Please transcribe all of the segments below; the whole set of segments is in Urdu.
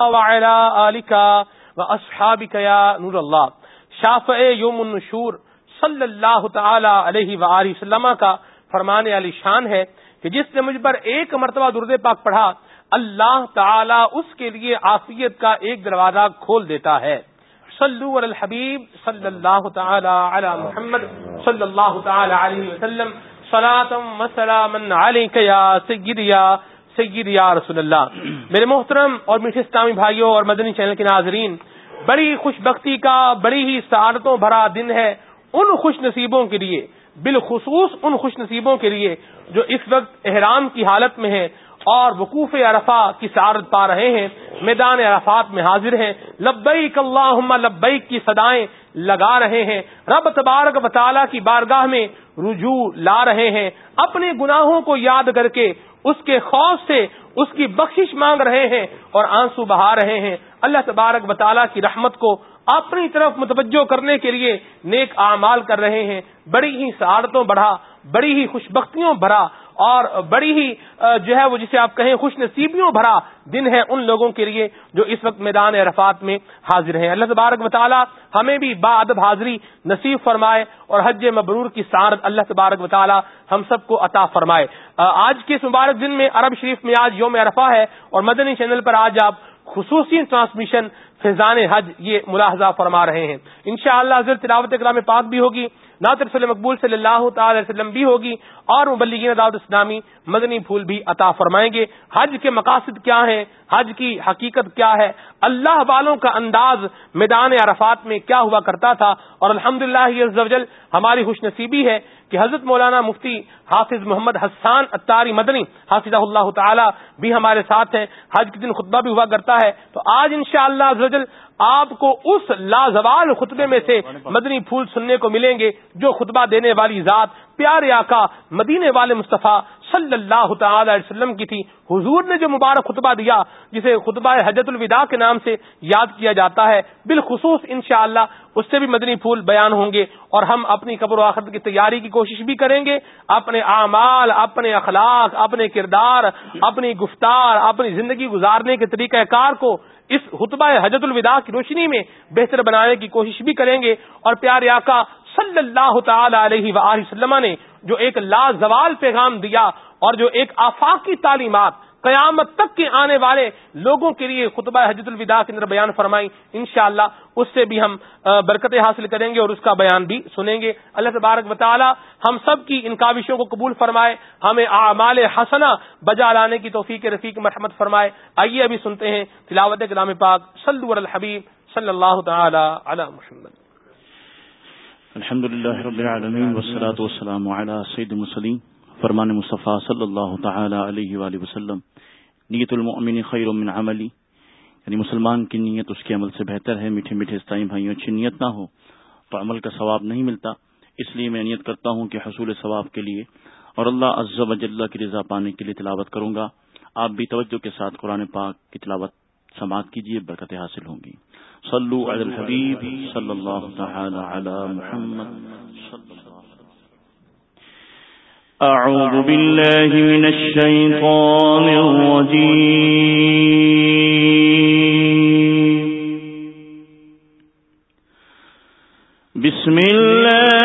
وعلى آلك وأصحابك يا نور اللہ شاف یوم النشور صلی اللہ تعالی علیہ وآلہ وسلم کا فرمانے علی شان ہے کہ جس نے مجھ پر ایک مرتبہ درد پاک پڑھا، اللہ تعالی اس کے لیے آفیت کا ایک دروازہ کھول دیتا ہے۔ صلو علی الحبیب صلی اللہ تعالی علی محمد صلی اللہ تعالی علیہ وسلم صلاتم وسلاما علیک یا سید یا سید یا رسول اللہ۔ میرے محترم اور میٹھے اسلامی بھائیوں اور مدنی چینل کے ناظرین، بڑی خوش بختی کا بڑی ہی سعادتوں بھرا دن ہے ان خوش نصیبوں کے لیے، بالخصوص ان خوش نصیبوں کے لیے جو اس وقت احرام کی حالت میں ہیں اور وقوف عرفہ کی سعادت پا رہے ہیں، میدان عرفات میں حاضر ہیں۔ لبیک اللہ لبیک کی صدائیں لگا رہے ہیں۔ رب تبارک وطالعہ کی بارگاہ میں رجوع لا رہے ہیں۔ اپنے گناہوں کو یاد کر کے اس کے خوف سے اس کی بخشش مانگ رہے ہیں اور آنسو بہا رہے ہیں۔ اللہ تبارک بطالہ کی رحمت کو اپنی طرف متوجہ کرنے کے لیے نیک اعمال کر رہے ہیں۔ بڑی ہی سعادتوں بڑھا، بڑی ہی خوش بختیوں بھرا۔ اور بڑی ہی جو ہے وہ جسے آپ کہیں خوش نصیبیوں بھرا دن ہے ان لوگوں کے لیے جو اس وقت میدان عرفات میں حاضر ہیں۔ اللہ تبارک مطالعہ ہمیں بھی با ادب حاضری نصیب فرمائے اور حج مبرور کی سعادت اللہ تبارک مطالعہ ہم سب کو عطا فرمائے۔ آج کے اس مبارک دن میں عرب شریف میں آج یوم عرفہ ہے اور مدنی چینل پر آج آپ خصوصی ٹرانسمیشن فیضان حج یہ ملاحظہ فرما رہے ہیں۔ انشاءاللہ شاء اللہ تلاوت کلام پاک بھی ہوگی۔ ناطر صلی مقبول صلی اللہ تعالی وسلم بھی ہوگی اور مبلغین دعوت اسلامی مدنی پھول بھی عطا فرمائیں گے۔ حج کے مقاصد کیا ہیں؟ حج کی حقیقت کیا ہے؟ اللہ والوں کا انداز میدان عرفات میں کیا ہوا کرتا تھا؟ اور الحمد للہ ہماری خوش نصیبی ہے کہ حضرت مولانا مفتی حافظ محمد حسان اتاری مدنی حافظ اللہ تعالی بھی ہمارے ساتھ ہیں۔ حج کے دن خطبہ بھی ہوا کرتا ہے۔ تو آج ان شاء اللہ آپ کو اس لازوال خطبے میں سے مدنی پھول سننے کو ملیں گے جو خطبہ دینے والی ذات پیارے آقا مدینے والے مصطفیٰ صلی اللہ تعالی علیہ وسلم کی تھی۔ حضور نے جو مبارک خطبہ دیا، جسے خطبہ حجت الوداع کے نام سے یاد کیا جاتا ہے، بالخصوص انشاءاللہ اللہ اس سے بھی مدنی پھول بیان ہوں گے اور ہم اپنی قبر و آخرت کی تیاری کی کوشش بھی کریں گے۔ اپنے اعمال، اپنے اخلاق، اپنے کردار، اپنی گفتار، اپنی زندگی گزارنے کے طریقہ کار کو اس خطبہ حجت الوداع کی روشنی میں بہتر بنانے کی کوشش بھی کریں گے۔ اور پیارے آقا صلی اللہ تعالی علیہ وسلم نے جو ایک لازوال پیغام دیا اور جو ایک آفاقی تعلیمات قیامت تک کے آنے والے لوگوں کے لیے خطبہ حجت الوداع کے اندر بیان فرمائی انشاءاللہ اس سے بھی ہم برکتیں حاصل کریں گے اور اس کا بیان بھی سنیں گے۔ اللہ تبارک مطالعہ ہم سب کی ان کاوشوں کو قبول فرمائے، ہمیں اعمال حسنا بجا لانے کی توفیق رفیق مرحمت فرمائے۔ آئیے ابھی سنتے ہیں تلاوت کلام پاک صلی الحبیب صلی اللہ تعالی علی محمد۔ الحمد لله رب العالمين والصلاة والسلام على سيد المسلم فرمان مصطفیٰ صلی اللہ تعالی علیہ وآلہ وسلم. نیت المؤمن خیر من عملی. یعنی مسلمان کی نیت اس کے عمل سے بہتر ہے، میٹھے میٹھے استائی بھائیوں اچھی نیت نہ ہو تو عمل کا ثواب نہیں ملتا. اس لیے میں نیت کرتا ہوں کہ حصول ثواب کے لیے اور اللہ عز و جل کی رضا پانے کے لیے تلاوت کروں گا. آپ بھی توجہ کے ساتھ قرآن پاک کی تلاوت سماعت کیجیے برکتیں حاصل ہوں گی. صلو علی الحبیب صلی اللہ تعالی علی محمد. أعوذ بالله من الشيطان الرجيم. بسم الله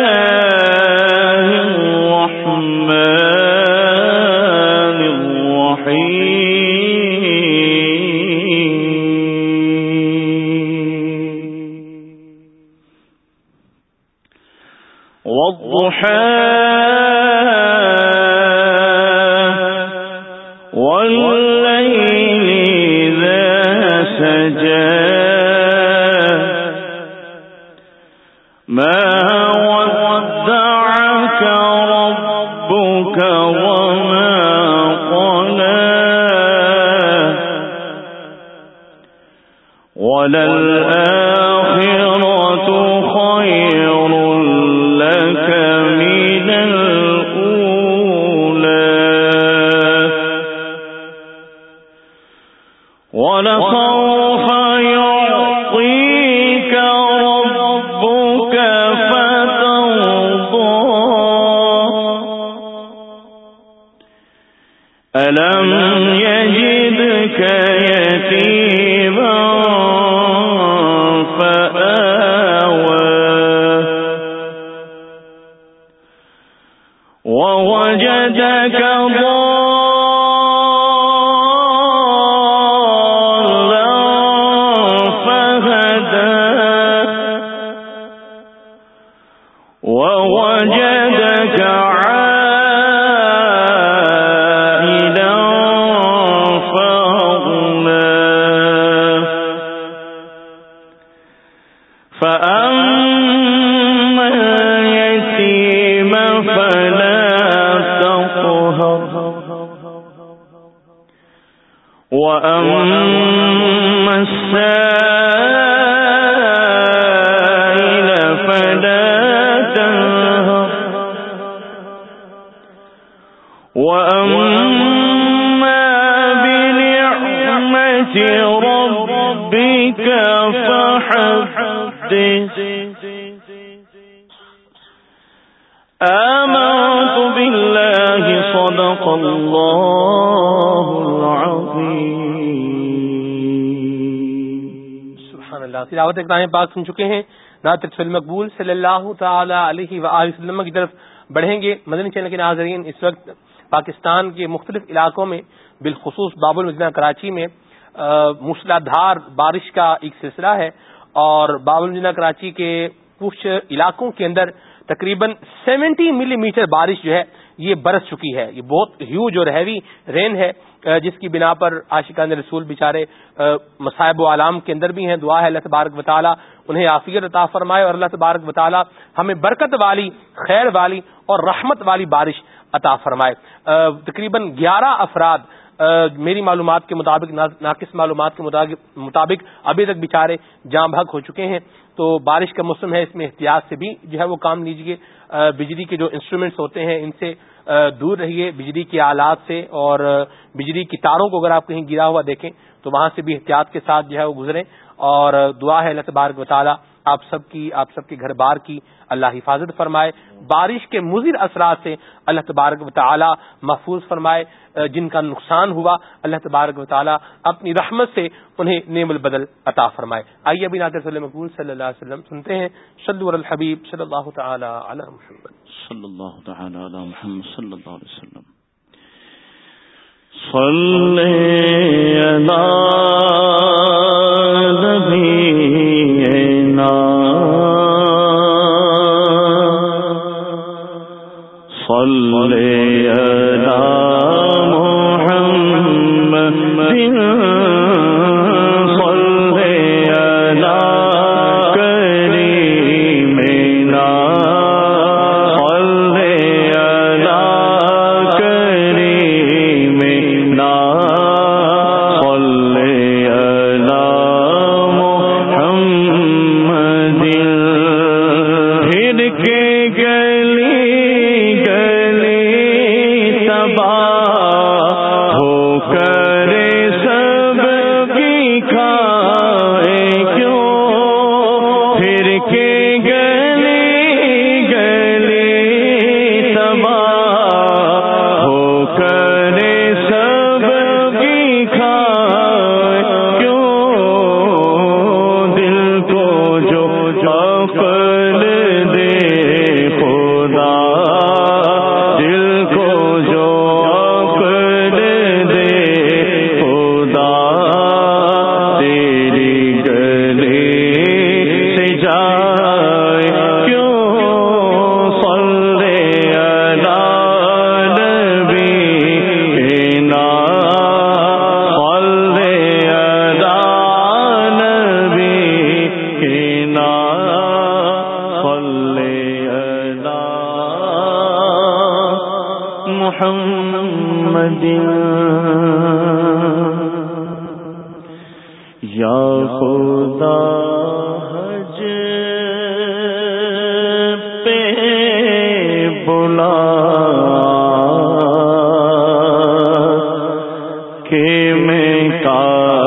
کلام پاک سن چکے ہیں۔ ناطر مقبول صلی اللہ تعالی علیہ وسلم کی طرف بڑھیں گے۔ مدنی چینل کے ناظرین، اس وقت پاکستان کے مختلف علاقوں میں، بالخصوص باب المدینہ کراچی میں دھار بارش کا ایک سلسلہ ہے اور باب المدینہ کراچی کے کچھ علاقوں کے اندر تقریباً سیونٹی ملی میٹر بارش جو ہے یہ برس چکی ہے۔ یہ بہت ہیوج اور ہیوی رین ہے جس کی بنا پر عاشقان رسول بچارے مصائب و عالم کے اندر بھی ہیں۔ دعا ہے اللہ تبارک و تعالیٰ انہیں عافیت عطا فرمائے اور اللہ تبارک و تعالیٰ ہمیں برکت والی، خیر والی اور رحمت والی بارش عطا فرمائے۔ تقریباً گیارہ افراد میری معلومات کے مطابق ناقص معلومات کے مطابق ابھی تک بےچارے جاں بھگ ہو چکے ہیں۔ تو بارش کا موسم ہے، اس میں احتیاط سے بھی جو ہے وہ کام لیجیے بجلی کے جو انسٹرومینٹس ہوتے ہیں، ان سے دور رہیے۔ بجلی کے آلات سے اور بجلی کی تاروں کو اگر آپ کہیں گرا ہوا دیکھیں تو وہاں سے بھی احتیاط کے ساتھ جو ہے وہ گزریں۔ اور دعا ہے اللہ تبارک و تعالیٰ آپ سب کی آپ سب کے گھر بار کی اللہ حفاظت فرمائے۔ بارش کے مضر اثرات سے اللہ تبارک و تعالی محفوظ فرمائے۔ جن کا نقصان ہوا، اللہ تبارک و تعالی اپنی رحمت سے انہیں نیم البدل عطا فرمائے۔ آئیے ابھی ناطر صلی مقبول صلی اللہ علیہ وسلم سنتے ہیں۔ صلی الحبیب صلی اللہ تعالی علی محمد۔ صلی اللہ تعالی علی محمد صلی اللہ علیہ وسلم۔ صلی صلی اللہ کا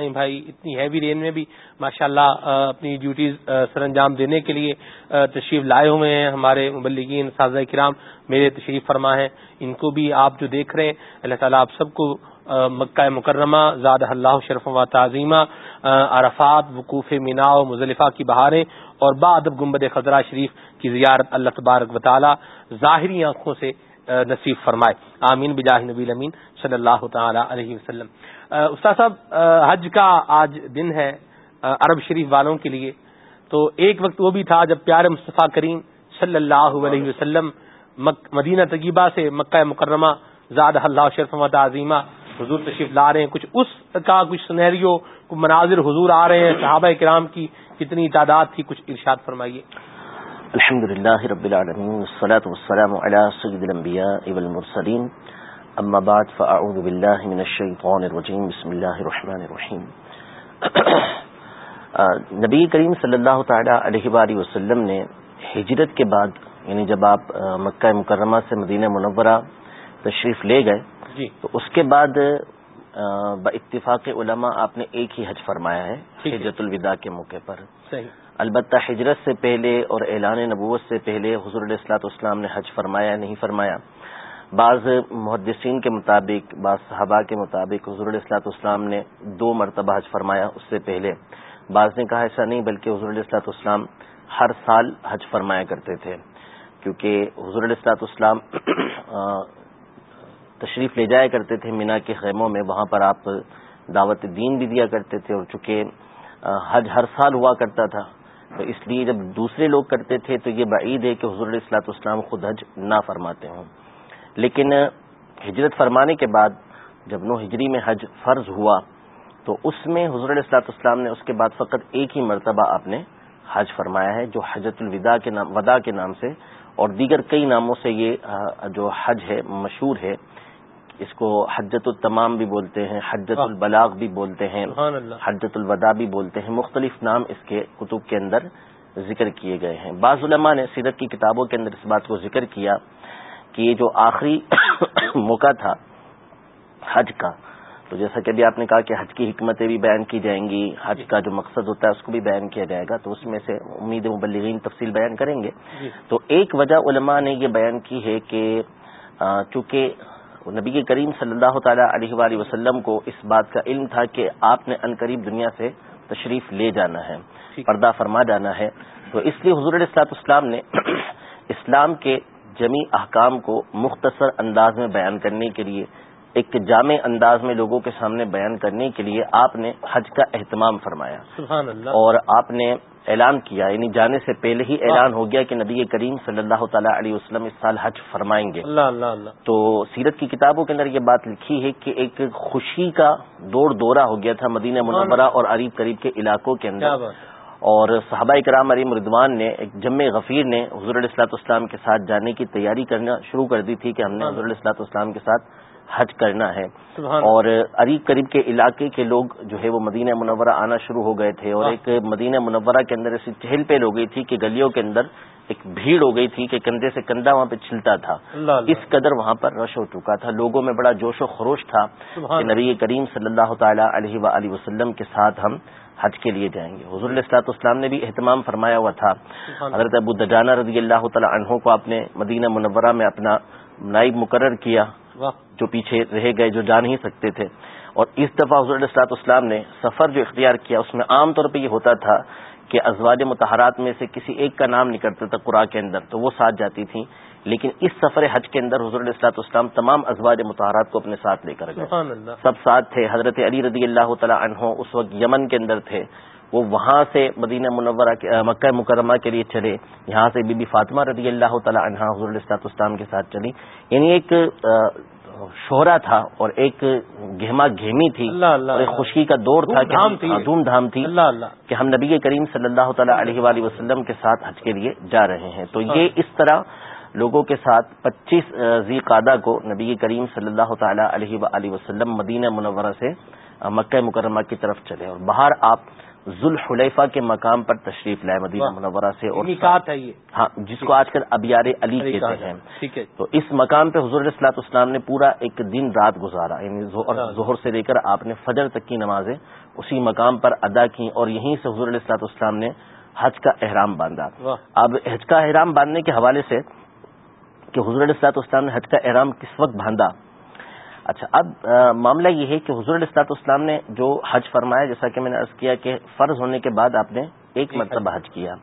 عملے کے اسلامی بھائی اتنی ہیوی رین میں بھی ماشاء اللہ اپنی ڈیوٹیز سر انجام دینے کے لیے تشریف لائے ہوئے ہیں۔ ہمارے مبلگین سازہ کرام میرے تشریف فرما ہیں۔ ان کو بھی آپ جو دیکھ رہے ہیں، اللہ تعالیٰ آپ سب کو مکہ مکرمہ زاد اللہ شرف و تعظیمہ عرفات، وقوف مینا و مزلفہ کی بہاریں، اور بعدب گنبد خزرہ شریف کی زیارت اللہ تبارک و تعالی ظاہری آنکھوں سے نصیب فرمائے۔ آمین، بجاہ نبی امین صلی اللہ تعالی علیہ وسلم۔ استاد صاحب حج کا آج دن ہے عرب شریف والوں کے لیے۔ تو ایک وقت وہ بھی تھا جب پیارے مصطفیٰ کریم صلی اللہ علیہ وسلم مدینہ طیبہ سے مکہ مکرمہ زاد اللہ شرف و تعظیمہ حضور تشریف لا رہے ہیں۔ کچھ اس کا کچھ سنہریو کچھ مناظر حضور آ رہے ہیں، صحابہ کرام کی کتنی تعداد تھی، کچھ ارشاد فرمائیے۔ الحمد لله رب العالمين والصلاة والسلام على سيد الأنبياء والمرسلين أما بعد فأعوذ بالله من الشيطان الرجيم. بسم الله الرحمن الرحيم. نبی کریم صلی اللہ تعالی علیہ وآلہ وسلم نے ہجرت کے بعد یعنی جب آپ مکہ مکرمہ سے مدینہ منورہ تشریف لے گئے جی۔ تو اس کے بعد با اتفاق علماء آپ نے ایک ہی حج فرمایا ہے۔ حجت الوداع کے موقع پر۔ صحیح۔ البتہ ہجرت سے پہلے اور اعلان نبوت سے پہلے حضور علیہ السلاط اسلام نے حج فرمایا نہیں فرمایا بعض محدثین کے مطابق، بعض صحابہ کے مطابق حضور علیہ السلاط اسلام نے دو مرتبہ حج فرمایا، اس سے پہلے۔ بعض نے کہا ایسا نہیں، بلکہ حضور علیہ السلاط اسلام ہر سال حج فرمایا کرتے تھے۔ کیونکہ حضور علیہ السلاط اسلام تشریف لے جایا کرتے تھے مینا کے خیموں میں، وہاں پر آپ دعوت دین بھی دیا کرتے تھے اور چونکہ حج ہر سال ہوا کرتا تھا، تو اس لیے جب دوسرے لوگ کرتے تھے تو یہ بعید ہے کہ حضور علیہ السلاط اسلام خود حج نہ فرماتے ہوں۔ لیکن ہجرت فرمانے کے بعد جب نو ہجری میں حج فرض ہوا تو اس میں حضور علیہ السلاط اسلام نے اس کے بعد فقط ایک ہی مرتبہ آپ نے حج فرمایا ہے جو حجت الوداع کے نام ودا کے نام سے اور دیگر کئی ناموں سے یہ جو حج ہے مشہور ہے اس کو حجت التمام بھی بولتے ہیں حجت۔ البلاغ بھی بولتے ہیں حجت الوداع بھی بولتے ہیں مختلف نام اس کے کتب کے اندر ذکر کیے گئے ہیں بعض علماء نے سیرت کی کتابوں کے اندر اس بات کو ذکر کیا کہ یہ جو آخری موقع تھا حج کا تو جیسا کہ ابھی آپ نے کہا کہ حج کی حکمتیں بھی بیان کی جائیں گی حج کا جو مقصد ہوتا ہے اس کو بھی بیان کیا جائے گا تو اس میں سے امید مبلغین تفصیل بیان کریں گے۔ جی۔ تو ایک وجہ علماء نے یہ بیان کی ہے کہ چونکہ نبی کریم صلی اللہ تعالی علیہ وآلہ وسلم کو اس بات کا علم تھا کہ آپ نے انقریب دنیا سے تشریف لے جانا ہے۔ پردہ فرما جانا ہے۔ تو اس لیے حضور علیہ السلاط اسلام نے اسلام کے جمی احکام کو مختصر انداز میں بیان کرنے کے لیے ایک جامع انداز میں لوگوں کے سامنے بیان کرنے کے لیے آپ نے حج کا اہتمام فرمایا۔ سبحان اللہ۔ اور آپ نے اعلان کیا یعنی جانے سے پہلے ہی اعلان ہو گیا کہ نبی کریم صلی اللہ تعالیٰ علیہ وسلم اس سال حج فرمائیں گے۔ اللہ اللہ اللہ۔ تو سیرت کی کتابوں کے اندر یہ بات لکھی ہے کہ ایک خوشی کا دوڑ دورہ ہو گیا تھا مدینہ منورہ اور عریب قریب کے علاقوں کے اندر۔ اور صحابہ کرام علی مردوان نے ایک جمع غفیر نے حضور علیہ السلاط اسلام کے ساتھ جانے کی تیاری کرنا شروع کر دی تھی کہ ہم نے حضور علیہ السلاط اسلام کے ساتھ حج کرنا ہے۔ اور قریب قریب کے علاقے کے لوگ جو ہے وہ مدینہ منورہ آنا شروع ہو گئے تھے اور۔ ایک مدینہ منورہ کے اندر ایسی چہل پہل ہو گئی تھی کہ گلیوں کے اندر ایک بھیڑ ہو گئی تھی کہ کندھے سے کندھا وہاں پہ چھلتا تھا۔ اس قدر وہاں پر رش ہو چکا تھا۔ لوگوں میں بڑا جوش و خروش تھا کہ نبی کریم صلی اللہ تعالی علیہ و وسلم کے ساتھ ہم حج کے لیے جائیں گے۔ حضور السلاط اسلام نے بھی اہتمام فرمایا ہوا تھا۔ حضرت ابو دجانہ رضی اللہ تعالی عنہ کو آپ نے مدینہ منورہ میں اپنا نائب مقرر کیا جو پیچھے رہ گئے جو جا نہیں سکتے تھے۔ اور اس دفعہ حضور السلاط اسلام نے سفر جو اختیار کیا اس میں عام طور پہ یہ ہوتا تھا کہ ازواج متحرات میں سے کسی ایک کا نام نکلتا تھا قرآن کے اندر تو وہ ساتھ جاتی تھیں۔ لیکن اس سفر حج کے اندر حضور السلاط اسلام تمام ازواج متحرات کو اپنے ساتھ لے کر گئے۔ سب ساتھ تھے۔ حضرت علی رضی اللہ تعالی عنہ اس وقت یمن کے اندر تھے۔ وہ وہاں سے مدینہ منورہ مکہ مکرمہ کے لیے چلے۔ یہاں سے بی بی فاطمہ رضی اللہ تعالی عنہ حضور السلاط اسلام کے ساتھ چلی یعنی ایک شہرا تھا اور ایک گہما گہمی تھی۔ اللہ اللہ اور ایک خوشی کا دور تھا دھوم دھام تھی ہاں، دھوم دھام تھی اللہ اللہ۔ کہ ہم نبی کریم صلی اللہ تعالی علیہ وآلہ وسلم کے ساتھ حج کے لیے جا رہے ہیں۔ تو یہ اس طرح لوگوں کے ساتھ پچیس ذی قادہ کو نبی کریم صلی اللہ تعالی علیہ وآلہ وسلم مدینہ منورہ سے مکہ مکرمہ کی طرف چلے اور باہر آپ ذوالحلیفہ کے مقام پر تشریف لائے مدینہ۔ منورہ سے اور نکات ہے یہ۔ ہاں جس کو آج کل ابیار علی کہتے ہیں۔ تو اس مقام پہ حضور السلاط اسلام نے پورا ایک دن رات گزارا یعنی ظہر ہاں۔ ظہر سے لے کر آپ نے فجر تک کی نمازیں اسی مقام پر ادا کی اور یہیں سے حضور السلاط اسلام نے حج کا احرام باندھا۔ اب حج کا احرام باندھنے کے حوالے سے کہ حضور السلاط اسلام نے حج کا احرام کس وقت باندھا؟ اچھا اب معاملہ یہ ہے کہ حضور السلاط اسلام نے جو حج فرمایا جیسا کہ میں نے عرض کیا کہ فرض ہونے کے بعد آپ نے ایک مرتبہ حج کیا۔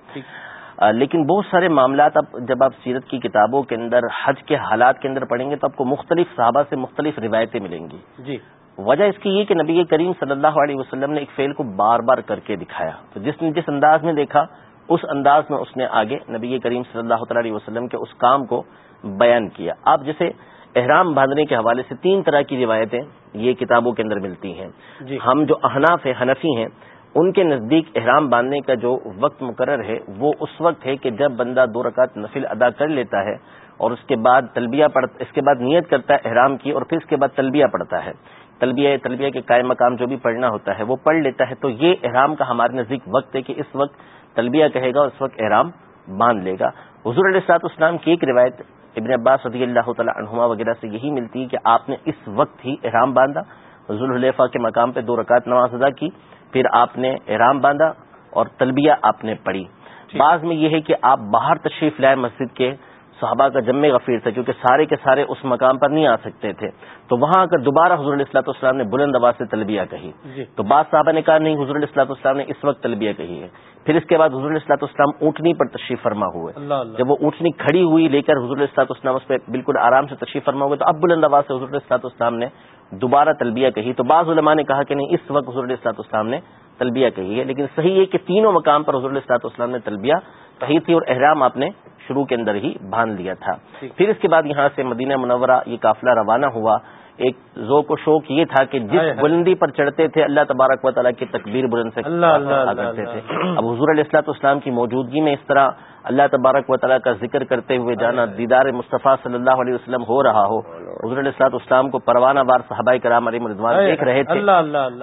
لیکن بہت سارے معاملات اب جب آپ سیرت کی کتابوں کے اندر حج کے حالات کے اندر پڑھیں گے تو آپ کو مختلف صحابہ سے مختلف روایتیں ملیں گی۔ جی۔ وجہ اس کی یہ کہ نبی کریم صلی اللہ علیہ وسلم نے ایک فعل کو بار بار کر کے دکھایا۔ تو جس نے جس انداز میں دیکھا اس انداز میں اس نے آگے نبی کریم صلی اللہ تعالی علیہ وسلم کے اس کام کو بیان کیا۔ آپ جیسے احرام باندھنے کے حوالے سے تین طرح کی روایتیں یہ کتابوں کے اندر ملتی ہیں۔ جی۔ ہم جو احناف ہیں حنفی ہیں ان کے نزدیک احرام باندھنے کا جو وقت مقرر ہے وہ اس وقت ہے کہ جب بندہ دو رکعت نفل ادا کر لیتا ہے اور اس کے بعد تلبیہ پڑھ اس کے بعد نیت کرتا ہے احرام کی اور پھر اس کے بعد تلبیہ پڑھتا ہے۔ تلبیہ تلبیہ کے قائم مقام جو بھی پڑھنا ہوتا ہے وہ پڑھ لیتا ہے۔ تو یہ احرام کا ہمارے نزدیک وقت ہے کہ اس وقت تلبیہ کہے گا اور اس وقت احرام باندھ لے گا۔ حضور علیہ السلاط اسلام کی ایک روایت ابن عباس رضی اللہ تعالی عنہما وغیرہ سے یہی ملتی ہے کہ آپ نے اس وقت ہی احرام باندھا حضور الحلیفہ کے مقام پہ دو رکعت نماز ادا کی پھر آپ نے احرام باندھا اور تلبیہ آپ نے پڑھی۔ بعض میں یہ ہے کہ آپ باہر تشریف لائے مسجد کے صحابہ کا جمع غفیر تھا کیونکہ سارے کے سارے اس مقام پر نہیں آ سکتے تھے۔ تو وہاں اگر دوبارہ حضور علیہ السلاط اسلام نے بلند آواز سے تلبیہ کہی جی۔ تو بعض صحابہ نے کہا نہیں حضور علیہ السلاط اسلام نے اس وقت تلبیہ کہی ہے۔ پھر اس کے بعد حضور علیہ السلاط اسلام اونٹنی پر تشریف فرما ہوئے۔ اللہ اللہ۔ جب وہ اونٹنی کھڑی ہوئی لے کر حضور السلاط اسلام اس پہ بالکل آرام سے تشریف فرما ہوئے تو اب بلند آواز سے حضور السلاط اسلام نے دوبارہ تلبیہ کہی۔ تو بعض علماء نے کہا کہ نہیں اس وقت حضور السلاط اسلام نے تلبیہ کہی ہے لیکن صحیح ہے کہ تینوں مقام پر حضور السلاط اسلام نے تلبیہ کہی تھی اور احرام آپ نے شروع کے اندر ہی باندھ لیا تھا پھر اس کے بعد یہاں سے مدینہ منورہ یہ قافلہ روانہ ہوا ایک ذوق و شوق یہ تھا کہ جس۔ بلندی پر چڑھتے تھے اللہ تبارک و تعالیٰ کی تکبیر بلند سے اللہ اللہ ادا اللہ کرتے تھے اللہ۔ اب حضور علیہ السلاط اسلام کی موجودگی میں اس طرح اللہ تبارک و تعالیٰ کا ذکر کرتے ہوئے جانا دیدار مصطفیٰ صلی اللہ علیہ وسلم ہو رہا ہو۔ حضور علیہ السلاط اسلام کو پروانہ وار صحابہ کرام علیہ مردوان دیکھ رہے تھے۔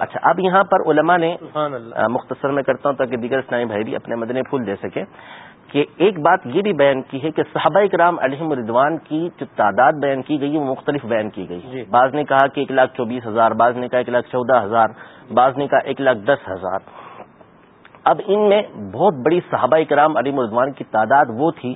اچھا اب یہاں پر علماء نے مختصر میں کرتا ہوں تاکہ دیگر اسلامی بھائی بھی اپنے مدنی پھول دے سکے کہ ایک بات یہ بھی بیان کی ہے کہ صحابہ کرام علیہ مردوان کی جو تعداد بیان کی گئی وہ مختلف بیان کی گئی جی۔ بعض نے کہا کہ ایک لاکھ چوبیس ہزار بعض نے کہا ایک لاکھ چودہ ہزار بعض نے کہا ایک لاکھ دس ہزار۔ اب ان میں بہت بڑی صحابہ کرام علی مردوان کی تعداد وہ تھی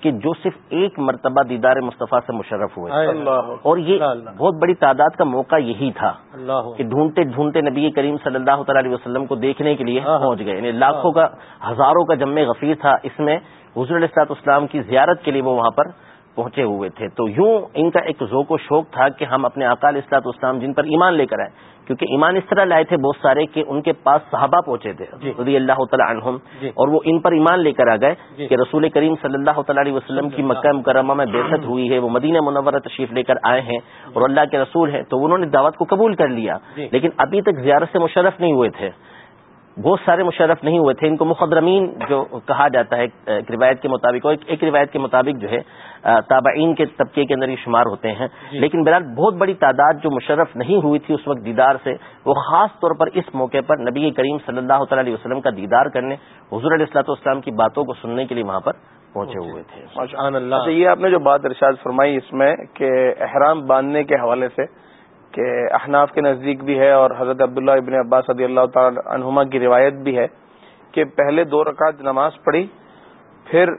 کہ جو صرف ایک مرتبہ دیدار مصطفیٰ سے مشرف ہوئے اللہ اور یہ اللہ بہت بڑی تعداد کا موقع یہی تھا اللہ کہ ڈھونڈتے ڈھونڈتے نبی کریم صلی اللہ تعالی علیہ وسلم کو دیکھنے کے لیے۔ پہنچ گئے۔ یعنی لاکھوں کا ہزاروں کا جمع غفیر تھا۔ اس میں علیہ السلاط اسلام کی زیارت کے لیے وہ وہاں پر پہنچے ہوئے تھے تو یوں ان کا ایک ذوق و شوق تھا کہ ہم اپنے اقال اسلاط اسلام جن پر ایمان لے کر آئے کیونکہ ایمان اس طرح لائے تھے بہت سارے کہ ان کے پاس صحابہ پہنچے تھے جی۔ رضی اللہ تعالیٰ عنہم جی۔ اور وہ ان پر ایمان لے کر آ گئے جی۔ کہ رسول کریم صلی اللہ تعالیٰ علیہ وسلم کی مکہ مکرمہ میں بےست ہوئی ہے وہ مدینہ منورہ تشریف لے کر آئے ہیں اور اللہ کے رسول ہیں تو انہوں نے دعوت کو قبول کر لیا۔ لیکن ابھی تک زیارت سے مشرف نہیں ہوئے تھے بہت سارے مشرف نہیں ہوئے تھے ان کو مخدرمین جو کہا جاتا ہے ایک روایت کے مطابق اور ایک روایت کے مطابق جو ہے تابعین کے طبقے کے اندر یہ شمار ہوتے ہیں۔ جی۔ لیکن بہرحال بہت بڑی تعداد جو مشرف نہیں ہوئی تھی اس وقت دیدار سے وہ خاص طور پر اس موقع پر نبی کریم صلی اللہ تعالی علیہ وسلم کا دیدار کرنے حضور علیہ السلاط والسلام کی باتوں کو سننے کے لیے وہاں پر پہنچے ہوئے تھے۔ اللہ۔ اچھا، یہ آپ نے جو بات ارشاد فرمائی اس میں کہ احرام باندھنے کے حوالے سے کہ احناف کے نزدیک بھی ہے اور حضرت عبداللہ ابن عباس صدی اللہ تعالی عنہما کی روایت بھی ہے کہ پہلے دو رکعت نماز پڑھی پھر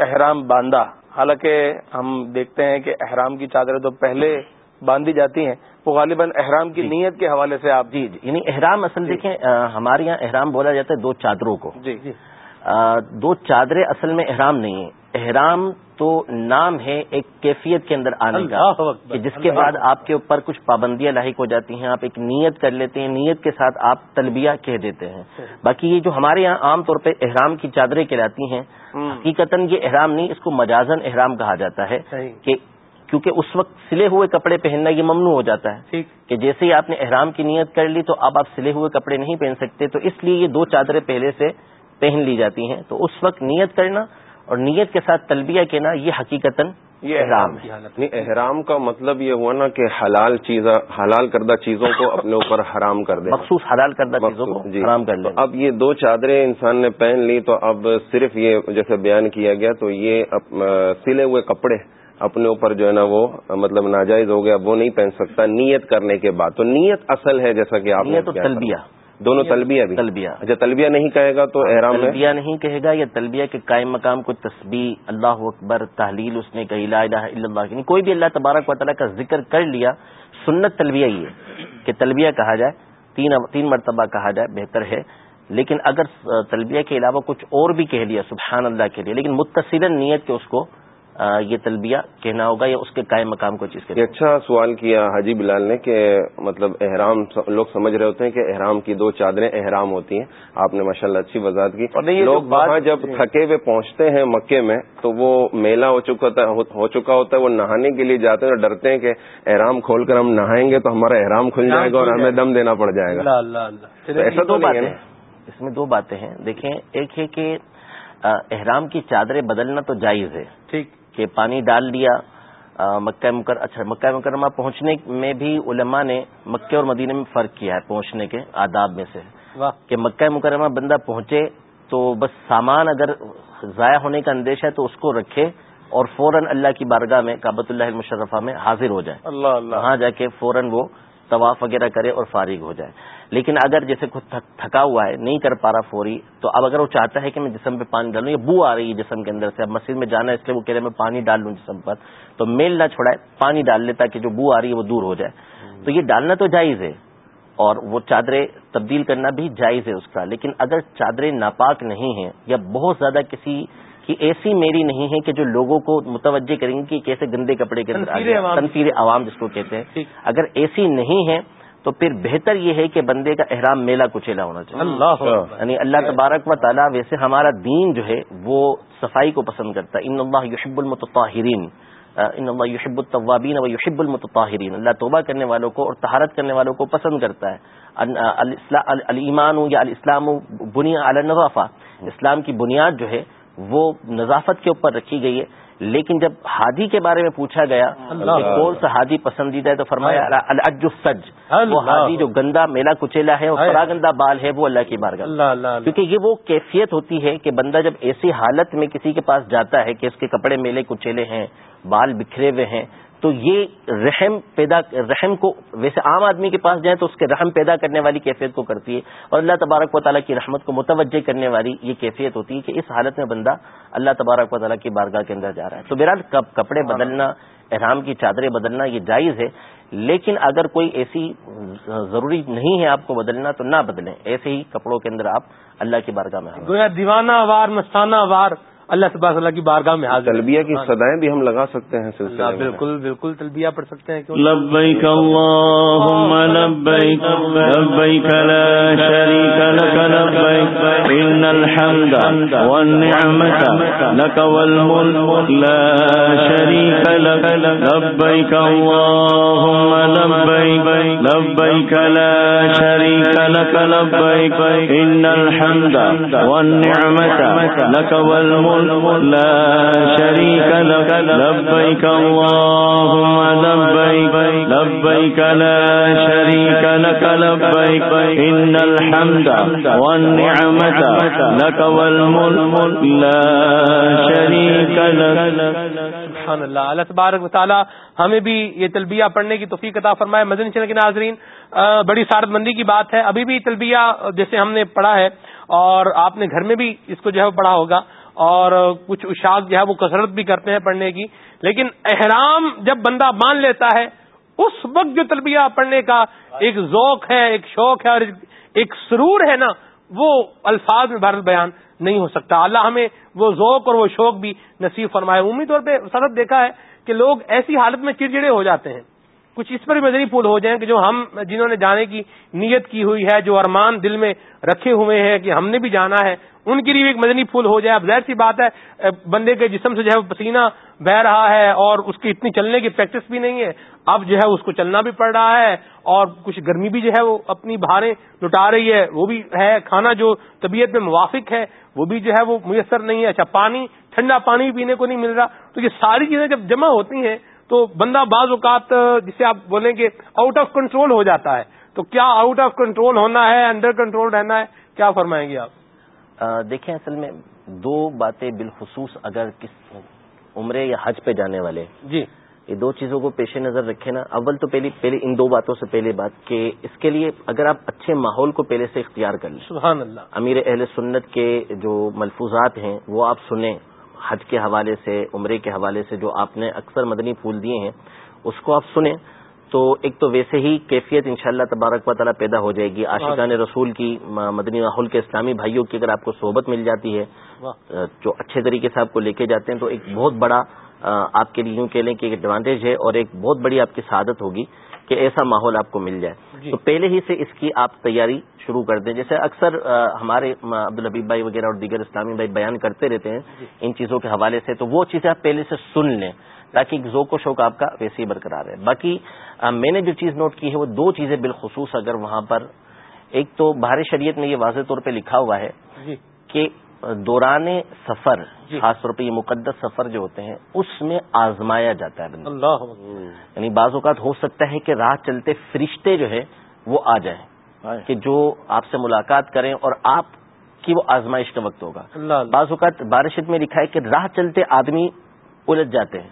احرام باندھا۔ حالانکہ ہم دیکھتے ہیں کہ احرام کی چادریں تو پہلے باندھی جاتی ہیں وہ غالباً احرام کی جی۔ نیت کے حوالے سے آپ جی جی۔ یعنی احرام اصل جی۔ دیکھیں ہمارے یہاں احرام بولا جاتا ہے دو چادروں کو۔ جی۔ جی دو چادریں اصل میں احرام نہیں ہیں۔ احرام تو نام ہے ایک کیفیت کے اندر آنے کا کہ جس کے بعد آپ کے اوپر کچھ پابندیاں لاحق ہو جاتی ہیں آپ ایک نیت کر لیتے ہیں نیت کے ساتھ آپ تلبیہ کہہ دیتے ہیں۔ باقی یہ جو ہمارے یہاں عام طور پہ احرام کی چادریں کہلاتی ہیں حقیقت یہ احرام نہیں اس کو مجازن احرام کہا جاتا ہے کہ کیونکہ اس وقت سلے ہوئے کپڑے پہننا یہ ممنوع ہو جاتا ہے۔ کہ جیسے ہی آپ نے احرام کی نیت کر لی تو اب آپ سلے ہوئے کپڑے نہیں پہن سکتے تو اس لیے یہ دو چادریں پہلے سے پہن لی جاتی ہیں۔ تو اس وقت نیت کرنا اور نیت کے ساتھ تلبیہ کہنا یہ حقیقت یہ احرام ہے۔ احرام کا مطلب یہ ہوا نا کہ حلال چیز حلال کردہ چیزوں کو اپنے اوپر حرام کر دیں مخصوص حلال کردہ چیزوں کو جی۔ حرام کر اب یہ دو چادریں انسان نے پہن لی تو اب صرف یہ جیسے بیان کیا گیا تو یہ سلے ہوئے کپڑے اپنے اوپر جو ہے نا وہ مطلب ناجائز ہو گیا وہ نہیں پہن سکتا نیت کرنے کے بعد۔ تو نیت اصل ہے جیسا کہ آپ نے تلبیہ۔ دونوں تلبیہ بھی۔ تلبیہ۔ اچھا تلبیہ نہیں کہے گا تو احرام تلبیہ نہیں کہے گا یا تلبیہ کے قائم مقام کو تسبیح اللہ اکبر تحلیل اس نے کہی لا الہ الا اللہ۔ یعنی کوئی بھی اللہ تبارک و تعالیٰ کا ذکر کر لیا سنت تلبیہ ہی ہے کہ تلبیہ کہا جائے تین تین مرتبہ کہا جائے بہتر ہے۔ لیکن اگر تلبیہ کے علاوہ کچھ اور بھی کہہ لیا سبحان اللہ کے لیے لیکن متصل نیت کے اس کو یہ تلبیہ کہنا ہوگا یا اس کے قائم مقام کو چیز اچھا سوال کیا حاجی بلال نے کہ مطلب احرام لوگ سمجھ رہے ہوتے ہیں کہ احرام کی دو چادریں احرام ہوتی ہیں۔ آپ نے ماشاء اللہ اچھی وضاحت کی۔ لوگ وہاں جب تھکے ہوئے پہنچتے ہیں مکے میں تو وہ میلہ ہو چکا ہو چکا ہوتا ہے وہ نہانے کے لیے جاتے ہیں ڈرتے ہیں کہ احرام کھول کر ہم نہائیں گے تو ہمارا احرام کھل جائے گا اور ہمیں دم دینا پڑ جائے گا۔ ایسا دو باتیں اس میں دو باتیں ہیں۔ دیکھیں ایک ہے کہ احرام کی چادریں بدلنا تو جائز ہے۔ ٹھیک۔ کہ پانی ڈال دیا مکہ مکر اچھا مکہ مکرمہ پہنچنے میں بھی علماء نے مکہ اور مدینے میں فرق کیا ہے پہنچنے کے آداب میں سے۔ کہ مکہ مکرمہ بندہ پہنچے تو بس سامان اگر ضائع ہونے کا اندیشہ ہے تو اس کو رکھے اور فوراً اللہ کی بارگاہ میں کابت اللہ المشرفہ میں حاضر ہو جائے۔ اللہ اللہ۔ وہاں جا کے فوراً وہ طواف وغیرہ کرے اور فارغ ہو جائے۔ لیکن اگر جیسے خود تھکا ہوا ہے نہیں کر پا رہا فوری تو اب اگر وہ چاہتا ہے کہ میں جسم پہ پانی ڈالوں یا بو آ رہی ہے جسم کے اندر سے اب مسجد میں جانا ہے اس لیے وہ کہہ رہے میں پانی ڈال لوں جسم پر تو میل نہ چھوڑائے پانی ڈال لے تاکہ جو بو آ رہی ہے وہ دور ہو جائے۔ تو یہ ڈالنا تو جائز ہے اور وہ چادریں تبدیل کرنا بھی جائز ہے اس کا لیکن اگر چادریں ناپاک نہیں ہیں یا بہت زیادہ کسی کی ایسی میری نہیں ہے کہ جو لوگوں کو متوجہ کریں گے کہ کیسے گندے کپڑے کے اندر تنفیر عوام۔ جس کو کہتے ہیں۔ اگر ایسی نہیں ہے تو پھر بہتر یہ ہے کہ بندے کا احرام میلہ کچیلا ہونا چاہیے۔ اللہ یعنی اللہ تبارک و تعالیٰ ویسے ہمارا دین جو ہے وہ صفائی کو پسند کرتا ہے۔ ان اللہ یحب المتطاہرین۔ ان اللہ یحب الطوابین و یحب المتطاہرین۔ اللہ توبہ کرنے والوں کو اور تہارت کرنے والوں کو پسند کرتا ہے۔ المان یا الاسلام بنیا النوافہ اسلام کی بنیاد جو ہے وہ نظافت کے اوپر رکھی گئی ہے۔ لیکن جب ہادی کے بارے میں پوچھا گیا کون سا ہادی پسندیدہ ہے تو فرمایا الج سج وہ ہادی جو گندا میلا کچیلا ہے اور گندا بال ہے وہ اللہ کی بارگاہ۔ کیونکہ یہ وہ کیفیت ہوتی ہے کہ بندہ جب ایسی حالت میں کسی کے پاس جاتا ہے کہ اس کے کپڑے میلے کچیلے ہیں بال بکھرے ہوئے ہیں تو یہ رحم پیدا رحم کو ویسے عام آدمی کے پاس جائیں تو اس کے رحم پیدا کرنے والی کیفیت کو کرتی ہے اور اللہ تبارک و تعالیٰ کی رحمت کو متوجہ کرنے والی یہ کیفیت ہوتی ہے کہ اس حالت میں بندہ اللہ تبارک و تعالیٰ کی بارگاہ کے اندر جا رہا ہے۔ تو بہرحال کپڑے بدلنا احرام کی چادریں بدلنا یہ جائز ہے لیکن اگر کوئی ایسی ضروری نہیں ہے آپ کو بدلنا تو نہ بدلیں۔ ایسے ہی کپڑوں کے اندر آپ اللہ کی بارگاہ میں دیوانہ وار مستانہ وار اللہ سے اللہ کی بارگاہ میں حاضر تلبیہ کی صدایں بھی ہم لگا سکتے ہیں سلسلہ بالکل بالکل تلبیہ پڑھ سکتے ہیں لبیک اللہم لبیک لبیک لا شریک لک لبیک ان الحمد والنعمت لک والملک لا شریک لک۔ لبیک اللہم لبیک لبيك لا شريك لك لبيك إن الحمد والنعمة لك والملك لا شريك لك. لبيك اللهم لبيك. لبيك لا شريك لك. لبيك. إن الحمد والنعمة لك والملك. لا شريك لك. سبحان اللہ. اللہ تبارک مطالعہ ہمیں بھی یہ تلبیہ پڑھنے کی توفیق عطا فرمائے. مدنی چینل کے ناظرین بڑی سارت مندی کی بات ہے. ابھی بھی تلبیہ جیسے ہم نے پڑھا ہے اور آپ نے گھر میں بھی اس کو جو ہے پڑھا ہوگا. اور کچھ اشاق جو ہے وہ کثرت بھی کرتے ہیں پڑھنے کی، لیکن احرام جب بندہ مان لیتا ہے، اس وقت جو تلبیہ پڑھنے کا ایک ذوق ہے، ایک شوق ہے اور ایک سرور ہے نا، وہ الفاظ میں بھارت بیان نہیں ہو سکتا۔ اللہ ہمیں وہ ذوق اور وہ شوق بھی نصیب فرمائے۔ عمومی طور پہ سرد دیکھا ہے کہ لوگ ایسی حالت میں چڑچڑے ہو جاتے ہیں۔ کچھ اس پر بھی مدنی پھول ہو جائیں کہ جو ہم، جنہوں نے جانے کی نیت کی ہوئی ہے، جو ارمان دل میں رکھے ہوئے ہیں کہ ہم نے بھی جانا ہے ان کے لیے ایک مدنی پھول ہو جائے۔ اب ظاہر سی بات ہے بندے کے جسم سے جو ہے پسینہ بہ رہا ہے اور اس کی اتنی چلنے کی پریکٹس بھی نہیں ہے۔ اب جو ہے اس کو چلنا بھی پڑ رہا ہے اور کچھ گرمی بھی جو ہے وہ اپنی بہاریں لٹا رہی ہے۔ وہ بھی ہے کھانا جو طبیعت میں موافق ہے، وہ بھی جو ہے وہ میسر نہیں ہے۔ اچھا پانی، ٹھنڈا پانی بھی پینے کو نہیں مل رہا۔ تو یہ ساری چیزیں جب جمع ہوتی ہیں تو بندہ بعض اوقات، جسے آپ بولیں گے آؤٹ آف کنٹرول ہو جاتا ہے۔ تو کیا آؤٹ آف کنٹرول ہونا ہے انڈر کنٹرول رہنا ہے؟ کیا فرمائیں گے آپ؟ دیکھیں اصل میں دو باتیں بالخصوص اگر کس عمرے یا حج پہ جانے والے جی۔ یہ دو چیزوں کو پیش نظر رکھے نا اول تو پہلی پہلے ان دو باتوں سے پہلے بات کہ اس کے لیے اگر آپ اچھے ماحول کو پہلے سے اختیار کر لیں۔ سبحان اللہ۔ امیر اہل سنت کے جو ملفوظات ہیں وہ آپ سنیں حج کے حوالے سے عمرے کے حوالے سے جو آپ نے اکثر مدنی پھول دیے ہیں اس کو آپ سنیں۔ تو ایک تو ویسے ہی کیفیت انشاءاللہ تبارک و تعالیٰ پیدا ہو جائے گی۔ عاشقان رسول کی مدنی ماحول کے اسلامی بھائیوں کی اگر آپ کو صحبت مل جاتی ہے جو اچھے طریقے سے آپ کو لے کے جاتے ہیں تو ایک بہت بڑا آپ کے لیے یوں کہہ لیں کہ ایک ایڈوانٹیج ہے اور ایک بہت بڑی آپ کی سعادت ہوگی کہ ایسا ماحول آپ کو مل جائے۔ جی۔ تو پہلے ہی سے اس کی آپ تیاری شروع کر دیں۔ جیسے اکثر ہمارے عبدالحبیب بھائی وغیرہ اور دیگر اسلامی بھائی بیان کرتے رہتے ہیں جی۔ ان چیزوں کے حوالے سے تو وہ چیزیں آپ پہلے سے سن لیں تاکہ ذوق و شوق آپ کا ویسے ہی برقرار ہے باقی میں نے جو چیز نوٹ کی ہے وہ دو چیزیں بالخصوص اگر وہاں پر ایک تو بہار شریعت میں یہ واضح طور پہ لکھا ہوا ہے جی۔ کہ دوران سفر جی۔ خاص طور پہ یہ مقدس سفر جو ہوتے ہیں اس میں آزمایا جاتا ہے اللہ یعنی بعض اوقات ہو سکتا ہے کہ راہ چلتے فرشتے جو ہے وہ آ جائیں۔ کہ جو آپ سے ملاقات کریں اور آپ کی وہ آزمائش کا وقت ہوگا۔ بعض اوقات بارشت میں لکھا ہے کہ راہ چلتے آدمی الجھ جاتے ہیں۔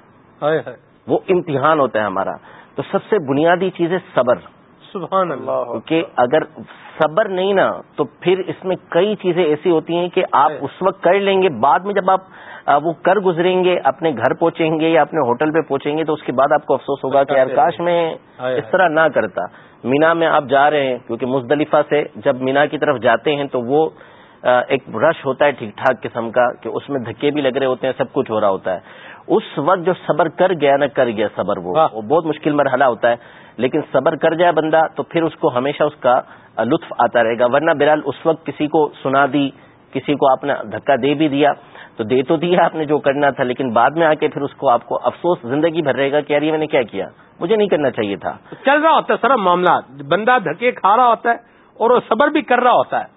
وہ امتحان ہوتا ہے ہمارا۔ تو سب سے بنیادی چیز ہے صبر۔ سبحان اللہ۔ کہ اگر صبر نہیں نا تو پھر اس میں کئی چیزیں ایسی ہوتی ہیں کہ آپ اس وقت کر لیں گے بعد میں جب آپ وہ کر گزریں گے اپنے گھر پہنچیں گے یا اپنے ہوٹل پہ پہنچیں گے تو اس کے بعد آپ کو افسوس ہوگا کہ یار کاش میں اس طرح نہ کرتا۔ مینا میں آپ جا رہے ہیں کیونکہ مزدلفہ سے جب مینا کی طرف جاتے ہیں تو وہ ایک رش ہوتا ہے ٹھیک ٹھاک قسم کا کہ اس میں دھکے بھی لگ رہے ہوتے ہیں سب کچھ ہو رہا ہوتا ہے۔ اس وقت جو صبر کر گیا نہ کر گیا صبر وہ بہت مشکل مرحلہ ہوتا ہے لیکن صبر کر جائے بندہ تو پھر اس کو ہمیشہ اس کا لطف آتا رہے گا۔ ورنہ برال اس وقت کسی کو سنا دی کسی کو آپ نے دھکا دے بھی دیا تو دے تو دیا آپ نے جو کرنا تھا لیکن بعد میں آ کے پھر اس کو آپ کو افسوس زندگی بھر رہے گا کہ یار یہ میں نے کیا کیا؟ مجھے نہیں کرنا چاہیے تھا۔ چل رہا ہوتا ہے سر معاملات بندہ دھکے کھا رہا ہوتا ہے اور وہ صبر بھی کر رہا ہوتا ہے۔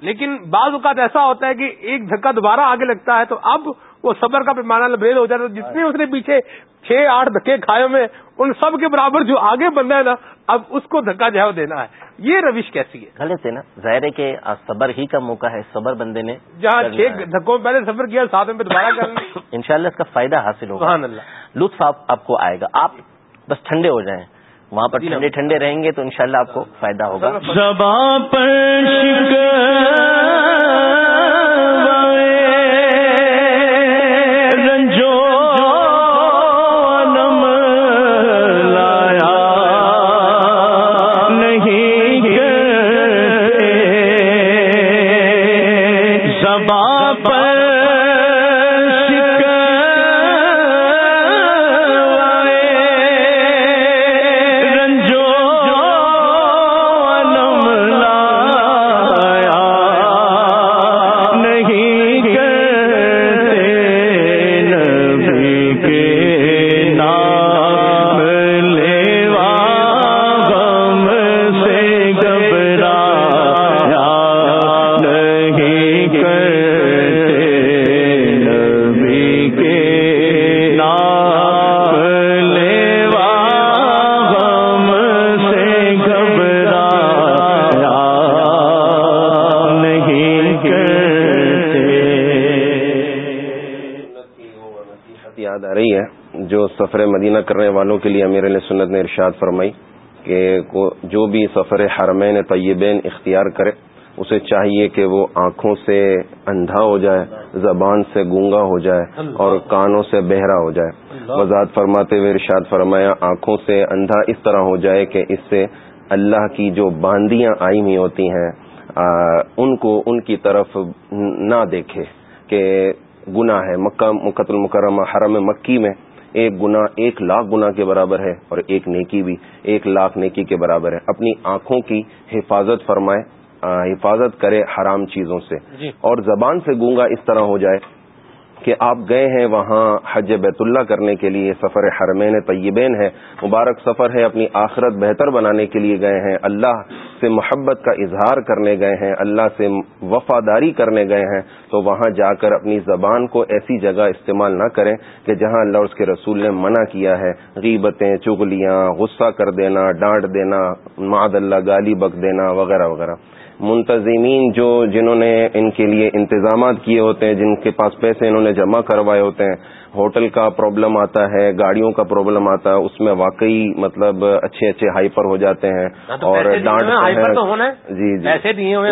لیکن بعض اوقات ایسا ہوتا ہے کہ ایک دھکا دوبارہ آگے لگتا ہے تو اب وہ صبر کا پیمانہ لبریز ہو جاتا ہے۔ جتنے اس نے پیچھے چھ آٹھ دھکے کھائے میں ان سب کے برابر جو آگے بندہ ہے نا اب اس کو دھکا ہے دینا ہے۔ یہ روش کیسی ہے؟ غلط ہے نا ظاہر ہے کہ صبر ہی کا موقع ہے صبر بندے نے جہاں چھ دھکوں پہلے صبر کیا ساتھ میں دوبارہ کرنا ان شاء اللہ اس کا فائدہ حاصل ہوگا۔ لطف آپ کو آئے گا۔ آپ بس ٹھنڈے ہو جائیں۔ وہاں پر ٹھنڈے ٹھنڈے رہیں گے تو انشاءاللہ شاء آپ کو فائدہ ہوگا۔ علیہ سنت نے ارشاد فرمائی کہ جو بھی سفر حرمین طیبین اختیار کرے اسے چاہیے کہ وہ آنکھوں سے اندھا ہو جائے زبان سے گونگا ہو جائے اور کانوں سے بہرا ہو جائے۔ وضاحت فرماتے ہوئے ارشاد فرمایا آنکھوں سے اندھا اس طرح ہو جائے کہ اس سے اللہ کی جو باندیاں آئی ہوئی ہوتی ہیں ان کو ان کی طرف نہ دیکھے کہ گنا ہے۔ مکہ مکت المکرمہ حرم مکی میں ایک گنا ایک لاکھ گنا کے برابر ہے اور ایک نیکی بھی ایک لاکھ نیکی کے برابر ہے۔ اپنی آنکھوں کی حفاظت فرمائے حفاظت کرے حرام چیزوں سے۔ جی۔ اور زبان سے گونگا اس طرح ہو جائے کہ آپ گئے ہیں وہاں حج بیت اللہ کرنے کے لیے، سفر حرمین طیبین ہے مبارک سفر ہے اپنی آخرت بہتر بنانے کے لیے گئے ہیں، اللہ سے محبت کا اظہار کرنے گئے ہیں، اللہ سے وفاداری کرنے گئے ہیں، تو وہاں جا کر اپنی زبان کو ایسی جگہ استعمال نہ کریں کہ جہاں اللہ اس کے رسول نے منع کیا ہے، غیبتیں چگلیاں غصہ کر دینا، ڈانٹ دینا ماد اللہ، گالی بک دینا، وغیرہ وغیرہ۔ منتظمین جو جنہوں نے ان کے لیے انتظامات کیے ہوتے ہیں، جن کے پاس پیسے انہوں نے جمع کروائے ہوتے ہیں ہوٹل کا پرابلم آتا ہے گاڑیوں کا پرابلم آتا ہے اس میں واقعی مطلب اچھے اچھے ہائپر ہو جاتے ہیں ہاں اور ڈانٹ جی جی۔ ایسے دیے ہوئے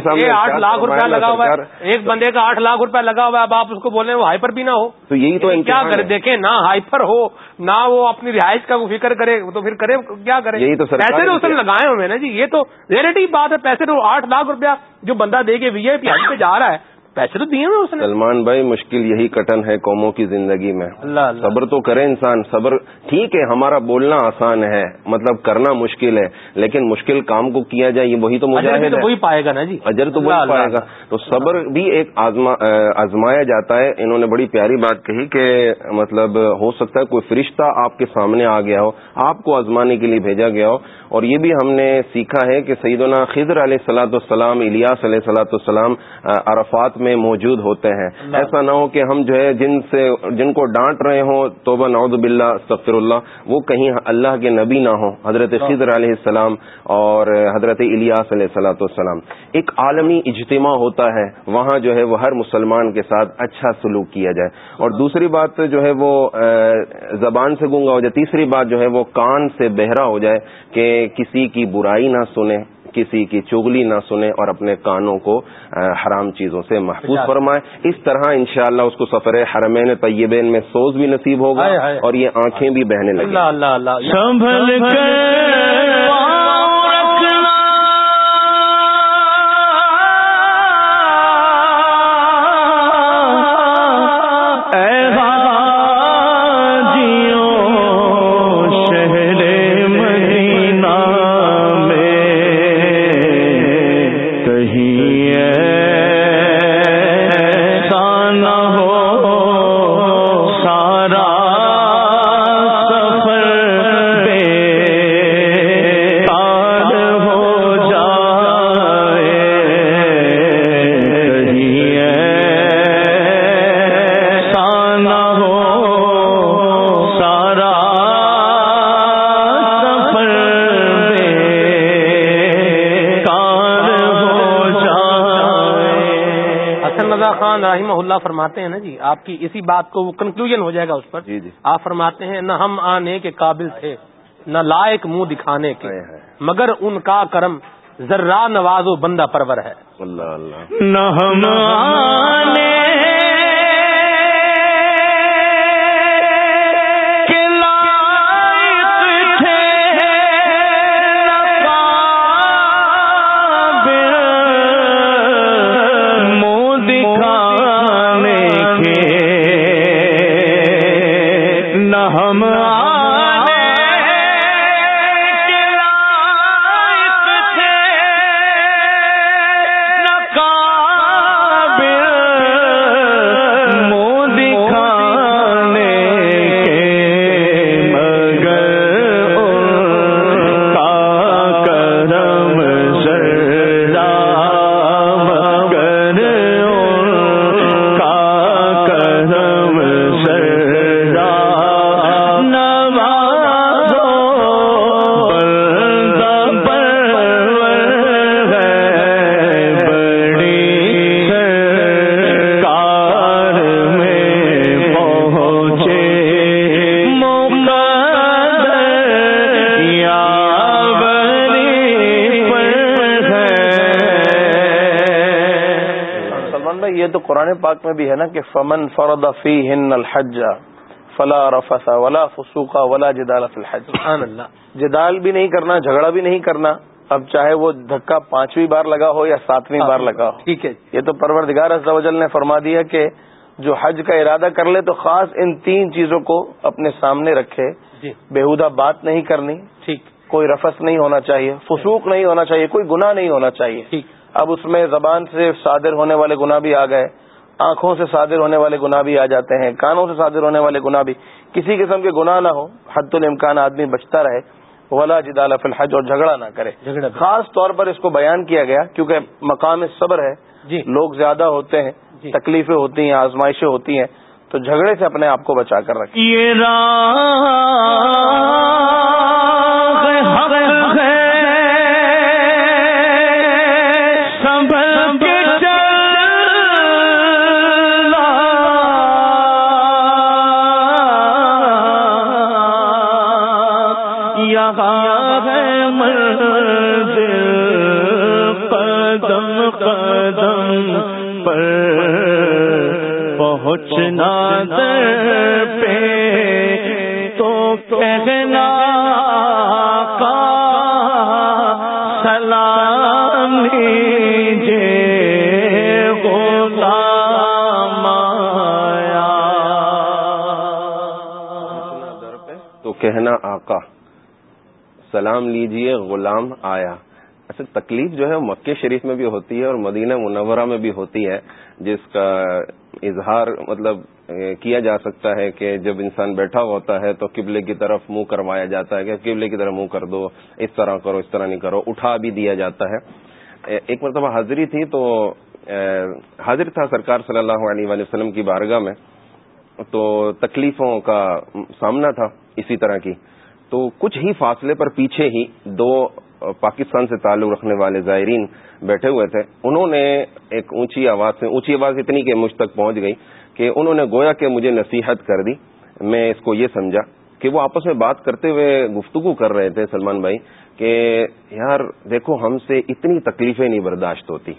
صاحب آٹھ لاکھ روپیہ لگا ہوا ہے۔ ایک بندے کا آٹھ لاکھ روپیہ لگا ہوا ہے اب آپ اس کو بولے وہ ہائپر بھی نہ ہو۔ تو یہی تو کیا کرے؟ دیکھیں نہ ہائپر ہو نہ وہ اپنی رہائش کا فکر کرے تو پھر کرے کیا کرے؟ یہی تو پیسے تو اس نے لگائے ہوئے نا جی یہ تو ریلیٹو بات ہے پیسے تو آٹھ لاکھ روپیہ جو بندہ دے کے وی آئی پی پہ جا رہا ہے پیسے تو دیے اس نے۔ سلمان بھائی مشکل یہی کٹن ہے قوموں کی زندگی میں۔ اللہ اللہ۔ صبر تو کرے انسان صبر ٹھیک ہے ہمارا بولنا آسان ہے مطلب کرنا مشکل ہے لیکن مشکل کام کو کیا جائے یہ وہی تو مجھے وہی پائے گا نا جی۔ اجر تو وہی پائے گا۔ تو صبر بھی ایک آزمایا جاتا ہے۔ انہوں نے بڑی پیاری بات کہی کہ مطلب ہو سکتا ہے کوئی فرشتہ آپ کے سامنے آ گیا ہو آپ کو آزمانے کے لیے بھیجا گیا ہو۔ اور یہ بھی ہم نے سیکھا ہے کہ سیدنا خضر علیہ سلاۃ السلام الیاس علیہ سلاۃ السلام عرفات میں موجود ہوتے ہیں۔ ایسا نہ ہو کہ ہم جو ہے جن سے جن کو ڈانٹ رہے ہوں توبہ نعوذ باللہ سفر اللہ وہ کہیں اللہ کے نبی نہ ہوں۔ حضرت خضر علیہ السلام اور حضرت الیاس علیہ سلاۃ السلام ایک عالمی اجتماع ہوتا ہے وہاں جو ہے وہ ہر مسلمان کے ساتھ اچھا سلوک کیا جائے۔ اور دوسری بات جو ہے وہ زبان سے گونگا ہو جائے تیسری بات جو ہے وہ کان سے بہرا ہو جائے۔ کہ کسی کی برائی نہ سنے کسی کی چگلی نہ سنے اور اپنے کانوں کو حرام چیزوں سے محفوظ فرمائے اس طرح انشاءاللہ اس کو سفر حرمین طیبین میں سوز بھی نصیب ہوگا اور یہ آنکھیں بھی بہنے لگی اللہ کی اسی بات کو وہ کنکلوژن ہو جائے گا اس پر. جی جی۔ آپ فرماتے ہیں نہ ہم آنے کے قابل تھے نہ لائق منہ دکھانے کے۔ مگر ان کا کرم ذرا نواز و بندہ پرور ہے۔ اللہ اللہ۔ نہ ہم آنے قرآن پاک میں بھی ہے نا کہ فمن فرد فی ہن الحج فلا رفسا ولا فسوقا ولا جدال فی الحج. سبحان اللہ جدال بھی نہیں کرنا جھگڑا بھی نہیں کرنا اب چاہے وہ دھکا پانچویں بار لگا ہو یا ساتویں بار لگا ہو. ٹھیک ہے. یہ تو پروردگار عز و جل نے فرما دیا کہ جو حج کا ارادہ کر لے تو خاص ان تین چیزوں کو اپنے سامنے رکھے. جی. بےحدہ بات نہیں کرنی. ٹھیک. کوئی رفس نہیں ہونا چاہیے فسوق نہیں ہونا چاہیے کوئی گناہ نہیں ہونا چاہیے. اب اس میں زبان سے صادر ہونے والے گناہ بھی آ گئے. آنکھوں سے صادر ہونے والے گناہ بھی آ جاتے ہیں کانوں سے صادر ہونے والے گناہ بھی۔ کسی قسم کے گناہ نہ ہو حد الامکان آدمی بچتا رہے ولا جدال فی الحج اور جھگڑا نہ کرے۔ جھگڑا۔ خاص طور پر اس کو بیان کیا گیا کیونکہ مقام صبر ہے۔ جی۔ لوگ زیادہ ہوتے ہیں جی۔ تکلیفیں ہوتی ہیں آزمائشیں ہوتی ہیں تو جھگڑے سے اپنے آپ کو بچا کر رکھیں۔ یہ یہاں ہے منزل قدم قدم پر پہنچنا در پہ تو کہنا سلام لیجیے، غلام آیا۔ اچھا تکلیف جو ہے مکہ شریف میں بھی ہوتی ہے اور مدینہ منورہ میں بھی ہوتی ہے، جس کا اظہار مطلب کیا جا سکتا ہے کہ جب انسان بیٹھا ہوتا ہے تو قبلے کی طرف منہ کروایا جاتا ہے کہ قبلے کی طرف منہ کر دو، اس طرح کرو، اس طرح نہیں کرو، اٹھا بھی دیا جاتا ہے۔ ایک مرتبہ حاضری تھی تو حاضر تھا سرکار صلی اللہ علیہ وآلہ وسلم کی بارگاہ میں، تو تکلیفوں کا سامنا تھا اسی طرح کی۔ تو کچھ ہی فاصلے پر پیچھے ہی دو پاکستان سے تعلق رکھنے والے زائرین بیٹھے ہوئے تھے۔ انہوں نے ایک اونچی آواز سے اونچی آواز اتنی کہ مجھ تک پہنچ گئی کہ انہوں نے گویا کہ مجھے نصیحت کر دی۔ میں اس کو یہ سمجھا کہ وہ آپس میں بات کرتے ہوئے گفتگو کر رہے تھے سلمان بھائی کہ یار دیکھو ہم سے اتنی تکلیفیں نہیں برداشت ہوتی۔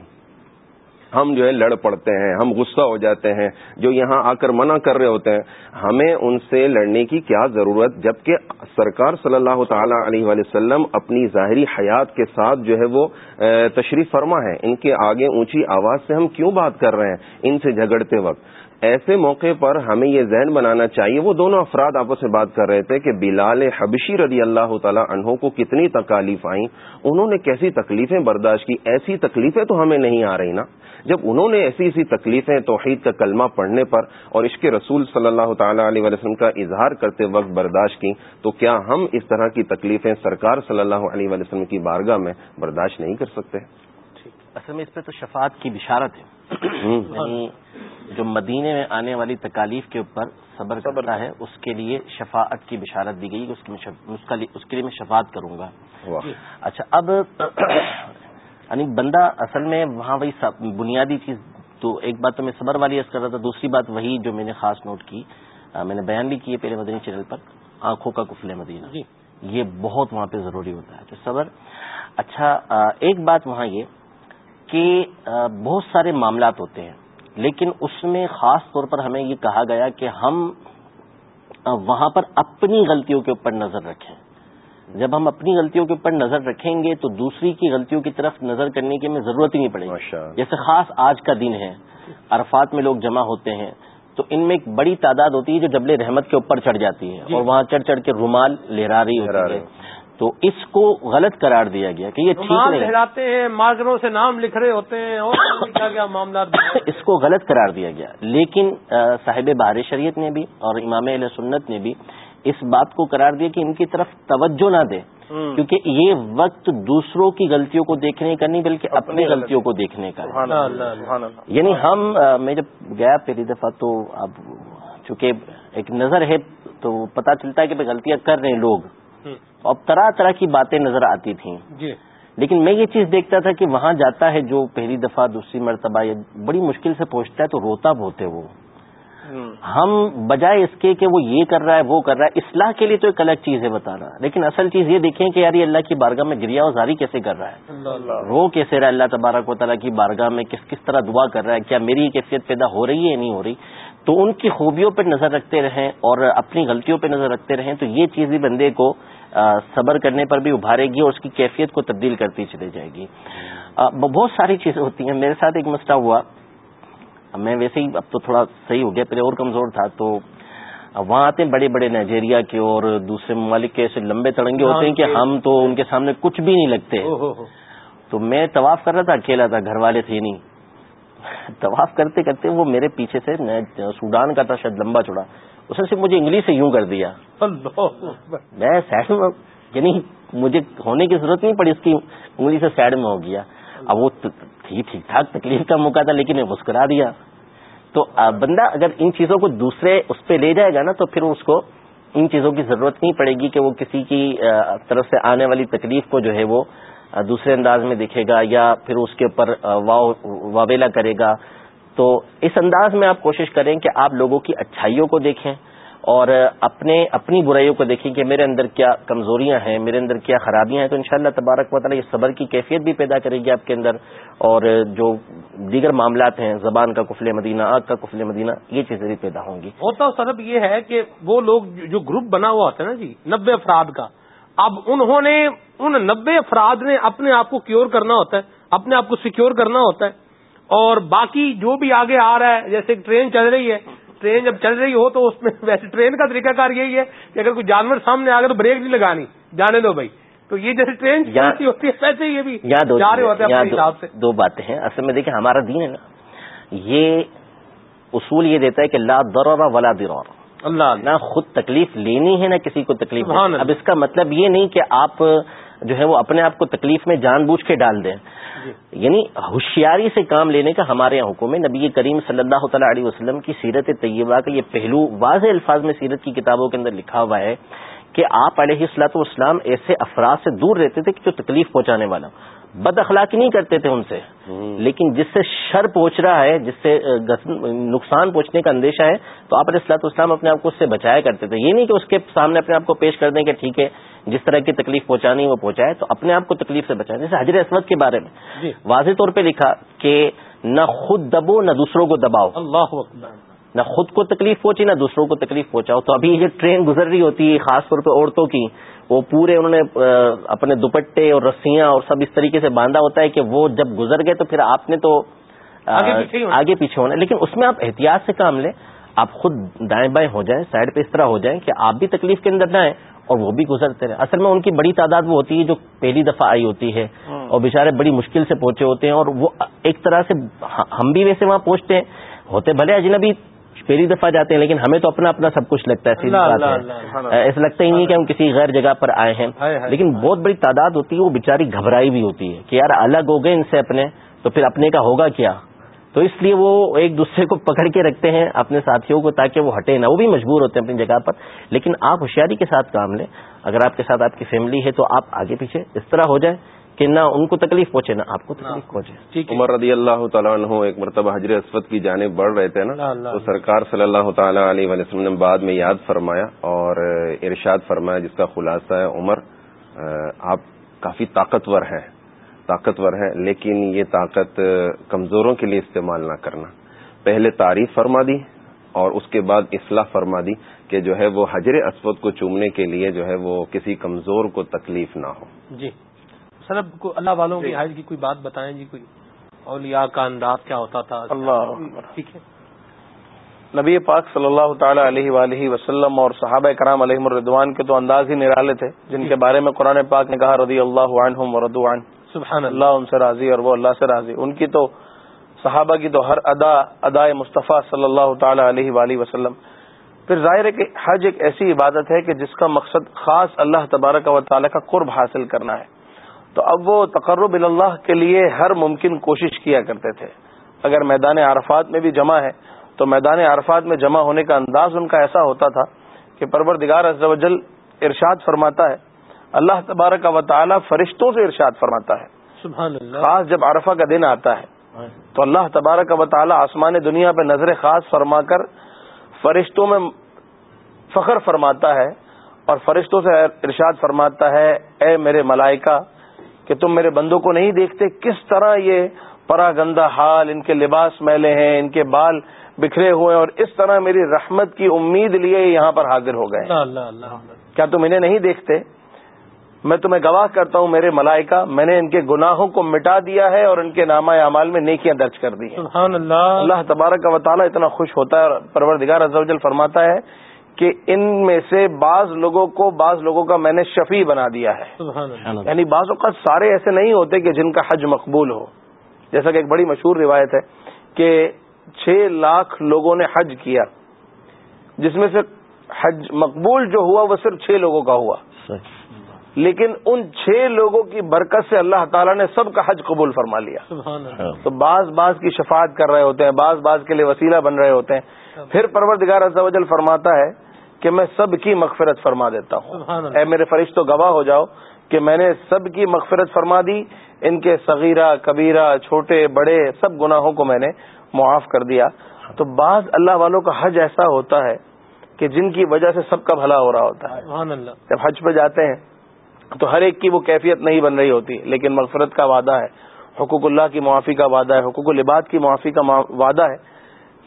ہم جو ہے لڑ پڑتے ہیں، ہم غصہ ہو جاتے ہیں، جو یہاں آ کر منع کر رہے ہوتے ہیں۔ ہمیں ان سے لڑنے کی کیا ضرورت؟ جبکہ سرکار صلی اللہ تعالی علیہ وآلہ وسلم اپنی ظاہری حیات کے ساتھ جو ہے وہ تشریف فرما ہے۔ ان کے آگے اونچی آواز سے ہم کیوں بات کر رہے ہیں؟ ان سے جھگڑتے وقت۔ ایسے موقع پر ہمیں یہ ذہن بنانا چاہیے وہ دونوں افراد آپس میں بات کر رہے تھے کہ بلال حبشی رضی اللہ تعالی عنہ کو کتنی تکالیف آئیں انہوں نے کیسی تکلیفیں برداشت کی؟ ایسی تکلیفیں تو ہمیں نہیں آ رہی نا۔ جب انہوں نے ایسی ایسی تکلیفیں توحید کا کلمہ پڑھنے پر اور عشق رسول صلی اللہ تعالی علیہ وسلم کا اظہار کرتے وقت برداشت کی تو کیا ہم اس طرح کی تکلیفیں سرکار صلی اللہ علیہ وسلم کی بارگاہ میں برداشت نہیں کر سکتے؟ اصل میں اس پہ تو شفاعت کی بشارت ہے۔ جو مدینے میں آنے والی تکالیف کے اوپر صبر کرتا ہے اس کے لیے شفاعت کی بشارت دی گئی کہ اس کے لیے میں شفاعت کروں گا۔ واہ۔ اچھا اب یعنی بندہ اصل میں وہاں وہی بنیادی چیز تو ایک بات تو میں صبر والی عرض کر رہا تھا دوسری بات وہی جو میں نے خاص نوٹ کی میں نے بیان بھی کی ہے پہلے مدنی چینل پر آنکھوں کا کفل مدینہ۔ جی۔ یہ بہت وہاں پہ ضروری ہوتا ہے کہ صبر۔ اچھا ایک بات وہاں یہ کہ بہت سارے معاملات ہوتے ہیں۔ لیکن اس میں خاص طور پر ہمیں یہ کہا گیا کہ ہم وہاں پر اپنی غلطیوں کے اوپر نظر رکھیں۔ جب ہم اپنی غلطیوں کے اوپر نظر رکھیں گے تو دوسری کی غلطیوں کی طرف نظر کرنے کی ہمیں ضرورت ہی نہیں پڑے گی۔ جیسے خاص آج کا دن ہے عرفات میں لوگ جمع ہوتے ہیں تو ان میں ایک بڑی تعداد ہوتی ہے جو جبل رحمت کے اوپر چڑھ جاتی ہے اور وہاں چڑھ چڑھ کے رومال لہرا رہی ہوتی ہے۔ تو اس کو غلط قرار دیا گیا کہ یہ ٹھیک نہیں ہے۔ لہراتے ہیں مارکروں سے نام لکھ رہے ہوتے ہیں اور کیا کیا معاملات۔ اس کو غلط قرار دیا گیا۔ لیکن صاحب بہار شریعت نے بھی اور امام علیہ سنت نے بھی اس بات کو قرار دیا کہ ان کی طرف توجہ نہ دے۔ کیونکہ یہ وقت دوسروں کی غلطیوں کو دیکھنے کا نہیں بلکہ اپنی غلطیوں کو دیکھنے کا۔ یعنی ہم میں جب گیا پہلی دفعہ تو اب چونکہ ایک نظر ہے تو پتہ چلتا ہے کہ غلطیاں کر رہے ہیں لوگ۔ اب طرح طرح کی باتیں نظر آتی تھیں۔ جی۔ لیکن میں یہ چیز دیکھتا تھا کہ وہاں جاتا ہے جو پہلی دفعہ دوسری مرتبہ یا بڑی مشکل سے پہنچتا ہے تو روتا بہت ہے وہ۔ ہم بجائے اس کے کہ وہ یہ کر رہا ہے وہ کر رہا ہے اصلاح کے لیے تو ایک الگ چیز ہے بتا رہا لیکن اصل چیز یہ دیکھیں کہ یار یہ اللہ کی بارگاہ میں گریا وزاری کیسے کر رہا ہے؟ رو کیسے رہا اللہ تبارک و تعالیٰ کی بارگاہ میں کس کس طرح دعا کر رہا ہے؟ کیا میری کیفیت پیدا ہو رہی ہے یا نہیں ہو رہی؟ تو ان کی خوبیوں پہ نظر رکھتے رہیں اور اپنی غلطیوں پہ نظر رکھتے رہیں تو یہ چیز بھی بندے کو صبر کرنے پر بھی ابھارے گی اور اس کی کیفیت کو تبدیل کرتی چلی جائے گی۔ بہت ساری چیزیں ہوتی ہیں۔ میرے ساتھ ایک مسئلہ ہوا۔ میں ویسے ہی اب تو تھوڑا صحیح ہو گیا پہلے اور کمزور تھا۔ تو وہاں آتے ہیں بڑے بڑے نائجیریا کے اور دوسرے ممالک کے ایسے لمبے تڑنگے ہوتے ہیں کہ ہاں، ہم تو ان کے سامنے کچھ بھی نہیں لگتے۔ تو میں طواف کر رہا تھا اکیلا تھا گھر والے تھے نہیں۔ طواف کرتے کرتے وہ میرے پیچھے سے سوڈان کا تھا شاید لمبا چوڑا۔ اس نے صرف مجھے انگلش سے یوں کر دیا۔ میں سیڈ میں یعنی مجھے ہونے کی ضرورت نہیں پڑی اس کی انگلی سے سیڈ میں ہو گیا۔ اب وہ تھی ٹھیک ٹھاک تکلیف کا موقع تھا لیکن میں مسکرا دیا۔ تو بندہ اگر ان چیزوں کو دوسرے اس پہ لے جائے گا نا تو پھر اس کو ان چیزوں کی ضرورت نہیں پڑے گی کہ وہ کسی کی طرف سے آنے والی تکلیف کو جو ہے وہ دوسرے انداز میں دیکھے گا یا پھر اس کے اوپر واویلا کرے گا۔ تو اس انداز میں آپ کوشش کریں کہ آپ لوگوں کی اچھائیوں کو دیکھیں اور اپنے اپنی برائیوں کو دیکھیں کہ میرے اندر کیا کمزوریاں ہیں، میرے اندر کیا خرابیاں ہیں، تو انشاءاللہ تبارک و تعالیٰ یہ صبر کی کیفیت بھی پیدا کرے گی آپ کے اندر اور جو دیگر معاملات ہیں، زبان کا کفل مدینہ، آگ کا کفل مدینہ، یہ چیزیں بھی پیدا ہوں گی۔ ہوتا سرب یہ ہے کہ وہ لوگ جو گروپ بنا ہوا ہوتا ہے نا جی نبے افراد کا، اب انہوں نے، ان نبے افراد نے اپنے آپ کو کیور کرنا ہوتا ہے، اپنے آپ کو سیکیور کرنا ہوتا ہے۔ اور باقی جو بھی آگے آ رہا ہے جیسے ٹرین چل رہی ہے ٹرین جب چل رہی ہو تو اس میں ویسے ٹرین کا طریقہ کار یہی ہے کہ اگر کوئی جانور سامنے آ گئے تو بریک نہیں لگانی جانے دو بھائی۔ تو یہ جیسے ٹرین ہوتی ہے ویسے یہ بھی جا رہے ہوتے ہیں حساب سے۔ دو باتیں ہیں۔ اصل میں دیکھیں ہمارا دین ہے نا یہ اصول یہ دیتا ہے کہ لا ضرور ولا ضرور اللہ۔ نہ خود تکلیف لینی ہے نہ کسی کو تکلیف اب اس کا مطلب یہ نہیں کہ آپ جو ہے وہ اپنے آپ کو تکلیف میں جان بوجھ کے ڈال دیں۔ یعنی ہوشیاری سے کام لینے کا ہمارے یہاں حکم ہے۔ نبی کریم صلی اللہ تعالیٰ علیہ وسلم کی سیرت طیبہ کا یہ پہلو واضح الفاظ میں سیرت کی کتابوں کے اندر لکھا ہوا ہے کہ آپ علیہ السلاط والسلام ایسے افراد سے دور رہتے تھے کہ جو تکلیف پہنچانے والا۔ بد اخلاقی نہیں کرتے تھے ان سے۔ لیکن جس سے شر پہنچ رہا ہے جس سے نقصان پہنچنے کا اندیشہ ہے تو آپ علیہ السلاط اسلام اپنے آپ کو اس سے بچایا کرتے تھے۔ یہ نہیں کہ اس کے سامنے اپنے آپ کو پیش کر دیں کہ ٹھیک ہے جس طرح کی تکلیف پہنچانی وہ پہنچائے تو اپنے آپ کو تکلیف سے بچائے جیسے حضر اسود کے بارے میں جی۔ واضح طور پہ لکھا کہ نہ خود دبو نہ دوسروں کو دباؤ۔ اللہ نہ خود کو تکلیف پہنچی نہ دوسروں کو تکلیف پہنچاؤ۔ تو ابھی یہ ٹرین گزر رہی ہوتی ہے خاص طور پہ عورتوں کی۔ وہ پورے انہوں نے اپنے دوپٹے اور رسیاں اور سب اس طریقے سے باندھا ہوتا ہے کہ وہ جب گزر گئے تو پھر آپ نے تو آگے پیچھے ہونا۔ لیکن اس میں آپ احتیاط سے کام لیں آپ خود دائیں بائیں ہو جائیں سائڈ پہ اس طرح ہو جائیں کہ آپ بھی تکلیف کے اندر نہ آئیں اور وہ بھی گزرتے رہے اصل میں ان کی بڑی تعداد وہ ہوتی ہے جو پہلی دفعہ آئی ہوتی ہے ہاں۔ اور بےچارے بڑی مشکل سے پہنچے ہوتے ہیں اور وہ ایک طرح سے ہم بھی ویسے وہاں پہنچتے ہیں ہوتے بھلے اجنبی پہلی دفعہ جاتے ہیں لیکن ہمیں تو اپنا اپنا سب کچھ لگتا ہے ایسا لگتا ہی نہیں کہ ہم کسی غیر جگہ پر آئے ہیں۔ لیکن بہت بڑی تعداد ہوتی ہے وہ بیچاری گھبرائی بھی ہوتی ہے کہ یار الگ ہو گئے ان سے اپنے تو پھر اپنے کا ہوگا کیا؟ تو اس لیے وہ ایک دوسرے کو پکڑ کے رکھتے ہیں اپنے ساتھیوں کو تاکہ وہ ہٹے نہ۔ وہ بھی مجبور ہوتے ہیں اپنی جگہ پر۔ لیکن آپ ہوشیاری کے ساتھ کام لیں۔ اگر آپ کے ساتھ آپ کی فیملی ہے تو آپ آگے پیچھے اس طرح ہو جائیں۔ کہ نہ ان کو تکلیف پہنچے نہ آپ کو تکلیف پہنچے۔ عمر رضی اللہ تعالیٰ عنہ ایک مرتبہ حضر اسود کی جانب بڑھ رہے تھے نا تو سرکار صلی اللہ تعالیٰ علیہ وسلم نے بعد میں یاد فرمایا اور ارشاد فرمایا جس کا خلاصہ ہے عمر آپ کافی طاقتور ہیں طاقتور ہے لیکن یہ طاقت کمزوروں کے لیے استعمال نہ کرنا۔ پہلے تعریف فرما دی اور اس کے بعد اصلاح فرما دی کہ جو ہے وہ حجر اسود کو چومنے کے لیے جو ہے وہ کسی کمزور کو تکلیف نہ ہو۔ جی۔ سر کو اللہ والوں کی حج کی کوئی بات بتائیں جی کوئی اولیاء کا انداز کیا ہوتا تھا؟ اللہ۔ ٹھیک ہے۔ نبی پاک صلی اللہ تعالی علیہ وآلہ وسلم اور صحابہ کرام علیہ الردوان کے تو انداز ہی نرالے تھے جن جی۔ کے بارے میں قرآن پاک نے کہا رضی اللہ عنہم وردوان سبحان اللہ ان سے راضی اور وہ اللہ سے راضی۔ ان کی تو صحابہ کی تو ہر ادا ادا مصطفیٰ صلی اللہ تعالی علیہ وآلہ وسلم۔ پھر ظاہر ہے کہ حج ایک ایسی عبادت ہے کہ جس کا مقصد خاص اللہ تبارک و تعالی کا قرب حاصل کرنا ہے۔ تو اب وہ تقرب اللہ کے لیے ہر ممکن کوشش کیا کرتے تھے۔ اگر میدان عرفات میں بھی جمع ہے تو میدان عرفات میں جمع ہونے کا انداز ان کا ایسا ہوتا تھا کہ پروردگار عز و جل ارشاد فرماتا ہے۔ اللہ تبارک و تعالی فرشتوں سے ارشاد فرماتا ہے۔ سبحان اللہ۔ خاص جب عرفہ کا دن آتا ہے تو اللہ تبارک و تعالی آسمان دنیا پہ نظر خاص فرما کر فرشتوں میں فخر فرماتا ہے اور فرشتوں سے ارشاد فرماتا ہے اے میرے ملائکہ کہ تم میرے بندوں کو نہیں دیکھتے کس طرح یہ پرا گندہ حال ان کے لباس میلے ہیں ان کے بال بکھرے ہوئے اور اس طرح میری رحمت کی امید لیے یہاں پر حاضر ہو گئے۔ اللہ اللہ کیا تم انہیں نہیں دیکھتے؟ میں تمہیں گواہ کرتا ہوں میرے ملائکہ میں نے ان کے گناہوں کو مٹا دیا ہے اور ان کے نامہ اعمال میں نیکیاں درج کر دی سبحان اللہ۔ اللہ تبارک کا وطالعہ اتنا خوش ہوتا ہے پروردگار عزوجل فرماتا ہے کہ ان میں سے بعض لوگوں کو بعض لوگوں کا میں نے شفیع بنا دیا ہے۔ سبحان اللہ۔ یعنی بعض اوقات سارے ایسے نہیں ہوتے کہ جن کا حج مقبول ہو۔ جیسا کہ ایک بڑی مشہور روایت ہے کہ چھ لاکھ لوگوں نے حج کیا۔ جس میں سے حج مقبول جو ہوا وہ صرف چھ لوگوں کا ہوا۔ لیکن ان چھ لوگوں کی برکت سے اللہ تعالیٰ نے سب کا حج قبول فرما لیا۔ سبحان اللہ۔ تو بعض بعض کی شفاعت کر رہے ہوتے ہیں بعض بعض کے لیے وسیلہ بن رہے ہوتے ہیں۔ پھر پروردگار عز و جل فرماتا ہے کہ میں سب کی مغفرت فرما دیتا ہوں۔ اے میرے فرشتوں گواہ ہو جاؤ کہ میں نے سب کی مغفرت فرما دی۔ ان کے صغیرہ کبیرہ چھوٹے بڑے سب گناہوں کو میں نے معاف کر دیا۔ تو بعض اللہ والوں کا حج ایسا ہوتا ہے کہ جن کی وجہ سے سب کا بھلا ہو رہا ہوتا ہے۔ جب حج پہ جاتے ہیں تو ہر ایک کی وہ کیفیت نہیں بن رہی ہوتی لیکن مغفرت کا وعدہ ہے۔ حقوق اللہ کی معافی کا وعدہ ہے حقوق العباد کی معافی کا وعدہ ہے۔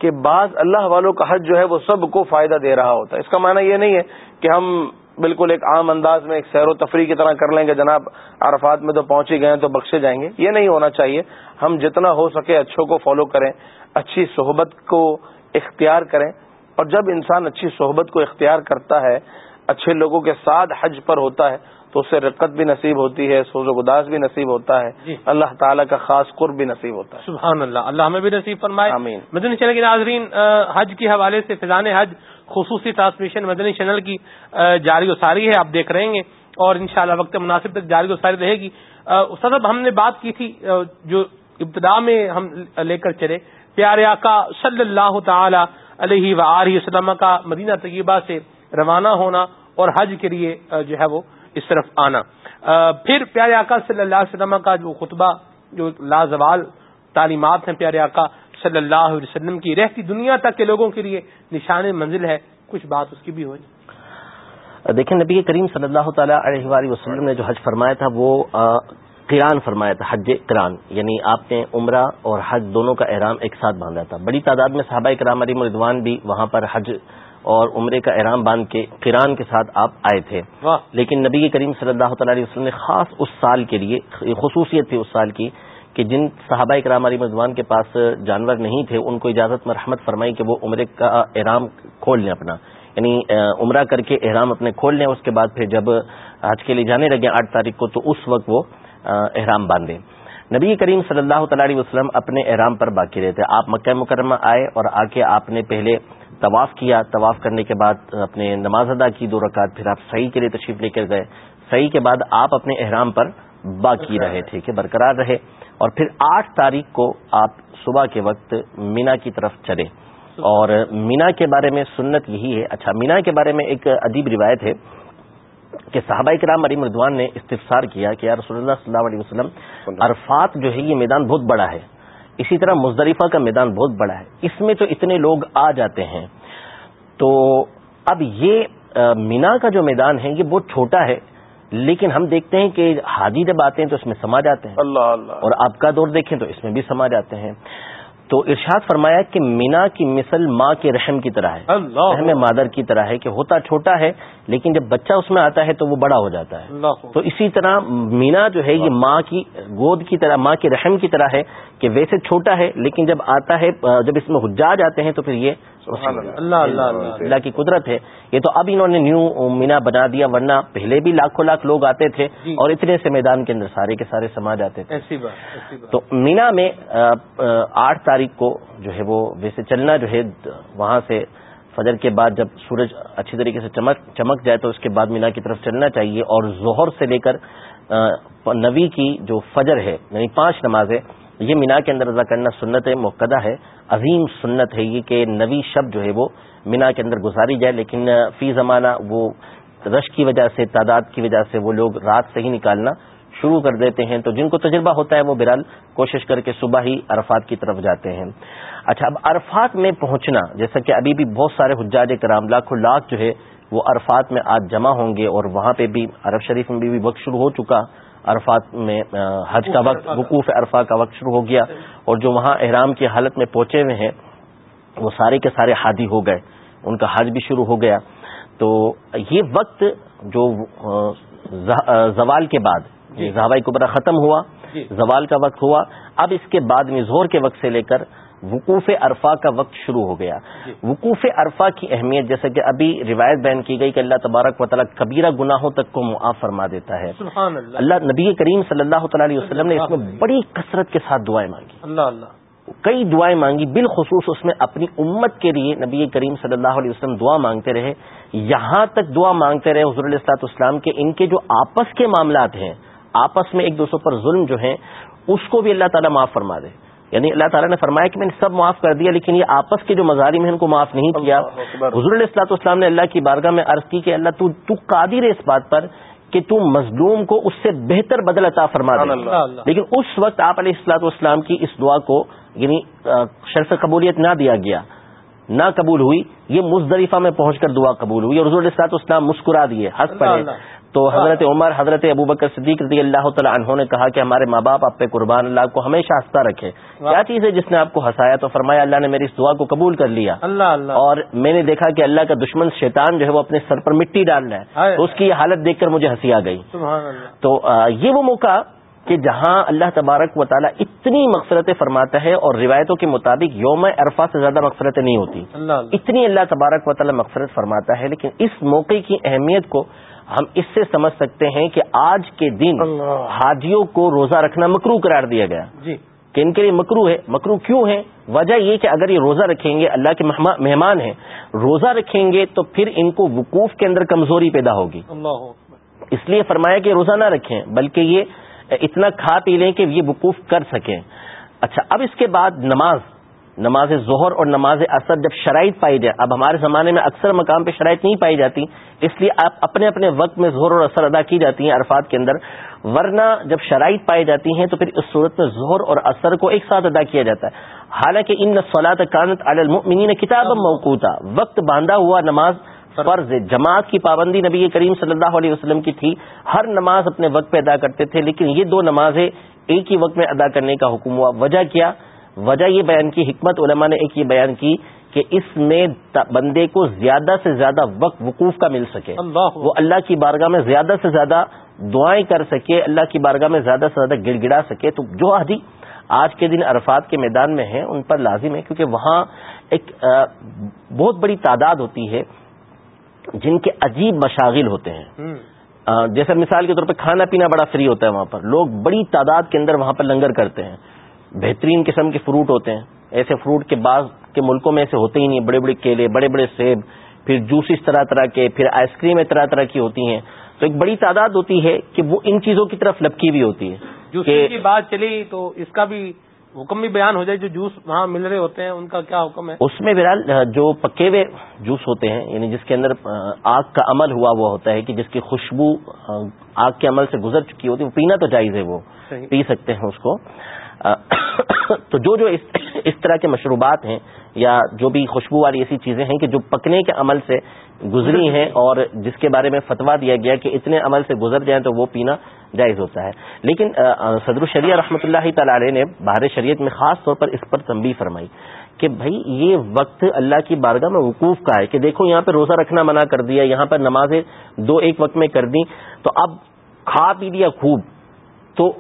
کہ بعض اللہ والوں کا حج جو ہے وہ سب کو فائدہ دے رہا ہوتا ہے۔ اس کا معنی یہ نہیں ہے کہ ہم بالکل ایک عام انداز میں ایک سیر و تفریح کی طرح کر لیں گے جناب عرفات میں تو پہنچ ہی گئے تو بخشے جائیں گے۔ یہ نہیں ہونا چاہیے۔ ہم جتنا ہو سکے اچھوں کو فالو کریں، اچھی صحبت کو اختیار کریں۔ اور جب انسان اچھی صحبت کو اختیار کرتا ہے، اچھے لوگوں کے ساتھ حج پر ہوتا ہے تو اس سے رقت بھی نصیب ہوتی ہے سوز و گداس بھی نصیب ہوتا ہے۔ جی۔ اللہ تعالیٰ کا خاص قرب بھی نصیب ہوتا ہے۔ سبحان اللہ۔ اللہ ہمیں بھی نصیب فرمائے۔ آمین۔ مدنی چینل کے ناظرین حج کے حوالے سے فضان حج خصوصی ٹرانسمیشن مدنی چینل کی جاری و ساری ہے آپ دیکھ رہے ہیں اور انشاءاللہ وقت مناسب تک جاری و ساری رہے گی۔ استاد ہم نے بات کی تھی جو ابتدا میں ہم لے کر چلے پیارے آقا صلی اللہ تعالی علیہ و وسلم کا مدینہ طیبہ سے روانہ ہونا اور حج کے لیے جو ہے وہ اس طرف آنا۔ پھر پیارے آقا صلی اللہ علیہ وسلم کا جو خطبہ، جو لازوال تعلیمات ہیں پیارے آقا صلی اللہ علیہ وسلم کی، رہتی دنیا تک کے لوگوں کے لیے نشان منزل ہے۔ کچھ بات اس کی بھی ہوئی۔ دیکھیں، نبی کریم صلی اللہ تعالیٰ علیہ وسلم نے جو حج فرمایا تھا، وہ کران فرمایا تھا، حج کران یعنی آپ نے عمرہ اور حج دونوں کا احرام ایک ساتھ باندھا تھا۔ بڑی تعداد میں صحابہ کرام علی مردوان بھی وہاں پر حج اور عمرے کا احرام باندھ کے کران کے ساتھ آپ آئے تھے۔ لیکن نبی کریم صلی اللہ تعالی علیہ وسلم نے خاص اس سال کے لیے خصوصیت تھی اس سال کی کہ جن صحابہ کرام علی مردوان کے پاس جانور نہیں تھے ان کو اجازت مرحمت فرمائی کہ وہ عمرے کا احرام کھول لیں اپنا۔ یعنی عمرہ کر کے احرام اپنے کھول لیں اس کے بعد پھر جب حج کے لیے جانے لگے آٹھ تاریخ کو تو اس وقت وہ احرام باندھے۔ نبی کریم صلی اللہ تعالی علیہ وسلم اپنے احرام پر باقی رہتے۔ آپ مکہ مکرمہ آئے اور آ کے آپ نے پہلے طواف کیا طواف کرنے کے بعد اپنے نماز ادا کی دو رکعت پھر آپ صحیح کے لیے تشریف لے کر گئے۔ صحیح کے بعد آپ اپنے احرام پر باقی رہے ٹھیک ہے برقرار رہے۔ اور پھر آٹھ تاریخ کو آپ صبح کے وقت مینا کی طرف چلے۔ اور مینا کے بارے میں سنت یہی ہے۔ اچھا مینا کے بارے میں ایک ادیب روایت ہے کہ صحابہ کرام علی مردوان نے استفسار کیا کہ یا رسول اللہ صلی اللہ علیہ وسلم عرفات جو ہے یہ میدان بہت بڑا ہے۔ اسی طرح مزدلفہ کا میدان بہت بڑا ہے۔ اس میں تو اتنے لوگ آ جاتے ہیں تو اب یہ مینا کا جو میدان ہے یہ بہت چھوٹا ہے۔ لیکن ہم دیکھتے ہیں کہ حاجی جب آتے ہیں تو اس میں سما جاتے ہیں۔ اللہ اللہ۔ اور آپ کا دور دیکھیں تو اس میں بھی سما جاتے ہیں۔ تو ارشاد فرمایا کہ مینا کی مثل ماں کے رحم کی طرح ہے۔ رحم مادر کی طرح ہے کہ ہوتا چھوٹا ہے لیکن جب بچہ اس میں آتا ہے تو وہ بڑا ہو جاتا ہے۔ تو اسی طرح مینا جو ہے یہ ماں کی گود کی طرح ماں کے رحم کی طرح ہے کہ ویسے چھوٹا ہے لیکن جب آتا ہے جب اس میں حجاج آتے ہیں تو پھر یہ اللہ۔ اللہ اللہ کی قدرت ہے۔ یہ تو اب انہوں نے نیو مینا بنا دیا ورنہ پہلے بھی لاکھوں لاکھ لوگ آتے تھے جی۔ اور اتنے سے میدان کے اندر سارے کے سارے سما جاتے تھے۔ تو مینا میں آٹھ تاریخ تاریخ کو جو ہے وہ ویسے چلنا جو ہے وہاں سے فجر کے بعد جب سورج اچھی طریقے سے چمک چمک جائے تو اس کے بعد مینا کی طرف چلنا چاہیے اور ظہر سے لے کر نوی کی جو فجر ہے یعنی پانچ نمازیں، یہ مینا کے اندر ادا کرنا سنت موقع ہے، عظیم سنت ہے یہ کہ نوی شب جو ہے وہ مینا کے اندر گزاری جائے، لیکن فی زمانہ وہ رش کی وجہ سے، تعداد کی وجہ سے وہ لوگ رات سے ہی نکالنا شروع کر دیتے ہیں تو جن کو تجربہ ہوتا ہے وہ برال کوشش کر کے صبح ہی عرفات کی طرف جاتے ہیں۔ اچھا اب عرفات میں پہنچنا، جیسا کہ ابھی بھی بہت سارے حجاج کرام لاکھوں لاکھ جو ہے وہ عرفات میں آج جمع ہوں گے اور وہاں پہ بھی عرب شریف میں بھی وقت شروع ہو چکا۔ عرفات میں حج کا وقت، وقوف عرفہ کا وقت شروع ہو گیا اور جو وہاں احرام کی حالت میں پہنچے ہوئے ہیں، وہ سارے کے سارے حادی ہو گئے۔ ان کا حج بھی شروع ہو گیا۔ تو یہ وقت جو زوال کے بعد جی۔ زہوائی کبرا ختم ہوا جی۔ زوال کا وقت ہوا اب اس کے بعد زہر کے وقت سے لے کر وقوف عرفہ کا وقت شروع ہو گیا۔ جی۔ وقوف عرفہ کی اہمیت جیسے کہ ابھی روایت بیان کی گئی کہ اللہ تبارک و تعالیٰ کبیرہ گناہوں تک کو معاف فرما دیتا ہے۔ اللہ. نبی کریم صلی اللہ تعالی علیہ وسلم نے اس میں بڑی کثرت کے ساتھ دعائیں مانگی۔ اللہ اللہ. کئی دعائیں مانگی بالخصوص اس میں اپنی امت کے لیے نبی کریم صلی اللہ علیہ وسلم دعا مانگتے رہے۔ یہاں تک دعا مانگتے رہے حضور السلاط اسلام کے ان کے جو آپس کے معاملات ہیں آپس میں ایک دوسرے پر ظلم جو ہیں اس کو بھی اللہ تعالیٰ معاف فرما دے۔ یعنی اللہ تعالیٰ نے فرمایا کہ میں نے سب معاف کر دیا لیکن یہ آپس کے جو مظاہر ہیں ان کو معاف نہیں کیا۔ حضور السلاط اسلام نے اللہ کی بارگاہ میں عرض کی کہ اللہ تو تو قادر ہے اس بات پر کہ تو مظلوم کو اس سے بہتر بدل عطا فرما دے۔ لیکن اس وقت آپ علیہ السلاط اسلام کی اس دعا کو یعنی شرف قبولیت نہ دیا گیا۔ نہ قبول ہوئی یہ مزدریفہ میں پہنچ کر دعا قبول ہوئی اور حضور السلاط اسلام مسکرا دیے ہنس پڑے تو حضرت عمر حضرت ابو بکر صدیق رضی اللہ تعالیٰ عنہ نے کہا کہ ہمارے ماں باپ آپ پہ قربان اللہ کو ہمیشہ ہنستا رکھے۔ کیا چیز ہے جس نے آپ کو ہنسایا؟ تو فرمایا اللہ نے میری اس دعا کو قبول کر لیا۔ اللہ اللہ۔ اور میں نے دیکھا کہ اللہ کا دشمن شیطان جو ہے وہ اپنے سر پر مٹی ڈال رہا ہے۔ تو اس کی یہ حالت دیکھ کر مجھے ہنسی آ گئی۔ تو یہ وہ موقع کہ جہاں اللہ تبارک و تعالیٰ اتنی مقصرتیں فرماتا ہے اور روایتوں کے مطابق یوم عرفہ سے زیادہ مقصرتیں نہیں ہوتی۔ اتنی اللہ تبارک و تعالیٰ مقصرت فرماتا ہے لیکن اس موقع کی اہمیت کو ہم اس سے سمجھ سکتے ہیں کہ آج کے دن حاجیوں کو روزہ رکھنا مکرو قرار دیا گیا۔ جی۔ کہ ان کے لیے مکرو ہے مکرو کیوں ہے؟ وجہ یہ کہ اگر یہ روزہ رکھیں گے اللہ کے مہمان ہیں روزہ رکھیں گے تو پھر ان کو وقوف کے اندر کمزوری پیدا ہوگی۔ اس لیے فرمایا کہ روزہ نہ رکھیں بلکہ یہ اتنا کھا پی لیں کہ یہ وقوف کر سکیں۔ اچھا اب اس کے بعد نماز۔ نماز ظہر اور نماز اثر جب شرائط پائی جائے، اب ہمارے زمانے میں اکثر مقام پہ شرائط نہیں پائی جاتی، اس لیے آپ اپنے اپنے وقت میں ظہر اور اثر ادا کی جاتی ہیں عرفات کے اندر، ورنہ جب شرائط پائی جاتی ہیں تو پھر اس صورت میں ظہر اور اثر کو ایک ساتھ ادا کیا جاتا ہے۔ حالانکہ ان سولاد کانت المؤمنین کتاب موقوتا، وقت باندھا ہوا نماز فرض جماعت کی پابندی نبی کریم صلی اللہ علیہ وسلم کی تھی، ہر نماز اپنے وقت پہ ادا کرتے تھے، لیکن یہ دو نمازیں ایک ہی وقت میں ادا کرنے کا حکم ہوا۔ وجہ کیا؟ وجہ یہ بیان کی حکمت علماء نے ایک یہ بیان کی کہ اس میں بندے کو زیادہ سے زیادہ وقت وقوف کا مل سکے۔ وہ اللہ کی بارگاہ میں زیادہ سے زیادہ دعائیں کر سکے اللہ کی بارگاہ میں زیادہ سے زیادہ گڑ گڑا سکے۔ تو جو حدی آج کے دن عرفات کے میدان میں ہیں ان پر لازم ہے کیونکہ وہاں ایک بہت بڑی تعداد ہوتی ہے جن کے عجیب مشاغل ہوتے ہیں۔ جیسے مثال کے طور پہ کھانا پینا بڑا فری ہوتا ہے وہاں پر۔ لوگ بڑی تعداد کے اندر وہاں پر لنگر کرتے ہیں۔ بہترین قسم کے فروٹ ہوتے ہیں۔ ایسے فروٹ کے بعض کے ملکوں میں ایسے ہوتے ہی نہیں بڑے بڑے کیلے بڑے بڑے سیب پھر جوس اس طرح طرح کے پھر آئس کریم طرح طرح کی ہوتی ہیں۔ تو ایک بڑی تعداد ہوتی ہے کہ وہ ان چیزوں کی طرف لپکی بھی ہوتی ہے کی بات چلی تو اس کا بھی حکم بھی بیان ہو جائے جو جوس وہاں مل رہے ہوتے ہیں ان کا کیا حکم ہے؟ اس میں بہرحال جو پکے ہوئے جوس ہوتے ہیں یعنی جس کے اندر آگ کا عمل ہوا وہ ہوتا ہے کہ جس کی خوشبو آگ کے عمل سے گزر چکی ہوتی ہے وہ پینا تو جائز ہے وہ پی سکتے ہیں اس کو۔ تو جو جو اس طرح کے مشروبات ہیں یا جو بھی خوشبو والی ایسی چیزیں ہیں کہ جو پکنے کے عمل سے گزری ہیں اور جس کے بارے میں فتوا دیا گیا کہ اتنے عمل سے گزر جائیں تو وہ پینا جائز ہوتا ہے۔ لیکن صدر الشریعہ رحمۃ اللہ تعالی علیہ نے باہر شریعت میں خاص طور پر اس پر تنبیہ فرمائی کہ بھائی یہ وقت اللہ کی بارگاہ میں وقوف کا ہے کہ دیکھو یہاں پہ روزہ رکھنا منع کر دیا، یہاں پر نمازیں دو ایک وقت میں کر دی تو اب کھا پی لیا خوب تو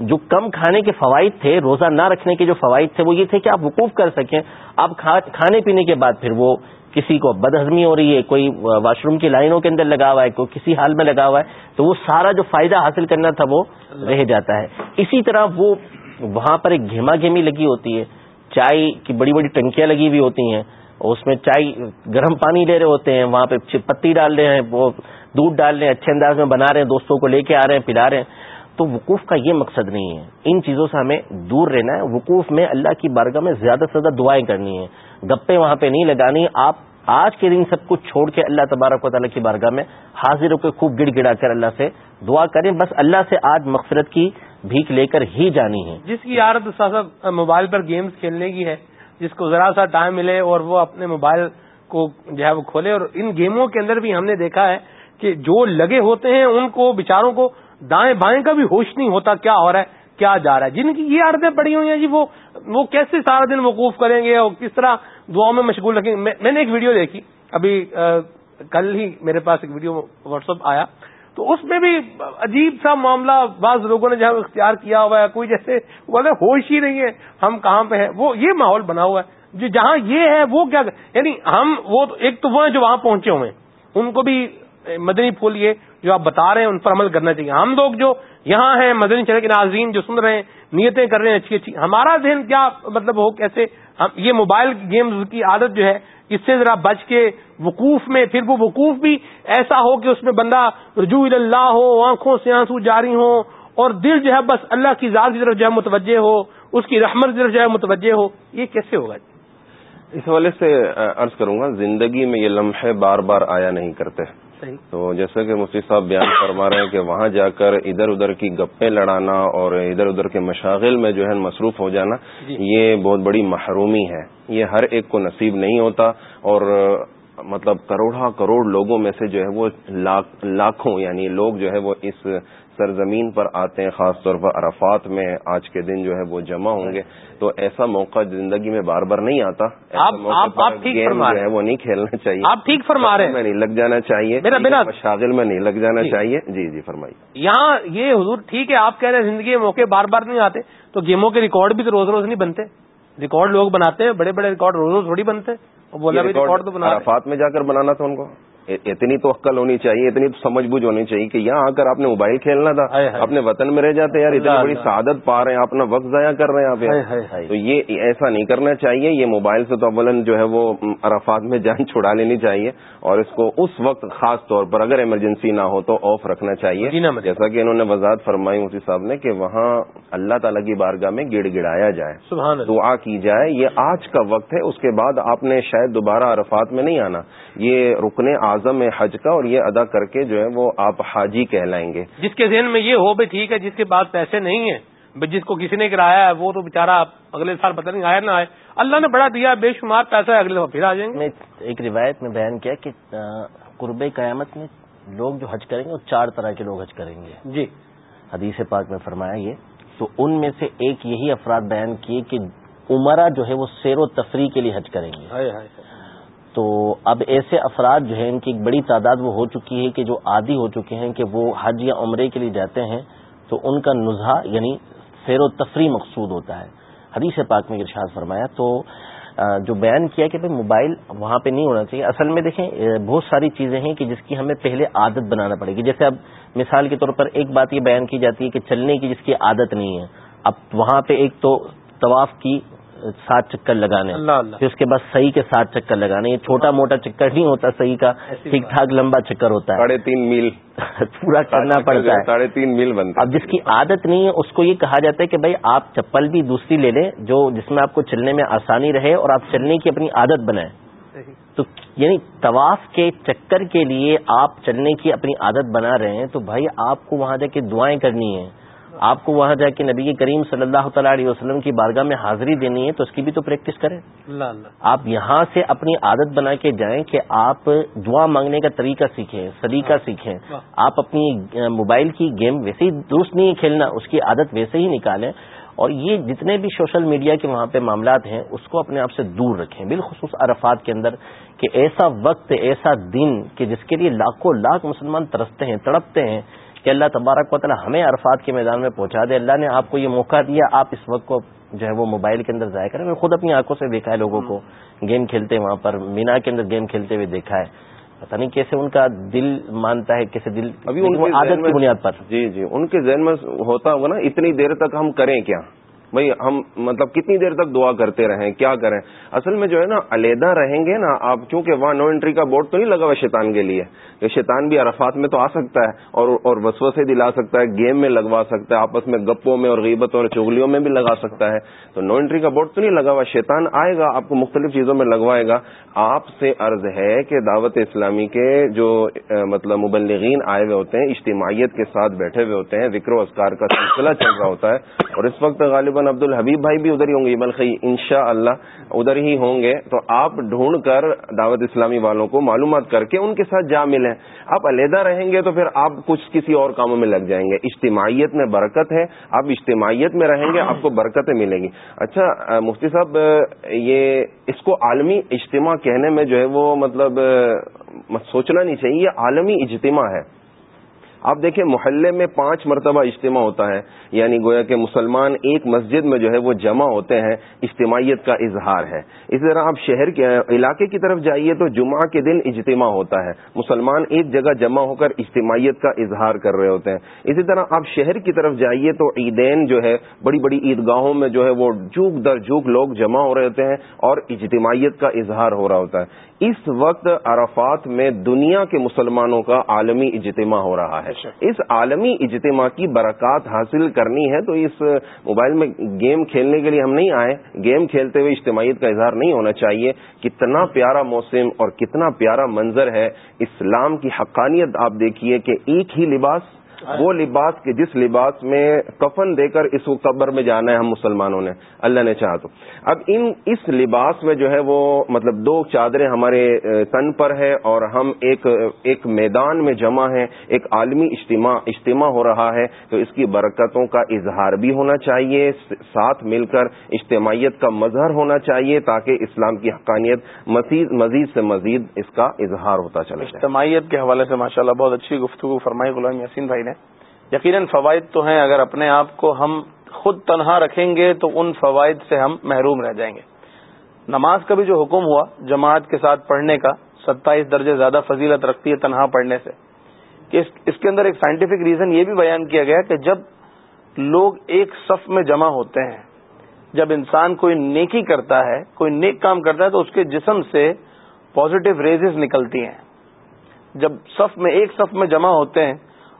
جو کم کھانے کے فوائد تھے، روزہ نہ رکھنے کے جو فوائد تھے، وہ یہ تھے کہ آپ وقوف کر سکیں۔ اب کھانے پینے کے بعد پھر وہ کسی کو بد ہضمی ہو رہی ہے، کوئی واش روم کی لائنوں کے اندر لگا ہوا ہے، کوئی کسی حال میں لگا ہوا ہے، تو وہ سارا جو فائدہ حاصل کرنا تھا وہ رہ جاتا ہے۔ اسی طرح وہ وہاں پر ایک گھیما گھیمی لگی ہوتی ہے۔ چائے کی بڑی بڑی ٹنکیاں لگی ہوئی ہوتی ہیں۔ اس میں چائے گرم پانی لے رہے ہوتے ہیں، وہاں پہ پتی ڈال رہے ہیں، وہ دودھ ڈال رہے ہیں، اچھے انداز میں بنا رہے ہیں، دوستوں کو لے کے آ رہے ہیں، پلا رہے ہیں۔ تو وقوف کا یہ مقصد نہیں ہے۔ ان چیزوں سے ہمیں دور رہنا ہے۔ وقوف میں اللہ کی بارگاہ میں زیادہ سے زیادہ دعائیں کرنی ہیں۔ گپے وہاں پہ نہیں لگانی۔ آپ آج کے دن سب کچھ چھوڑ کے اللہ تبارک و تعالیٰ کی بارگاہ میں حاضر ہو کے خوب گڑ گڑا کر اللہ سے دعا کریں۔ بس اللہ سے آج مغفرت کی بھیک لے کر ہی جانی ہے۔ جس کی عادت صاحب موبائل پر گیمز کھیلنے کی ہے، جس کو ذرا سا ٹائم ملے اور وہ اپنے موبائل کو جو ہے وہ کھولے۔ اور ان گیموں کے اندر بھی ہم نے دیکھا ہے کہ جو لگے ہوتے ہیں، ان کو بچاروں کو دائیں بائیں کا بھی ہوش نہیں ہوتا کیا ہو رہا ہے، کیا جا رہا ہے۔ جن کی یہ عادتیں پڑی ہوئی ہیں جی وہ وہ کیسے سارا دن وقوف کریں گے اور کس طرح دعاؤں میں مشغول رکھیں گے؟ میں نے ایک ویڈیو دیکھی، ابھی کل ہی میرے پاس ایک ویڈیو واٹس ایپ آیا۔ تو اس میں بھی عجیب سا معاملہ بعض لوگوں نے جہاں اختیار کیا ہوا ہے، کوئی جیسے اگر ہوش ہی نہیں ہے، ہم کہاں پہ ہیں؟ وہ یہ ماحول بنا ہوا ہے۔ جو جہاں یہ ہے، وہ کیا یعنی ہم وہ ایک تو وہ ہیں جو وہاں پہنچے ہوئے ہیں۔ ان کو بھی مدنی پھول یہ جو آپ بتا رہے ہیں، ان پر عمل کرنا چاہیے۔ ہم لوگ جو یہاں ہیں، مدنی چلے کے ناظرین جو سن رہے ہیں، نیتیں کر رہے ہیں، اچھی اچھی ہمارا ذہن کیا مطلب ہو؟ کیسے؟ ہم یہ موبائل گیمز کی عادت جو ہے، اس سے ذرا بچ کے وقوف میں، پھر وہ وقوف بھی ایسا ہو کہ اس میں بندہ رجوع اللہ ہو، آنکھوں سے آنسو جاری ہو اور دل جو ہے بس اللہ کی ذات کی طرف جو ہے متوجہ ہو، اس کی رحمت کی طرف جو ہے متوجہ ہو۔ یہ کیسے ہوگا جی؟ اس حوالے سے عرض کروں گا، زندگی میں یہ لمحے بار بار آیا نہیں کرتے۔ تو جیسے کہ مفتی صاحب بیان فرما رہے ہیں کہ وہاں جا کر ادھر ادھر کی گپے لڑانا اور ادھر ادھر کے مشاغل میں جو ہے مصروف ہو جانا جی۔ یہ بہت بڑی محرومی ہے۔ یہ ہر ایک کو نصیب نہیں ہوتا اور مطلب کروڑا کروڑ لوگوں میں سے جو ہے وہ لاکھوں یعنی لوگ جو ہے وہ اس سرزمین پر آتے ہیں خاص طور پر عرفات میں آج کے دن جو ہے وہ جمع ہوں گے۔ تو ایسا موقع زندگی میں بار بار نہیں آتا. گیم جو ہے وہ نہیں کھیلنا چاہیے. آپ ٹھیک فرما رہے ہیں۔ میں نہیں لگ جانا چاہیے شاغل میں نہیں لگ جانا۔ چاہیے۔ جی جی فرمائیے۔ یہاں یہ حضور ٹھیک ہے آپ کہہ رہے ہیں زندگی کے موقع بار بار نہیں آتے تو گیموں کے ریکارڈ بھی تو روز روز نہیں بنتے۔ ریکارڈ لوگ بناتے ہیں بڑے بڑے ریکارڈ روز روز تھوڑی بنتے بولا ریکارڈ تو بنا میں جا کر بنانا تھا ان کو۔ اتنی تو عقل ہونی چاہیے اتنی تو سمجھ بوجھ ہونی چاہیے کہ یہاں آ کر آپ نے موبائل کھیلنا تھا۔ اپنے وطن میں رہ جاتے یار اتنی بڑی سعادت پا رہے ہیں اپنا وقت ضائع کر رہے ہیں آپ تو یہ ایسا نہیں کرنا چاہیے یہ موبائل سے تو اولن جو ہے وہ عرفات میں جان چھڑا لینی چاہیے اور اس کو اس وقت خاص طور پر اگر ایمرجنسی نہ ہو تو آف رکھنا چاہیے۔ جی جیسا کہ انہوں نے وضاحت فرمائی مفتی صاحب نے کہ وہاں اللہ تعالیٰ کی بارگاہ میں گڑ گڑایا جائے دعا کی جائے یہ آج کا وقت ہے اس کے بعد آپ نے شاید دوبارہ عرفات میں نہیں آنا۔ یہ اعظم حج کا اور یہ ادا کر کے جو ہے وہ آپ حاجی کہلائیں گے۔ جس کے ذہن میں یہ ہو بھی ٹھیک ہے جس کے پاس پیسے نہیں ہیں جس کو کسی نے کرایا ہے وہ تو بےچارا اگلے سال پتہ نہیں آیا نہ آئے۔ اللہ نے بڑا دیا بے شمار پیسہ ہے اگلے پھر آ جائیں گے۔ ایک روایت میں بیان کیا کہ قرب قیامت میں لوگ جو حج کریں گے وہ چار طرح کے لوگ حج کریں گے۔ جی۔ حدیث پاک میں فرمایا یہ تو ان میں سے ایک یہی افراد بیان کیے کہ عمرہ جو ہے وہ سیر و تفریح کے لیے حج کریں گے۔ تو اب ایسے افراد جو ہیں، ان کی ایک بڑی تعداد وہ ہو چکی ہے کہ جو عادی ہو چکے ہیں کہ وہ حج یا عمرے کے لیے جاتے ہیں، تو ان کا نظہ یعنی سیر و تفریح مقصود ہوتا ہے۔ حدیث پاک میں ارشاد فرمایا، تو جو بیان کیا کہ بھائی موبائل وہاں پہ نہیں ہونا چاہیے، اصل میں دیکھیں بہت ساری چیزیں ہیں کہ جس کی ہمیں پہلے عادت بنانا پڑے گی۔ جیسے اب مثال کے طور پر ایک بات یہ بیان کی جاتی ہے کہ چلنے کی جس کی عادت نہیں ہے، اب وہاں پہ ایک تو طواف کی سات چکر لگانے پھر اس کے بعد صحیح کے سات چکر لگانے یہ چھوٹا موٹا چکر نہیں ہوتا صحیح کا ٹھیک ٹھاک لمبا چکر ہوتا ہے۔ ساڑھے تین میل۔ پورا کرنا پڑتا ہے۔ ساڑھے تین میل بنتا اب جس کی عادت نہیں ہے اس کو یہ کہا جاتا ہے کہ بھائی آپ چپل بھی دوسری لے لیں جو جس میں آپ کو چلنے میں آسانی رہے اور آپ چلنے کی اپنی عادت بنائیں۔ تو یعنی طواف کے چکر کے لیے آپ چلنے کی اپنی عادت بنا رہے ہیں تو بھائی آپ کو وہاں جا کے دعائیں کرنی ہیں۔ آپ کو وہاں جا کے نبی کریم صلی اللہ تعالیٰ علیہ وسلم کی بارگاہ میں حاضری دینی ہے تو اس کی بھی تو پریکٹس کریں۔ آپ یہاں سے اپنی عادت بنا کے جائیں کہ آپ دعا مانگنے کا طریقہ سیکھیں سلیقہ سیکھیں۔ آپ اپنی موبائل کی گیم ویسے ہی درست نہیں کھیلنا اس کی عادت ویسے ہی نکالیں۔ اور یہ جتنے بھی سوشل میڈیا کے وہاں پہ معاملات ہیں اس کو اپنے آپ سے دور رکھیں۔ بالخصوص عرفات کے اندر کہ ایسا وقت ایسا دن کہ جس کے لیے لاکھوں لاکھ مسلمان ترستے ہیں تڑپتے ہیں۔ کہ اللہ تبارک و تعالیٰ ہمیں عرفات کے میدان میں پہنچا دے۔ اللہ نے آپ کو یہ موقع دیا آپ اس وقت کو جو ہے وہ موبائل کے اندر ضائع کریں۔ میں خود اپنی آنکھوں سے دیکھا ہے لوگوں کو گیم کھیلتے وہاں پر مینا کے اندر گیم کھیلتے ہوئے دیکھا ہے۔ پتہ نہیں کیسے ان کا دل مانتا ہے کیسے دل ابھی عادت کی بنیاد پر۔ جی جی ان کے ذہن میں ہوتا ہوگا نا اتنی دیر تک ہم کریں کیا؟ بھائی ہم مطلب کتنی دیر تک دعا کرتے رہیں، کیا کریں؟ اصل میں جو ہے نا، علیحدہ رہیں گے نا آپ، کیونکہ وہاں نو انٹری کا بورڈ تو نہیں لگا ہوا شیطان کے لیے۔ کہ شیطان بھی عرفات میں تو آ سکتا ہے اور اور وسو سے دلا سکتا ہے گیم میں لگوا سکتا ہے، آپس میں گپوں میں اور غیبت اور چگلیوں میں بھی لگا سکتا ہے۔ تو نو انٹری کا بورڈ تو نہیں لگا ہوا، شیطان آئے گا، آپ کو مختلف چیزوں میں لگوائے گا۔ آپ سے عرض ہے کہ دعوت اسلامی کے جو مطلب مبلغین آئے ہوئے ہوتے ہیں، اجتماعیت کے ساتھ بیٹھے ہوئے ہوتے ہیں، ذکر و اسکار کا سلسلہ چل رہا ہوتا ہے اور اس وقت غالب تقریباً عبد الحبیب بھائی بھی ادھر ہی ہوں گے بلکہ ان شاء اللہ ادھر ہی ہوں گے۔ تو آپ ڈھونڈ کر دعوت اسلامی والوں کو معلومات کر کے ان کے ساتھ جا ملیں۔ آپ علیحدہ رہیں گے تو پھر آپ کچھ کسی اور کاموں میں لگ جائیں گے۔ اجتماعیت میں برکت ہے، آپ اجتماعیت میں رہیں گے، آپ کو برکتیں ملیں گی۔ اچھا مفتی صاحب، یہ اس کو عالمی اجتماع کہنے میں جو ہے وہ مطلب سوچنا نہیں چاہیے، یہ عالمی اجتماع ہے۔ آپ دیکھیں محلے میں پانچ مرتبہ اجتماع ہوتا ہے یعنی گویا کہ مسلمان ایک مسجد میں جو ہے وہ جمع ہوتے ہیں، اجتماعیت کا اظہار ہے۔ اسی طرح آپ شہر کے علاقے کی طرف جائیے تو جمعہ کے دن اجتماع ہوتا ہے۔ مسلمان ایک جگہ جمع ہو کر اجتماعیت کا اظہار کر رہے ہوتے ہیں۔ اسی طرح آپ شہر کی طرف جائیے تو عیدین جو ہے، بڑی بڑی عیدگاہوں میں جو ہے وہ جھوک در جھوک لوگ جمع ہو رہے ہوتے ہیں اور اجتماعیت کا اظہار ہو رہا ہوتا ہے۔ اس وقت عرفات میں دنیا کے مسلمانوں کا عالمی اجتماع ہو رہا ہے۔ اس عالمی اجتماع کی برکات حاصل کرنی ہے تو اس موبائل میں گیم کھیلنے کے لیے ہم نہیں آئے۔ گیم کھیلتے ہوئے اجتماعیت کا اظہار نہیں ہونا چاہیے۔ کتنا پیارا موسم اور کتنا پیارا منظر ہے۔ اسلام کی حقانیت آپ دیکھیے کہ ایک ہی لباس وہ لباس کے جس لباس میں کفن دے کر اس قبر میں جانا ہے ہم مسلمانوں نے، اللہ نے چاہا تو۔ اب ان اس لباس میں جو ہے وہ مطلب دو چادریں ہمارے تن پر ہے اور ہم ایک ایک میدان میں جمع ہیں، ایک عالمی اجتماع اجتماع ہو رہا ہے، تو اس کی برکتوں کا اظہار بھی ہونا چاہیے ساتھ مل کر اجتماعیت کا مظہر ہونا چاہیے تاکہ اسلام کی حقانیت مزید مزید سے مزید اس کا اظہار ہوتا چلے اجتماعیت کے حوالے سے ماشاءاللہ بہت اچھی گفتگو فرمائی غلام یاسین بھائی نے۔ یقیناً فوائد تو ہیں، اگر اپنے آپ کو ہم خود تنہا رکھیں گے تو ان فوائد سے ہم محروم رہ جائیں گے۔ نماز کا بھی جو حکم ہوا جماعت کے ساتھ پڑھنے کا، ستائیس درجے زیادہ فضیلت رکھتی ہے تنہا پڑھنے سے۔ کہ اس کے اندر ایک سائنٹیفک ریزن یہ بھی بیان کیا گیا کہ جب لوگ ایک صف میں جمع ہوتے ہیں، جب انسان کوئی نیکی کرتا ہے، کوئی نیک کام کرتا ہے، تو اس کے جسم سے پازیٹو ریزز نکلتی ہیں۔ جب صف میں، ایک صف میں جمع ہوتے ہیں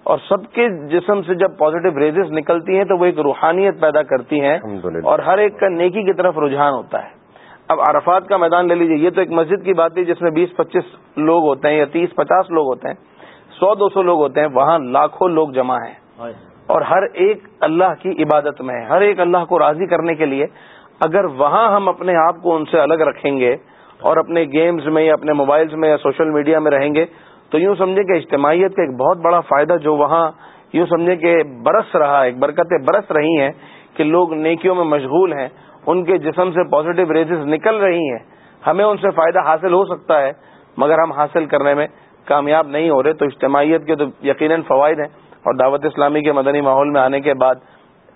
اور سب کے جسم سے جب پازیٹو ریزز نکلتی ہیں تو وہ ایک روحانیت پیدا کرتی ہیں اور ہر ایک کا نیکی کی طرف رجحان ہوتا ہے۔ اب عرفات کا میدان لے لیجیے یہ تو ایک مسجد کی بات ہے جس میں بیس پچیس لوگ ہوتے ہیں یا تیس پچاس لوگ ہوتے ہیں سو دو سو لوگ ہوتے ہیں وہاں لاکھوں لوگ جمع ہیں۔ اور ہر ایک اللہ کی عبادت میں ہے ہر ایک اللہ کو راضی کرنے کے لیے اگر وہاں ہم اپنے آپ کو ان سے الگ رکھیں گے اور اپنے گیمز میں یا اپنے موبائلز میں یا سوشل میڈیا میں رہیں گے تو یوں سمجھے کہ اجتماعیت کا ایک بہت بڑا فائدہ جو وہاں یوں سمجھے کہ برس رہا ایک برکتیں برس رہی ہیں کہ لوگ نیکیوں میں مشغول ہیں، ان کے جسم سے پازیٹو ریزز نکل رہی ہیں۔ ہمیں ان سے فائدہ حاصل ہو سکتا ہے، مگر ہم حاصل کرنے میں کامیاب نہیں ہو رہے۔ تو اجتماعیت کے تو یقیناً فوائد ہیں اور دعوت اسلامی کے مدنی ماحول میں آنے کے بعد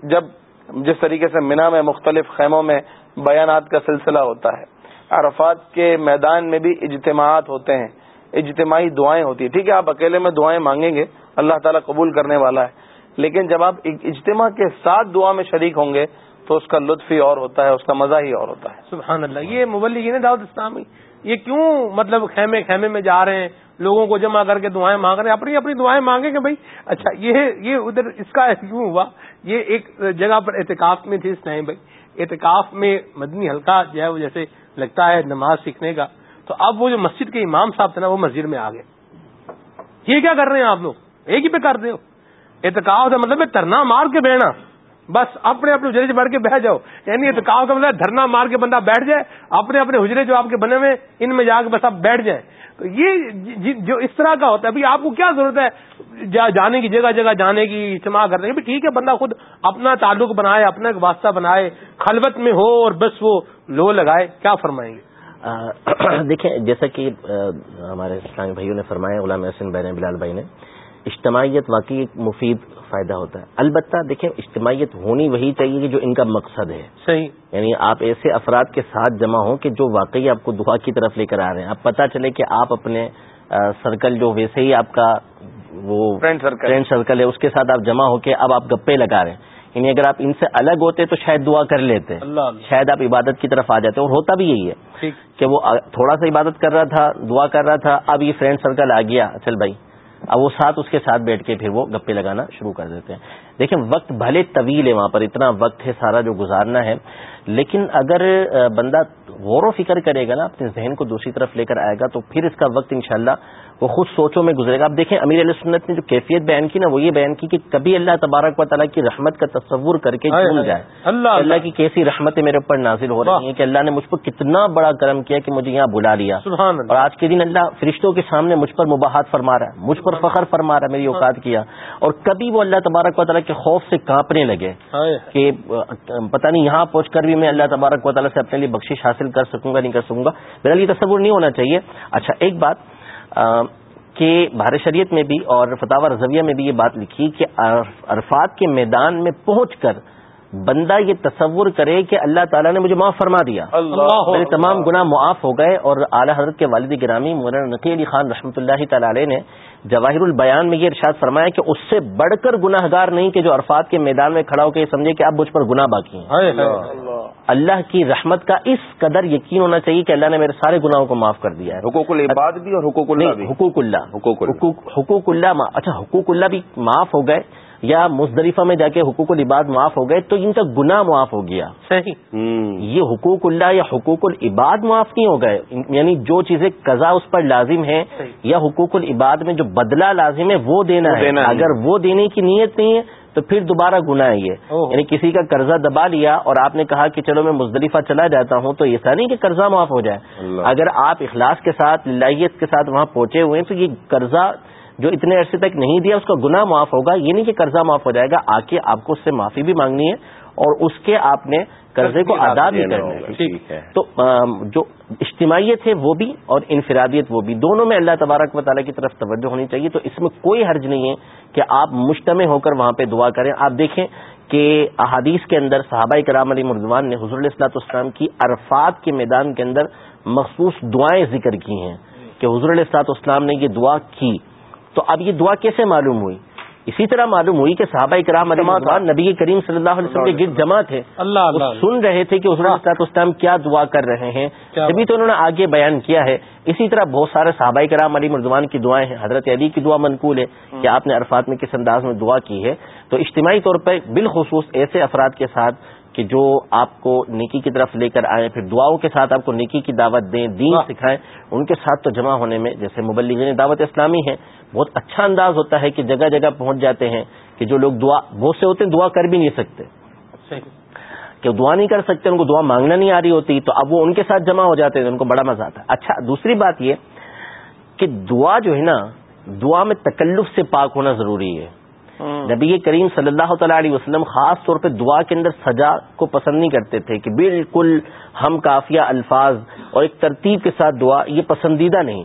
جب جس طریقے سے مینا میں مختلف خیموں میں بیانات کا سلسلہ ہوتا ہے، عرفات کے میدان میں بھی اجتماعات ہوتے ہیں۔ اجتماعی دعائیں ہوتی ہیں۔ ٹھیک ہے، آپ اکیلے میں دعائیں مانگیں گے، اللہ تعالیٰ قبول کرنے والا ہے۔ لیکن جب آپ اجتماع کے ساتھ دعا میں شریک ہوں گے، تو اس کا لطف ہی اور ہوتا ہے، اس کا مزہ ہی اور ہوتا ہے۔ سبحان اللہ، یہ مبلغین دعوت اسلامی۔ یہ کیوں مطلب خیمے خیمے میں جا رہے ہیں؟ لوگوں کو جمع کر کے دعائیں مانگ رہے ہیں۔ اپنی اپنی دعائیں مانگیں گے بھائی۔ اچھا یہ یہ ادھر اس کا کیوں ہوا؟ یہ ایک جگہ پر اعتکاف میں تھی اس ٹائم بھائی۔ اعتکاف میں مدنی ہلکا جو ہے، وہ جیسے لگتا ہے نماز سیکھنے کا۔ تو اب وہ جو مسجد کے امام صاحب تھے نا، وہ مسجد میں آ گئے۔ یہ کیا کر رہے ہیں آپ لوگ؟ ایک ہی پہ کر دو اعتکاف کا مطلب دھرنا مار کے بیٹھنا۔ بس اپنے اپنے حجرے سے بیٹھ کے بیٹھ جاؤ۔ یعنی اعتکاف کا مطلب دھرنا مار کے بندہ بیٹھ جائے، اپنے اپنے حجرے جو آپ کے بنے ہوئے ان میں جا کے بس آپ بیٹھ جائیں۔ تو یہ جی- جی- جو اس طرح کا ہوتا ہے، ابھی آپ کو کیا ضرورت ہے؟ جانے کی جگہ جگہ جانے کی اجتماع کرنے کی۔ ٹھیک ہے، بندہ خود اپنا تعلق بنائے، اپنا ایک واسطہ بنائے، خلوت میں ہو اور بس وہ لو لگائے۔ کیا فرمائیں گے؟ دیکھیں جیسا کہ ہمارے اسلامی بھائیوں نے فرمایا غلام حسن بین بلال بھائی نے اجتماعیت واقعی ایک مفید فائدہ ہوتا ہے۔ البتہ دیکھیں اجتماعیت ہونی وہی چاہیے کہ جو ان کا مقصد ہے۔ صحیح۔ یعنی آپ ایسے افراد کے ساتھ جمع ہوں کہ جو واقعی آپ کو دعا کی طرف لے کر آ رہے ہیں۔ اب پتہ چلے کہ آپ اپنے سرکل جو ویسے ہی آپ کا وہ فرینڈ سرکل ہے اس کے ساتھ آپ جمع ہو کے اب آپ گپے لگا رہے ہیں۔ یعنی اگر آپ ان سے الگ ہوتے تو شاید دعا کر لیتے۔ شاید آپ عبادت کی طرف آ جاتے۔ اور ہوتا بھی یہی ہے کہ وہ تھوڑا سا عبادت کر رہا تھا دعا کر رہا تھا اب یہ فرینڈ سرکل آ گیا۔ چل بھائی اب وہ ساتھ اس کے ساتھ بیٹھ کے پھر وہ گپے لگانا شروع کر دیتے ہیں۔ دیکھیں وقت بھلے طویل ہے وہاں پر اتنا وقت ہے سارا جو گزارنا ہے۔ لیکن اگر بندہ غور و فکر کرے گا نا اپنے ذہن کو دوسری طرف لے کر آئے گا تو پھر اس کا وقت انشاءاللہ وہ خود سوچوں میں گزرے گا۔ آپ دیکھیں امیر علیہ سنت نے جو کیفیت بیان کی نا وہ یہ بیان کی کہ کبھی اللہ تبارک و تعالیٰ کی رحمت کا تصور کر کے جھوم جائے۔ اللہ۔ اللہ کی کیسی رحمتیں میرے اوپر نازل ہو رہی ہیں کہ اللہ نے مجھ پر کتنا بڑا کرم کیا کہ مجھے یہاں بلا لیا۔ اور آج کے دن اللہ فرشتوں کے سامنے مجھ پر مباحت فرما رہا ہے مجھ پر فخر فرما رہا ہے میری اوقات کیا۔ اور کبھی وہ اللہ تبارک و تعالیٰ کے خوف سے کانپنے لگے کہ پتہ نہیں یہاں پہنچ کر بھی میں اللہ تبارک و تعالیٰ سے اپنے لیے بخشش حاصل کر سکوں گا نہیں کر سکوں گا۔ میرا لیے تصور نہیں ہونا چاہیے۔ اچھا ایک بات کہ بھارت شریعت میں بھی اور فتح رضویہ میں بھی یہ بات لکھی کہ عرفات کے میدان میں پہنچ کر بندہ یہ تصور کرے کہ اللہ تعالیٰ نے مجھے معاف فرما دیا۔ میرے تمام گناہ معاف ہو گئے اور اعلی حضرت کے والد گرامی مولانا نقی علی خان رحمۃ اللہ تعالی علیہ نے جواہر البیان میں یہ ارشاد فرمایا کہ اس سے بڑھ کر گناہ گار نہیں کہ جو عرفات کے میدان میں کھڑا ہو کے یہ سمجھے کہ اب مجھ پر گناہ باقی ہیں۔ اللہ کی رحمت کا اس قدر یقین ہونا چاہیے کہ اللہ نے میرے سارے گناہوں کو معاف کر دیا ہے۔ حقوق العباد بھی اور حقوق اللہ حقوق اللہ۔ حقوق اللہ۔ اچھا حقوق اللہ بھی معاف ہو گئے یا مزدلفہ میں جا کے حقوق العباد معاف ہو گئے تو ان کا گناہ معاف ہو گیا۔ صحیح۔ یہ حقوق اللہ یا حقوق العباد معاف نہیں ہو گئے۔ یعنی جو چیزیں قضا اس پر لازم ہے یا حقوق العباد میں جو بدلہ لازم ہے وہ دینا ہے۔ اگر وہ دینے کی نیت نہیں ہے تو پھر دوبارہ گنا ہے یہ۔ یعنی کسی کا قرضہ دبا لیا اور آپ نے کہا کہ چلو میں مزدلفہ چلا جاتا ہوں تو ایسا نہیں کہ قرضہ معاف ہو جائے۔ اگر آپ اخلاص کے ساتھ لائیت کے ساتھ وہاں پہنچے ہوئے ہیں تو یہ قرضہ جو اتنے عرصے تک نہیں دیا اس کا گناہ معاف ہوگا۔ یہ نہیں کہ قرضہ معاف ہو جائے گا آ کے آپ کو اس سے معافی بھی مانگنی ہے اور اس کے آپ نے قرضے کو ادا بھی کرنا ہے تو جو اجتماعیت ہے وہ بھی اور انفرادیت وہ بھی دونوں میں اللہ تبارک و تعالیٰ کی طرف توجہ ہونی چاہیے۔ تو اس میں کوئی حرج نہیں ہے کہ آپ مشتمع ہو کر وہاں پہ دعا کریں۔ آپ دیکھیں کہ احادیث کے اندر صحابہ کرام علی مردوان نے حضر السلاط اسلام کی عرفات کے میدان کے اندر مخصوص دعائیں ذکر کی ہیں کہ حضر السلاط اسلام نے یہ دعا کی۔ تو اب یہ دعا کیسے معلوم ہوئی؟ اسی طرح معلوم ہوئی کہ صحابہ کرام علی مردوان نبی کریم صلی اللہ علیہ وسلم کے گرد جمع تھے اللہ سن رہے تھے کہ حضر السلاط اسلام کیا دعا کر رہے ہیں۔ جبھی تو انہوں نے آگے بیان کیا ہے۔ اسی طرح بہت سارے صحابہ کرام علی مردوان کی دعائیں ہیں۔ حضرت علی کی دعا منقول ہے کہ آپ نے عرفات میں کس انداز میں دعا کی ہے۔ تو اجتماعی طور پر بالخصوص ایسے افراد کے ساتھ کہ جو آپ کو نیکی کی طرف لے کر آئیں پھر دعاؤں کے ساتھ آپ کو نیکی کی دعوت دیں دین سکھائیں ان کے ساتھ تو جمع ہونے میں جیسے مبلغین دعوت اسلامی ہے بہت اچھا انداز ہوتا ہے کہ جگہ جگہ پہنچ جاتے ہیں کہ جو لوگ دعا بہت سے ہوتے ہیں دعا کر بھی نہیں سکتے۔ کہ دعا نہیں کر سکتے ان کو دعا مانگنا نہیں آ رہی ہوتی تو اب وہ ان کے ساتھ جمع ہو جاتے ہیں ان کو بڑا مزہ آتا ہے۔ اچھا دوسری بات یہ کہ دعا جو ہے نا دعا میں تکلف سے پاک ہونا ضروری ہے۔ نبی کریم صلی اللہ تعالی علیہ وسلم خاص طور پہ دعا کے اندر سجا کو پسند نہیں کرتے تھے کہ بالکل ہم کافیہ الفاظ اور ایک ترتیب کے ساتھ دعا یہ پسندیدہ نہیں۔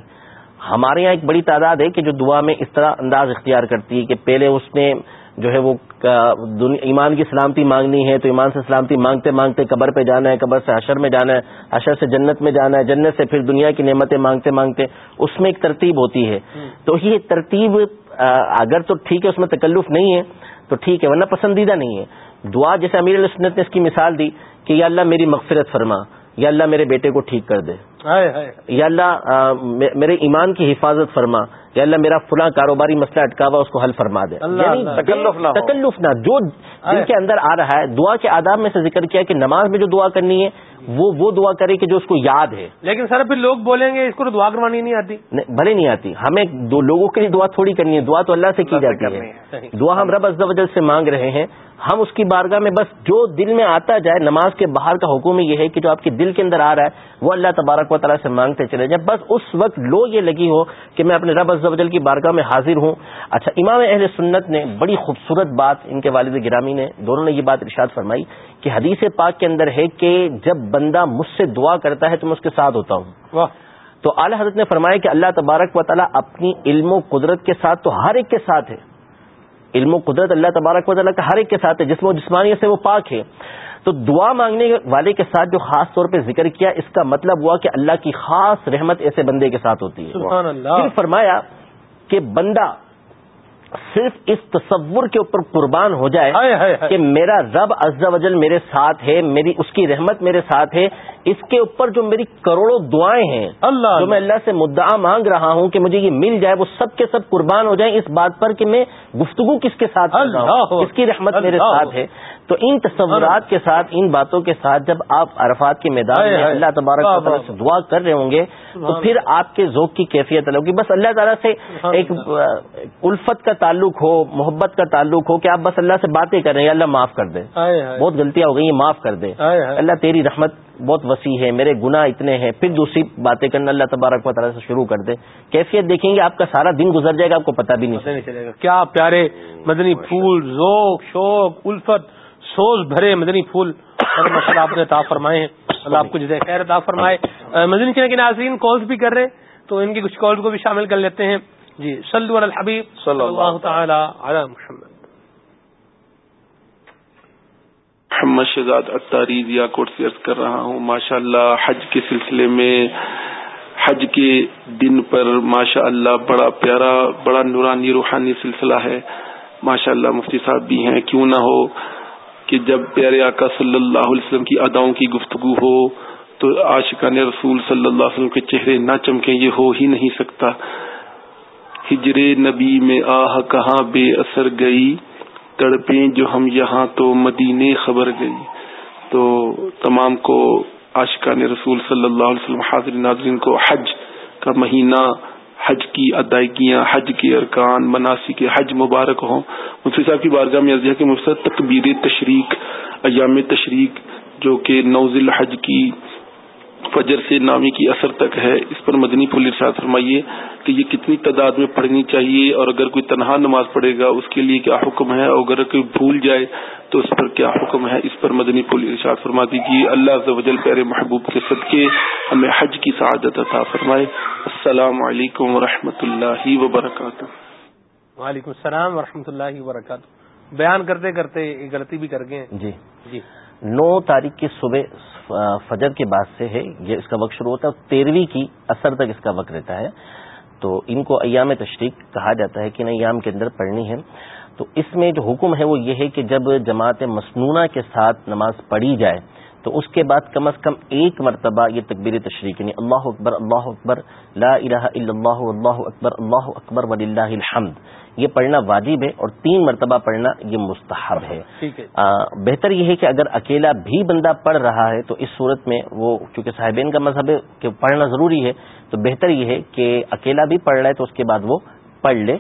ہمارے یہاں ایک بڑی تعداد ہے کہ جو دعا میں اس طرح انداز اختیار کرتی ہے کہ پہلے اس نے جو ہے وہ ایمان کی سلامتی مانگنی ہے تو ایمان سے سلامتی مانگتے مانگتے قبر پہ جانا ہے قبر سے اشر میں جانا ہے اشر سے جنت میں جانا ہے جنت سے پھر دنیا کی نعمتیں مانگتے مانگتے اس میں ایک ترتیب ہوتی ہے۔ تو یہ ترتیب اگر تو ٹھیک ہے اس میں تکلف نہیں ہے تو ٹھیک ہے ورنہ پسندیدہ نہیں ہے۔ دعا جیسے امیر علیہ سنت نے اس کی مثال دی کہ یا اللہ میری مغفرت فرما یا اللہ میرے بیٹے کو ٹھیک کر دے۔ یا اللہ میرے ایمان کی حفاظت فرما۔ یا اللہ میرا فلاں کاروباری مسئلہ اٹکا ہوا اس کو حل فرما دے۔ یعنی تکلف نہ جو جن کے اندر آ رہا ہے دعا کے آداب میں سے ذکر کیا کہ نماز میں جو دعا کرنی ہے وہ وہ دعا کرے کہ جو اس کو یاد ہے۔ لیکن سر پھر لوگ بولیں گے اس کو دعا کروانی نہیں آتی۔ بھلے نہیں آتی۔ ہمیں دو لوگوں کے لیے دعا تھوڑی کرنی ہے۔ دعا تو اللہ سے کی جاتی ہے۔ دعا ہم رب ازل سے مانگ رہے ہیں۔ ہم اس کی بارگاہ میں بس جو دل میں آتا جائے نماز کے باہر کا حکم یہ ہے کہ جو آپ کے دل کے اندر آ رہا ہے وہ اللہ تبارک و تعالیٰ سے مانگتے چلے جائیں۔ بس اس وقت لو یہ لگی ہو کہ میں اپنے رب ازل کی بارگاہ میں حاضر ہوں۔ اچھا امام اہل سنت نے بڑی خوبصورت بات ان کے والد گرامی نے دونوں نے یہ بات ارشاد فرمائی کہ حدیث پاک کے اندر ہے کہ جب بندہ مجھ سے دعا کرتا ہے تو میں اس کے ساتھ ہوتا ہوں۔ تو اعلی حضرت نے فرمایا کہ اللہ تبارک و تعالیٰ اپنی علم و قدرت کے ساتھ تو ہر ایک کے ساتھ ہے۔ علم و قدرت اللہ تبارک و تعالیٰ کا ہر ایک کے ساتھ ہے جسم و جسمانیت سے وہ پاک ہے۔ تو دعا مانگنے والے کے ساتھ جو خاص طور پہ ذکر کیا اس کا مطلب ہوا کہ اللہ کی خاص رحمت ایسے بندے کے ساتھ ہوتی ہے۔ پھر فرمایا کہ بندہ صرف اس تصور کے اوپر قربان ہو جائے کہ میرا رب و وجل میرے ساتھ ہے میری اس کی رحمت میرے ساتھ ہے اس کے اوپر جو میری کروڑوں دعائیں ہیں اللہ۔ جو میں اللہ سے مدعا مانگ رہا ہوں کہ مجھے یہ مل جائے وہ سب کے سب قربان ہو جائیں اس بات پر کہ میں گفتگو کس کے ساتھ اس کی رحمت میرے ساتھ ہے۔ تو ان تصورات کے ساتھ ان باتوں کے ساتھ جب آپ عرفات کے میدان میں اللہ تبارک سے دعا کر رہے ہوں گے تو پھر آپ کے ذوق کی کیفیت الگ ہوگی۔ بس اللہ تعالیٰ سے ایک الفت کا تعلق ہو محبت کا تعلق ہو کہ آپ بس اللہ سے باتیں کر رہے ہیں اللہ معاف کر دے۔ بہت غلطیاں ہو گئی ہیں معاف کر دے۔ اللہ تیری رحمت بہت وسیع ہے میرے گناہ اتنے ہیں۔ پھر دوسری باتیں کرنا اللہ تبارک و تعالیٰ سے شروع کر دے۔ کیفیت دیکھیں گے آپ کا سارا دن گزر جائے گا آپ کو پتہ بھی نہیں چلے گا۔ کیا پیارے مدنی پھول ذوق شوق الفت سوز بھرے مدنی پھول ماشاء آپ نے عطا فرمائے ہیں۔ اللہ آپ کو جزائے خیر عطا فرمائے۔ مدنی چینل کے ناظرین کالز بھی کر رہے تو ان کی کچھ کالز کو بھی شامل کر لیتے ہیں۔ جی صلی الحبیب۔ صلی اللہ تعالی علی محمد۔ محمد شہزاد اتاری ضیا کوٹ سے عرض کر رہا ہوں ماشاء اللہ حج کے سلسلے میں حج کے دن پر ماشاء اللہ بڑا پیارا بڑا نورانی روحانی سلسلہ ہے۔ ماشاء اللہ مفتی صاحب بھی ہیں کیوں نہ ہو۔ کہ جب پیارے آقا صلی اللہ علیہ وسلم کی اداؤں کی گفتگو ہو، تو عاشقان رسول صلی اللہ علیہ وسلم کے چہرے نہ چمکیں، یہ ہو ہی نہیں سکتا۔ ہجر نبی میں آہ کہاں بے اثر گئی، تڑپیں جو ہم یہاں تو مدینے خبر گئی۔ تو تمام کو عاشقان رسول صلی اللہ علیہ وسلم حاضر ناظرین کو حج کا مہینہ حج کی ادائیگیاں، حج کے ارکان، مناسی کے حج مبارک ہوں۔ مفتی صاحب کی بارگاہ میں عرضیہ کے مفصد تقبیر تشریق، ایام تشریق، جو کہ نوز الحج کی فجر سے نامی کی اثر تک ہے۔ اس پر مدنی پھول ارشاد فرمائیے کہ یہ کتنی تعداد میں پڑھنی چاہیے اور اگر کوئی تنہا نماز پڑھے گا اس کے لیے کیا حکم ہے؟ اور اگر کوئی بھول جائے تو اس پر کیا حکم ہے؟ اس پر مدنی پھول ارشاد فرما دیجیے۔ اللہ وجل پیر محبوب کے صدقے ہمیں حج کی سعادت عطا فرمائے۔ السلام علیکم و اللہ وبرکاتہ۔ وعلیکم السلام و اللہ وبرکاتہ۔ بیان کرتے کرتے غلطی بھی کر گئے جی۔ جی۔ نو تاریخ کی صبح فجر کے بعد سے ہے، یہ اس کا وقت شروع ہوتا ہے اور تیرہویں کی اثر تک اس کا وقت رہتا ہے۔ تو ان کو ایام تشریق کہا جاتا ہے کہ ان ایام کے اندر پڑھنی ہے۔ تو اس میں جو حکم ہے وہ یہ ہے کہ جب جماعت مصنوعہ کے ساتھ نماز پڑھی جائے، تو اس کے بعد کم از کم ایک مرتبہ یہ تکبیر تشریق یعنی اللہ اکبر اللہ اکبر، لا الہ الا اللہ اللہ اکبر اللہ اکبر ولی اللہ الحمد۔ یہ پڑھنا واجب ہے اور تین مرتبہ پڑھنا یہ مستحب ہے۔ بہتر یہ ہے کہ اگر اکیلا بھی بندہ پڑھ رہا ہے تو اس صورت میں وہ چونکہ صاحبین کا مذہب ہے کہ پڑھنا ضروری ہے تو بہتر یہ ہے کہ اکیلا بھی پڑھ رہا ہے تو اس کے بعد وہ پڑھ لے۔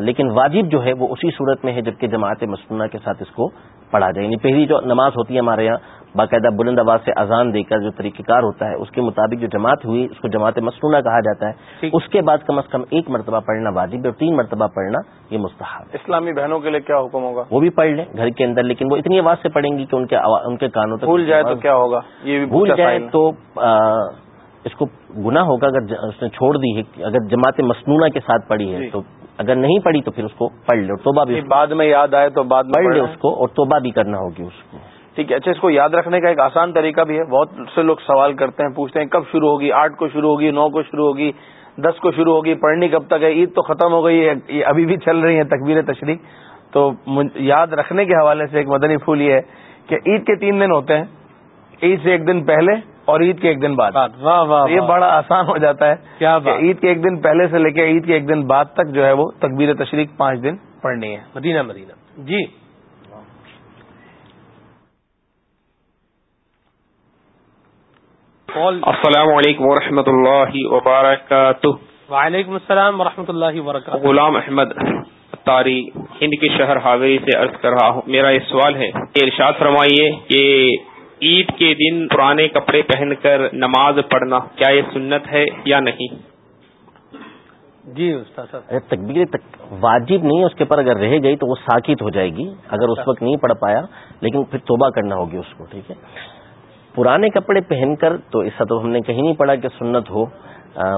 لیکن واجب جو ہے وہ اسی صورت میں ہے جبکہ جماعت مصنوعہ کے ساتھ اس کو پڑھا جائے۔ یعنی پہلی جو نماز ہوتی ہے ہمارے یہاں باقاعدہ بلند آباد سے اذان دے کر جو طریقہ کار ہوتا ہے اس کے مطابق جو جماعت ہوئی اس کو جماعت مصنوعہ کہا جاتا ہے۔ اس کے بعد کم از کم ایک مرتبہ پڑھنا واجب ہے اور تین مرتبہ پڑھنا یہ مستحب اسلامی بہنوں کے لیے کیا حکم ہوگا؟ وہ بھی پڑھ لیں گھر کے اندر لیکن وہ اتنی آواز سے پڑھیں گی کہ ان کے ان کے کانوں تک بھول جائے تو کیا ہوگا؟ یہ بھول جائے تو اس کو گنا ہوگا اگر اس نے چھوڑ دی ہے۔ اگر جماعت مصنوعہ کے ساتھ پڑھی ہے جی۔ تو اگر نہیں پڑھی تو پھر اس کو پڑھ لو توبہ بھی بعد میں یاد آئے تو بعد پڑھ لے اس کو اور توبہ بھی کرنا ہوگی اس کو۔ ٹھیک ہے اچھا اس کو یاد رکھنے کا ایک آسان طریقہ بھی ہے۔ بہت سے لوگ سوال کرتے ہیں پوچھتے ہیں کب شروع ہوگی؟ آٹھ کو شروع ہوگی نو کو شروع ہوگی دس کو شروع ہوگی پڑھنی کب تک ہے؟ عید تو ختم ہو گئی ہے ابھی بھی چل رہی ہے تقبیر تشریح۔ تو یاد رکھنے کے حوالے سے ایک مدنی پھول یہ ہے کہ عید کے تین دن ہوتے ہیں عید سے ایک دن پہلے اور عید کے ایک دن بعد۔ واہ واہ یہ بڑا آسان ہو جاتا ہے کیا عید کے ایک دن پہلے سے لے کے عید کے ایک دن بعد تک جو ہے وہ تقبیر تشریق پانچ دن پڑھنی ہے۔ مدینہ مدینہ۔ جی۔ السلام علیکم ورحمۃ اللہ وبرکاتہ۔ وعلیکم السلام ورحمۃ اللہ وبرکاتہ۔ غلام احمد تاری ہند کے شہر حاوی سے عرض کر رہا ہوں۔ میرا یہ سوال ہے کہ ارشاد فرمائیے کہ عید کے دن پرانے کپڑے پہن کر نماز پڑھنا کیا یہ سنت ہے یا نہیں؟ جی تقبیر تک واجب نہیں ہے اس کے پر اگر رہ گئی تو وہ ساکت ہو جائے گی اگر اس وقت نہیں پڑھ پایا لیکن پھر توبہ کرنا ہوگی اس کو ٹھیک ہے؟ پرانے کپڑے پہن کر تو ایسا تو ہم نے کہیں نہیں پڑھا کہ سنت ہو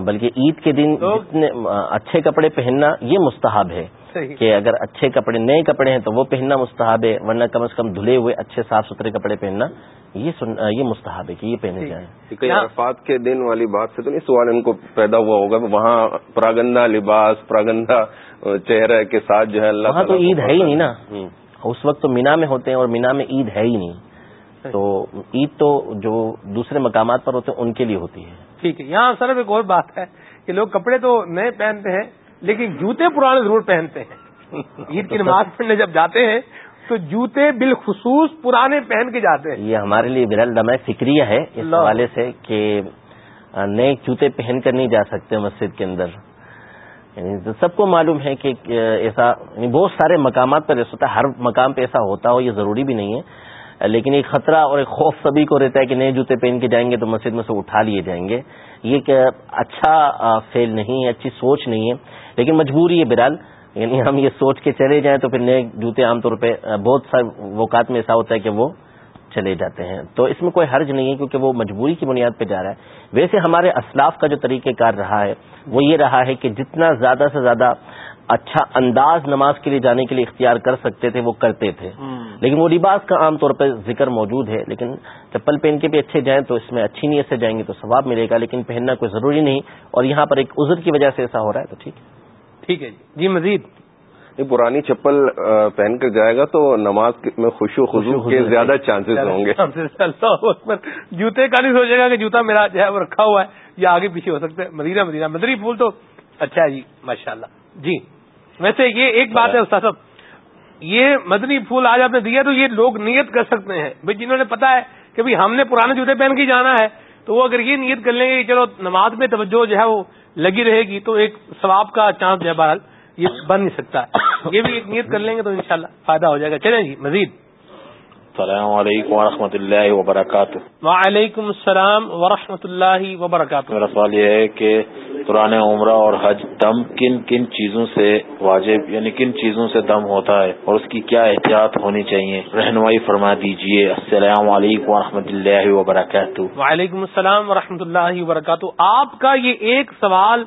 بلکہ عید کے دن جتنے اچھے کپڑے پہننا یہ مستحب ہے کہ اگر اچھے کپڑے نئے کپڑے ہیں تو وہ پہننا مستحب ہے ورنہ کم از کم دھلے ہوئے اچھے صاف ستھرے کپڑے پہننا یہ یہ مستحب ہے کہ یہ پہنے جائیں۔ عرفات کے دن والی بات سے تو نہیں سوال ان کو پیدا ہوا ہوگا وہاں پراگندہ لباس پراگندہ چہرے کے ساتھ جو ہے اللہ وہاں تو عید ہے ہی نہیں نا۔ اس وقت تو مینا میں ہوتے ہیں اور مینا میں عید ہے ہی نہیں۔ تو عید تو جو دوسرے مقامات پر ہوتے ہیں ان کے لیے ہوتی ہے۔ ٹھیک ہے یہاں سر ایک اور بات ہے کہ لوگ کپڑے تو نئے پہنتے ہیں لیکن جوتے پرانے ضرور پہنتے ہیں۔ عید کی نماز پڑھنے جب جاتے ہیں تو جوتے بالخصوص پرانے پہن کے جاتے ہیں۔ یہ ہمارے لیے برال دمہ فکریہ ہے اس حوالے سے کہ نئے جوتے پہن کر نہیں جا سکتے مسجد کے اندر۔ یعنی سب کو معلوم ہے کہ ایسا یعنی بہت سارے مقامات پر ایسا ہوتا ہے ہر مقام پہ ایسا ہوتا ہو یہ ضروری بھی نہیں ہے۔ لیکن ایک خطرہ اور ایک خوف سبھی کو رہتا ہے کہ نئے جوتے پہن کے جائیں گے تو مسجد میں سے اٹھا لیے جائیں گے۔ یہ ایک اچھا فیل نہیں ہے، اچھی سوچ نہیں ہے۔ لیکن مجبوری ہے برال یعنی ہم یہ سوچ کے چلے جائیں تو پھر نئے جوتے عام طور پہ بہت سارے وقات میں ایسا ہوتا ہے کہ وہ چلے جاتے ہیں۔ تو اس میں کوئی حرج نہیں ہے کیونکہ وہ مجبوری کی بنیاد پہ جا رہا ہے۔ ویسے ہمارے اسلاف کا جو طریقہ کار رہا ہے، وہ یہ رہا ہے کہ جتنا زیادہ سے زیادہ اچھا انداز نماز کے لیے جانے کے لیے اختیار کر سکتے تھے وہ کرتے تھے۔ لیکن وہ لباس کا عام طور پہ ذکر موجود ہے لیکن چپل پہن کے بھی اچھے جائیں تو اس میں اچھی نیت سے جائیں گے تو ثواب ملے گا لیکن پہننا کوئی ضروری نہیں۔ اور یہاں پر ایک عذر کی وجہ سے ایسا ہو رہا ہے تو ٹھیک ہے۔ ٹھیک ہے جی۔ مزید۔ پرانی چپل پہن کر جائے گا تو نماز میں خوشی و خزو کے زیادہ چانسز ہوں گے۔ جوتے کا نہیں سوچے گا کہ جوتا میرا جو ہے وہ رکھا ہوا ہے یا آگے پیچھے ہو سکتے مدینہ مدینہ۔ مدری پھول تو اچھا ہے جی ماشاء اللہ جی۔ ویسے یہ ایک بات ہے استاد صاحب، یہ مدنی پھول آج آپ نے دیا تو یہ لوگ نیت کر سکتے ہیں۔ بھائی جنہوں نے پتا ہے کہ بھائی ہم نے پرانے جوتے پہن کے جانا ہے، تو وہ اگر یہ نیت کر لیں گے کہ چلو نماز میں توجہ جو ہے وہ لگی رہے گی، تو ایک ثواب کا چانس جو ہے بہرحال یہ بن نہیں سکتا۔ یہ بھی ایک نیت کر لیں گے تو انشاءاللہ فائدہ ہو جائے گا۔ چلیں جی مزید۔ السلام علیکم ورحمۃ اللہ وبرکاتہ وعلیکم السلام ورحمۃ اللہ وبرکاتہ. میرا سوال یہ ہے کہ پرانے عمرہ اور حج دم کن کن چیزوں سے واجب یعنی کن چیزوں سے دم ہوتا ہے اور اس کی کیا احتیاط ہونی چاہیے؟ رہنمائی فرما دیجیے السلام علیکم ورحمۃ اللہ وبرکاتہ. وعلیکم السلام ورحمۃ اللہ وبرکاتہ. آپ کا یہ ایک سوال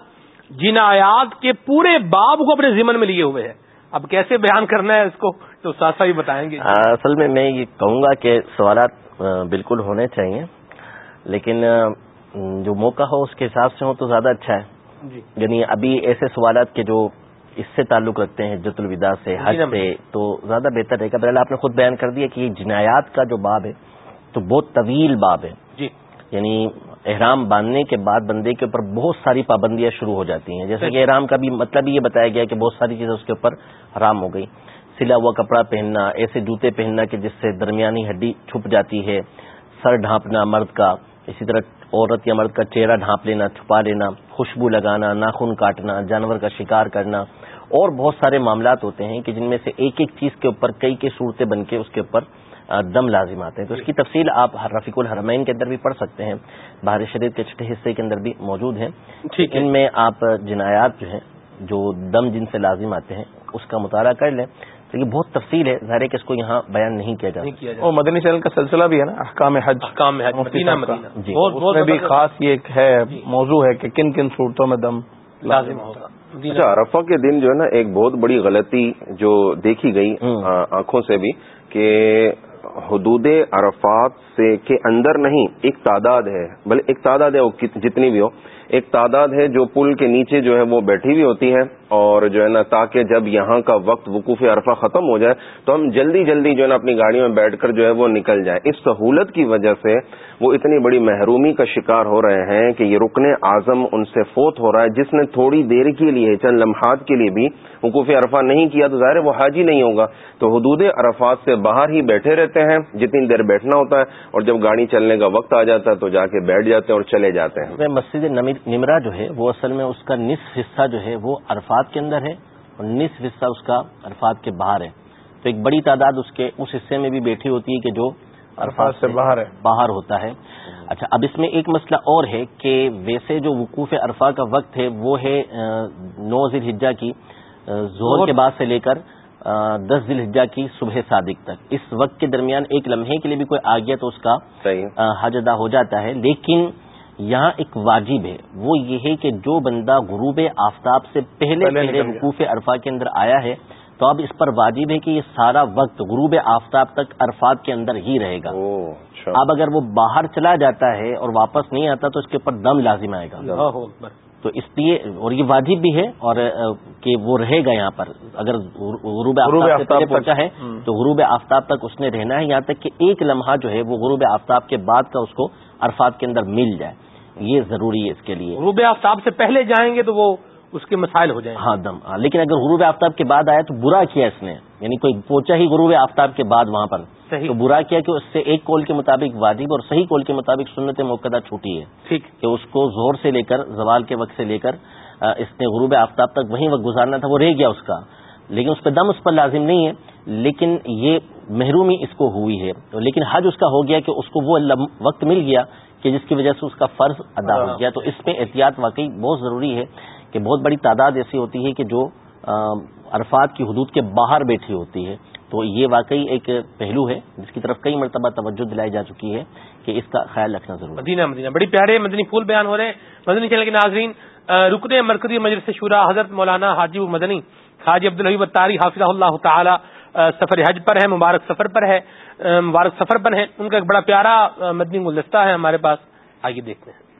جنایات کے پورے باب کو اپنے ذمن میں لیے ہوئے ہیں اب کیسے بیان کرنا ہے اس کو تو ساتھ ہی بتائیں گے۔ اصل میں میں یہ کہوں گا کہ سوالات بالکل ہونے چاہیے لیکن جو موقع ہو اس کے حساب سے ہو تو زیادہ اچھا ہے۔ جی۔ یعنی ابھی ایسے سوالات کے جو اس سے تعلق رکھتے ہیں جت الوداع سے حج جی سے تو زیادہ بہتر رہے گا بہرحال آپ نے خود بیان کر دیا کہ یہ جنایات کا جو باب ہے تو بہت طویل باب ہے۔ جی۔ یعنی احرام باندھنے کے بعد بندے کے اوپر بہت ساری پابندیاں شروع ہو جاتی ہیں۔ جیسے کہ احرام کا بھی مطلب یہ بتایا گیا کہ بہت ساری چیزیں اس کے اوپر حرام ہو گئی۔ سلا ہوا کپڑا پہننا، ایسے جوتے پہننا کہ جس سے درمیانی ہڈی چھپ جاتی ہے، سر ڈھانپنا مرد کا، اسی طرح عورت یا مرد کا چہرہ ڈھانپ لینا، چھپا لینا، خوشبو لگانا، ناخن کاٹنا، جانور کا شکار کرنا، اور بہت سارے معاملات ہوتے ہیں کہ جن میں سے ایک ایک چیز کے اوپر کئی کئی صورتیں بن کے اس کے اوپر دم لازم آتے ہیں۔ تو اس کی تفصیل آپ رفیق الحرمین کے اندر بھی پڑھ سکتے ہیں۔ باہر شریف کے چھٹے حصے کے اندر بھی موجود ہیں۔ ان میں آپ جنایات جو ہیں جو دم جن سے لازم آتے ہیں اس کا مطالعہ کر لیں۔ تو یہ بہت تفصیل ہے۔ ظاہر کہ اس کو یہاں بیان نہیں کیا جاتا اور مدنی چینل کا سلسلہ بھی ہے نا احکام حج۔ احکام جی۔ بھی خاص یہ ہے جی۔ موضوع ہے کہ کن کن صورتوں میں دم لازم ہوگا اچھا عرفہ کے دن جو ہے نا ایک بہت بڑی غلطی جو دیکھی گئی آنکھوں سے بھی کہ حدود عرفات سے کے اندر نہیں، ایک تعداد ہے بھلے ایک تعداد ہے وہ جتنی بھی ہو، ایک تعداد ہے جو پل کے نیچے جو ہے وہ بیٹھی ہوئی ہوتی ہے اور جو ہے نا، تاکہ جب یہاں کا وقت وقوف عرفہ ختم ہو جائے، تو ہم جلدی جلدی جو ہے نا، اپنی گاڑیوں میں بیٹھ کر جو ہے وہ نکل جائیں۔ اس سہولت کی وجہ سے وہ اتنی بڑی محرومی کا شکار ہو رہے ہیں کہ یہ رکن اعظم ان سے فوت ہو رہا ہے، جس نے تھوڑی دیر کے لیے، چند لمحات کے لیے بھی وقوف عرفہ نہیں کیا۔ تو ظاہر وہ حاجی نہیں ہوگا۔ تو حدود عرفات سے باہر ہی بیٹھے رہتے ہیں۔ جتنی دیر بیٹھنا ہوتا ہے، اور جب گاڑی چلنے کا وقت آ جاتا ہے، تو جا کے بیٹھ جاتے ہیں اور چلے جاتے ہیں۔ مسجد نمرا جو ہے، وہ اصل میں اس کا نصف حصہ جو ہے، وہ عرفات کے اندر ہے اور نصف حصہ اس کا عرفات کے باہر ہے۔ تو ایک بڑی تعداد اس کے اس حصے میں بھی بیٹھی ہوتی ہے کہ جو عرفات سے باہر ہے۔ باہر ہوتا ہے۔ اچھا اب اس میں ایک مسئلہ اور ہے کہ ویسے جو وقوف عرفہ کا وقت ہے وہ ہے نو ذیل حجا کی زور کے بعد سے لے کر دس ذیل حجا کی صبح صادق تک۔ اس وقت کے درمیان ایک لمحے کے لیے بھی کوئی آ گیا تو اس کا حج ادا ہو جاتا ہے۔ لیکن یہاں ایک واجب ہے۔ وہ یہ ہے کہ جو بندہ غروب آفتاب سے پہلے پہلے حقوف عرفہ کے اندر آیا ہے تو اب اس پر واجب ہے کہ یہ سارا وقت غروب آفتاب تک عرفات کے اندر ہی رہے گا۔ اچھا۔ اب اگر وہ باہر چلا جاتا ہے اور واپس نہیں آتا تو اس کے اوپر دم لازم آئے گا۔ تو اس لیے اور یہ واجب بھی ہے اور کہ وہ رہے گا یہاں پر۔ اگر غروب آفتاب پہنچا ہے تو غروب آفتاب تک اس نے رہنا ہے۔ یہاں تک کہ ایک لمحہ جو ہے وہ غروب آفتاب کے بعد کا اس کو عرفات کے اندر مل جائے۔ یہ ضروری ہے اس کے لیے. غروب آفتاب سے پہلے جائیں گے تو وہ اس کے مسائل ہو جائیں ہاں دم. ہاں لیکن اگر غروب آفتاب کے بعد آیا تو برا کیا اس نے؟ یعنی کوئی پوچھا ہی غروب آفتاب کے بعد وہاں پر. صحیح. تو برا کیا کہ اس سے ایک کول کے مطابق واجب اور صحیح کول کے مطابق سنت موقع چھوٹی ہے. ٹھیک. کہ اس کو زور سے لے کر زوال کے وقت سے لے کر اس نے غروب آفتاب تک وہیں وقت گزارنا تھا وہ رہ گیا اس کا. لیکن اس پہ دم اس پر لازم نہیں ہے. لیکن یہ محرومی اس کو ہوئی ہے. لیکن حج اس کا ہو گیا کہ اس کو وہ وقت مل گیا کہ جس کی وجہ سے اس کا فرض ادا ہو گیا. تو اس میں احتیاط واقعی بہت ضروری ہے کہ بہت بڑی تعداد ایسی ہوتی ہے کہ جو عرفات کی حدود کے باہر بیٹھی ہوتی ہے. تو یہ واقعی ایک پہلو ہے جس کی طرف کئی مرتبہ توجہ دلائی جا چکی ہے کہ اس کا خیال رکھنا ضروری مدینہ مدینہ. بڑی پیارے مدنی پھول بیان ہو رہے ہیں. مدنی چینل کے ناظرین رکن مرکزی مجلس شورا حضرت مولانا حاجی مدنی حاجی عبدالحیب تاری حافظ اللہ تعالی سفر حج پر ہے مبارک سفر پر ہے. مبارک سفر پر ہیں۔ ان کا ایک بڑا پیارا مدنی گلدستہ ہے ہمارے پاس۔ آگے دیکھتے ہیں۔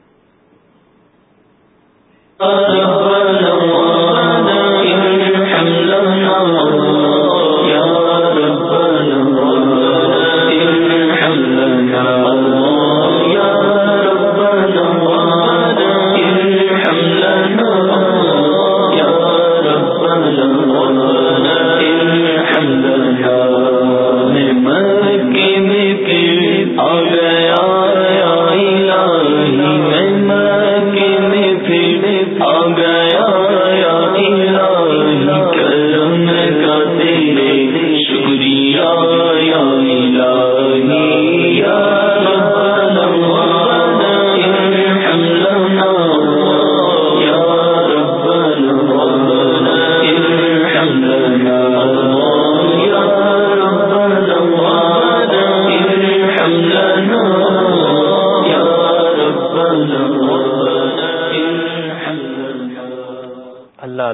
اگر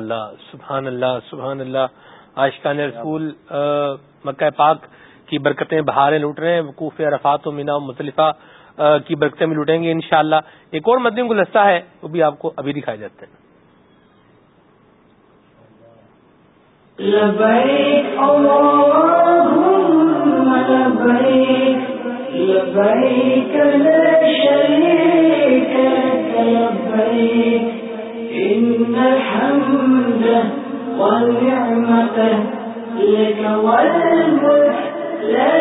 اللہ سبحان اللہ سبحان عاشقان رسول مکہ پاک کی برکتیں بہاریں لوٹ رہے ہیں، وقوف عرفات و مینا مصطلفہ کی برکتیں بھی لوٹیں گے انشاءاللہ۔ ایک اور مدیم گلستہ ہے، وہ بھی آپ کو ابھی دکھائے جاتے ہیں۔ والنعمة لك والملك لا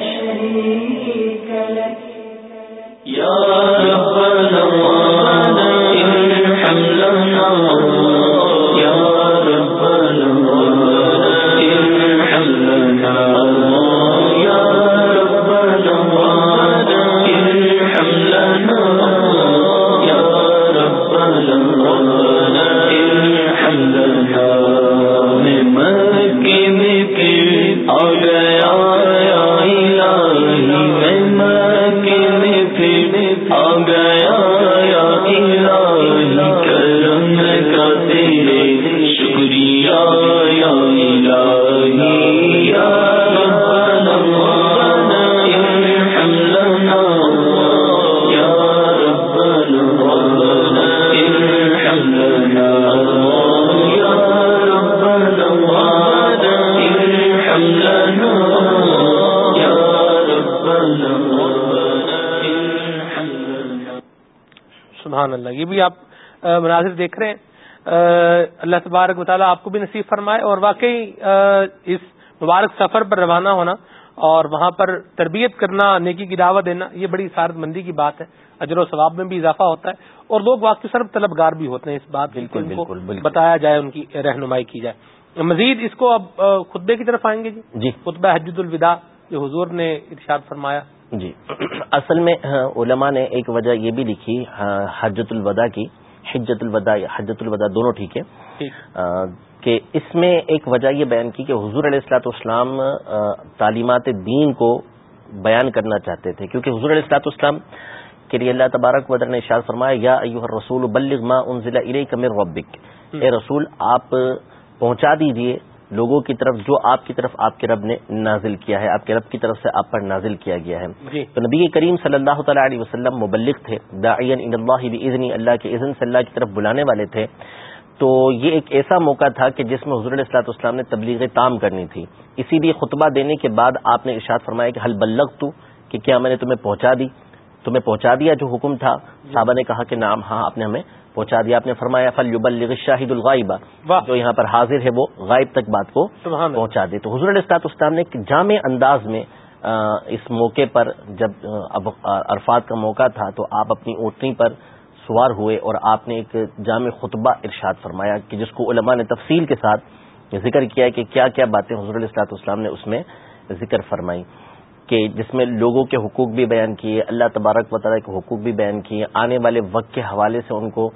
شريك لك. يا ربنا ربنا ارحم لنا یہ بھی آپ مناظر دیکھ رہے ہیں۔ اللہ تبارک مطالعہ آپ کو بھی نصیب فرمائے اور واقعی اس مبارک سفر پر روانہ ہونا اور وہاں پر تربیت کرنا نیکی کی دعوت دینا یہ بڑی سارت مندی کی بات ہے۔ اجر و ثواب میں بھی اضافہ ہوتا ہے اور لوگ واقعی سرب طلبگار بھی ہوتے ہیں۔ اس بات بالکل بالکل بتایا جائے ان کی رہنمائی کی جائے۔ مزید اس کو اب خطبے کی طرف آئیں گے جی؟ جی۔ خطبہ حجد الوداع جو حضور نے ارشاد فرمایا۔ جی۔ اصل میں علماء نے ایک وجہ یہ بھی لکھی حجت الوداع کی حجت الوداع حجت الوداع دونوں ٹھیک۔ ہے کہ اس میں ایک وجہ یہ بیان کی کہ حضور علیہ السلاۃ والسلام تعلیمات دین کو بیان کرنا چاہتے تھے۔ کیونکہ حضور علیہ السلاۃ والسلام کے لیے اللہ تبارک ودر نے اشار فرمایا یا ایوہ رسول بلغ ما انزل الیک من ربک۔ اے رسول آپ پہنچا دیجیے لوگوں کی طرف جو آپ کی طرف آپ کے رب نے نازل کیا ہے آپ کے رب کی طرف سے آپ پر نازل کیا گیا ہے۔ جی۔ تو نبی کریم صلی اللہ تعالی علیہ وسلم مبلغ تھے داعین اللہ بزنی اللہ کے اذن سے اللہ کی طرف بلانے والے تھے۔ تو یہ ایک ایسا موقع تھا کہ جس میں حضور السلاط اسلام نے تبلیغ تام کرنی تھی۔ اسی لیے خطبہ دینے کے بعد آپ نے ارشاد فرمایا کہ حل بلغ تو کہ کیا میں نے تمہیں پہنچا دی؟ تمہیں پہنچا دیا جو حکم تھا؟ صحابہ نے کہا کہ نام ہاں آپ نے ہمیں پہنچا دیا آپ نے فرمایا فل یبلغ شاہد الغائبہ جو یہاں پر حاضر ہے وہ غائب تک بات کو پہنچا دے۔ تو حضور السلاط اسلام نے جامع انداز میں اس موقع پر جب عرفات کا موقع تھا تو آپ اپنی اوٹنی پر سوار ہوئے اور آپ نے ایک جامع خطبہ ارشاد فرمایا کہ جس کو علماء نے تفصیل کے ساتھ ذکر کیا کہ کیا کیا باتیں حضور السلاط اسلام نے اس میں ذکر فرمائی کہ جس میں لوگوں کے حقوق بھی بیان کیے، اللہ تبارک و تعالیٰ کے حقوق بھی بیان کیے، آنے والے وقت کے حوالے سے ان کو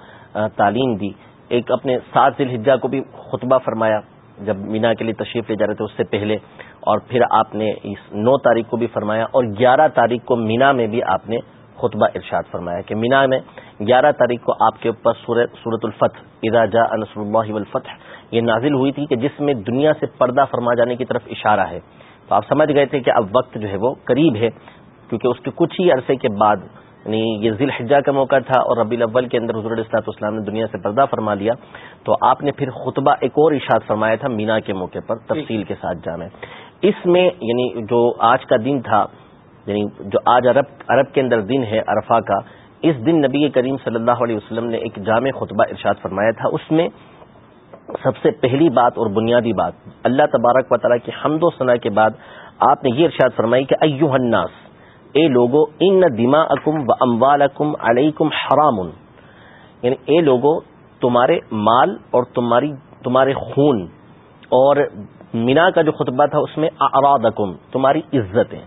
تعلیم دی۔ ایک اپنے سات ذیل کو بھی خطبہ فرمایا جب مینا کے لیے تشریف لے جا رہے تھے اس سے پہلے، اور پھر آپ نے اس نو تاریخ کو بھی فرمایا اور گیارہ تاریخ کو مینا میں بھی آپ نے خطبہ ارشاد فرمایا کہ مینا میں گیارہ تاریخ کو آپ کے اوپر سورت الفتح ادا جا انصر اللہ والفتح، یہ نازل ہوئی تھی کہ جس میں دنیا سے پردہ فرما جانے کی طرف اشارہ ہے۔ تو آپ سمجھ گئے تھے کہ اب وقت جو ہے وہ قریب ہے، کیونکہ اس کے کچھ ہی عرصے کے بعد یعنی یہ ذیل حجا کا موقع تھا اور ربی الاول کے اندر حضور السلاط اسلام نے دنیا سے پردہ فرما لیا، تو آپ نے پھر خطبہ ایک اور اشاد فرمایا تھا، مینا کے موقع پر تفصیل کے ساتھ جانا اس میں یعنی جو آج کا دن تھا یعنی جو آج عرب عرب کے اندر دن ہے، عرفہ کا، اس دن نبی کریم صلی اللہ علیہ وسلم نے ایک جامع خطبہ ارشاد فرمایا تھا۔ اس میں سب سے پہلی بات اور بنیادی بات، اللہ تبارک و تعالیٰ کی حمد و ثنا کے بعد آپ نے یہ ارشاد فرمائی کہ ایو الناس، اے لوگو، ان دما اکم و اموال اکم علیکم حرام. یعنی اے لوگو، تمہارے مال اور تمہاری، تمہارے خون اور مینا کا جو خطبہ تھا اس میں اراد تمہاری عزتیں.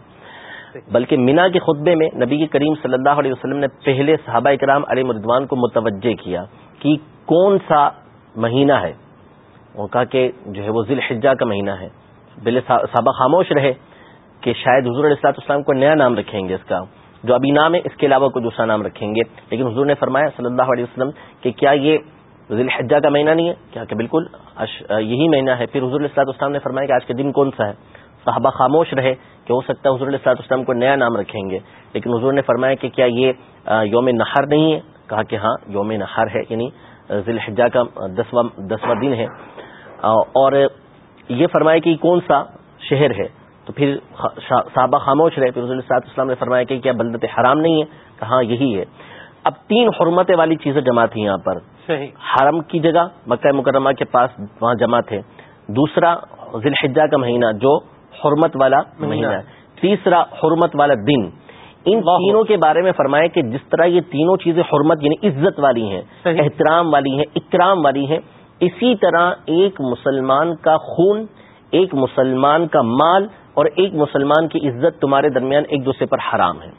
بلکہ مینا کے خطبے میں نبی کریم صلی اللہ علیہ وسلم نے پہلے صحابہ کرام علی مردوان کو متوجہ کیا کہ کون سا مہینہ ہے؟ وہ کہا کہ جو ہے وہ ذیل حجا کا مہینہ ہے۔ بل صحابہ خاموش رہے کہ شاید حضور علیہ السلاط اسلام کو نیا نام رکھیں گے اس کا۔ جو ابھی نام ہے، اس کے علاوہ کوئی دوسرا نام رکھیں گے۔ لیکن حضور نے فرمایا صلی اللہ علیہ وسلم کہ کیا یہ ذیل حجا کا مہینہ نہیں ہے؟ کیا کہ بالکل یہی مہینہ ہے۔ پھر حضور السلاط اسلام نے فرمایا کہ آج کے دن کون سا ہے؟ صحابہ خاموش رہے کہ ہو سکتا ہے حضور علیہ السلاط اسلام کو نیا نام رکھیں گے۔ لیکن حضور نے فرمایا کہ کیا یہ یوم نہر نہیں ہے؟ کہا کہ ہاں یوم نہر ہے یعنی ذیل حجا کا دسواں دسواں دن ہے۔ اور یہ فرمایا کہ کون سا شہر ہے؟ تو پھر صحابہ خاموش رہے پھر رضول اسلام نے فرمایا کہ کیا بلدت حرام نہیں ہے؟ کہاں یہی ہے۔ اب تین حرمتیں والی چیزیں جمع تھیں یہاں پر۔ حرم کی جگہ مکہ مکرمہ کے پاس وہاں جمع تھے۔ دوسرا ذی الحجہ کا مہینہ جو حرمت والا مہینہ۔ ہے تیسرا حرمت والا دن۔ ان تینوں کے بارے میں فرمایا کہ جس طرح یہ تینوں چیزیں حرمت یعنی عزت والی ہیں احترام والی ہیں اکرام والی ہیں اسی طرح ایک مسلمان کا خون ایک مسلمان کا مال اور ایک مسلمان کی عزت تمہارے درمیان ایک دوسرے پر حرام ہے۔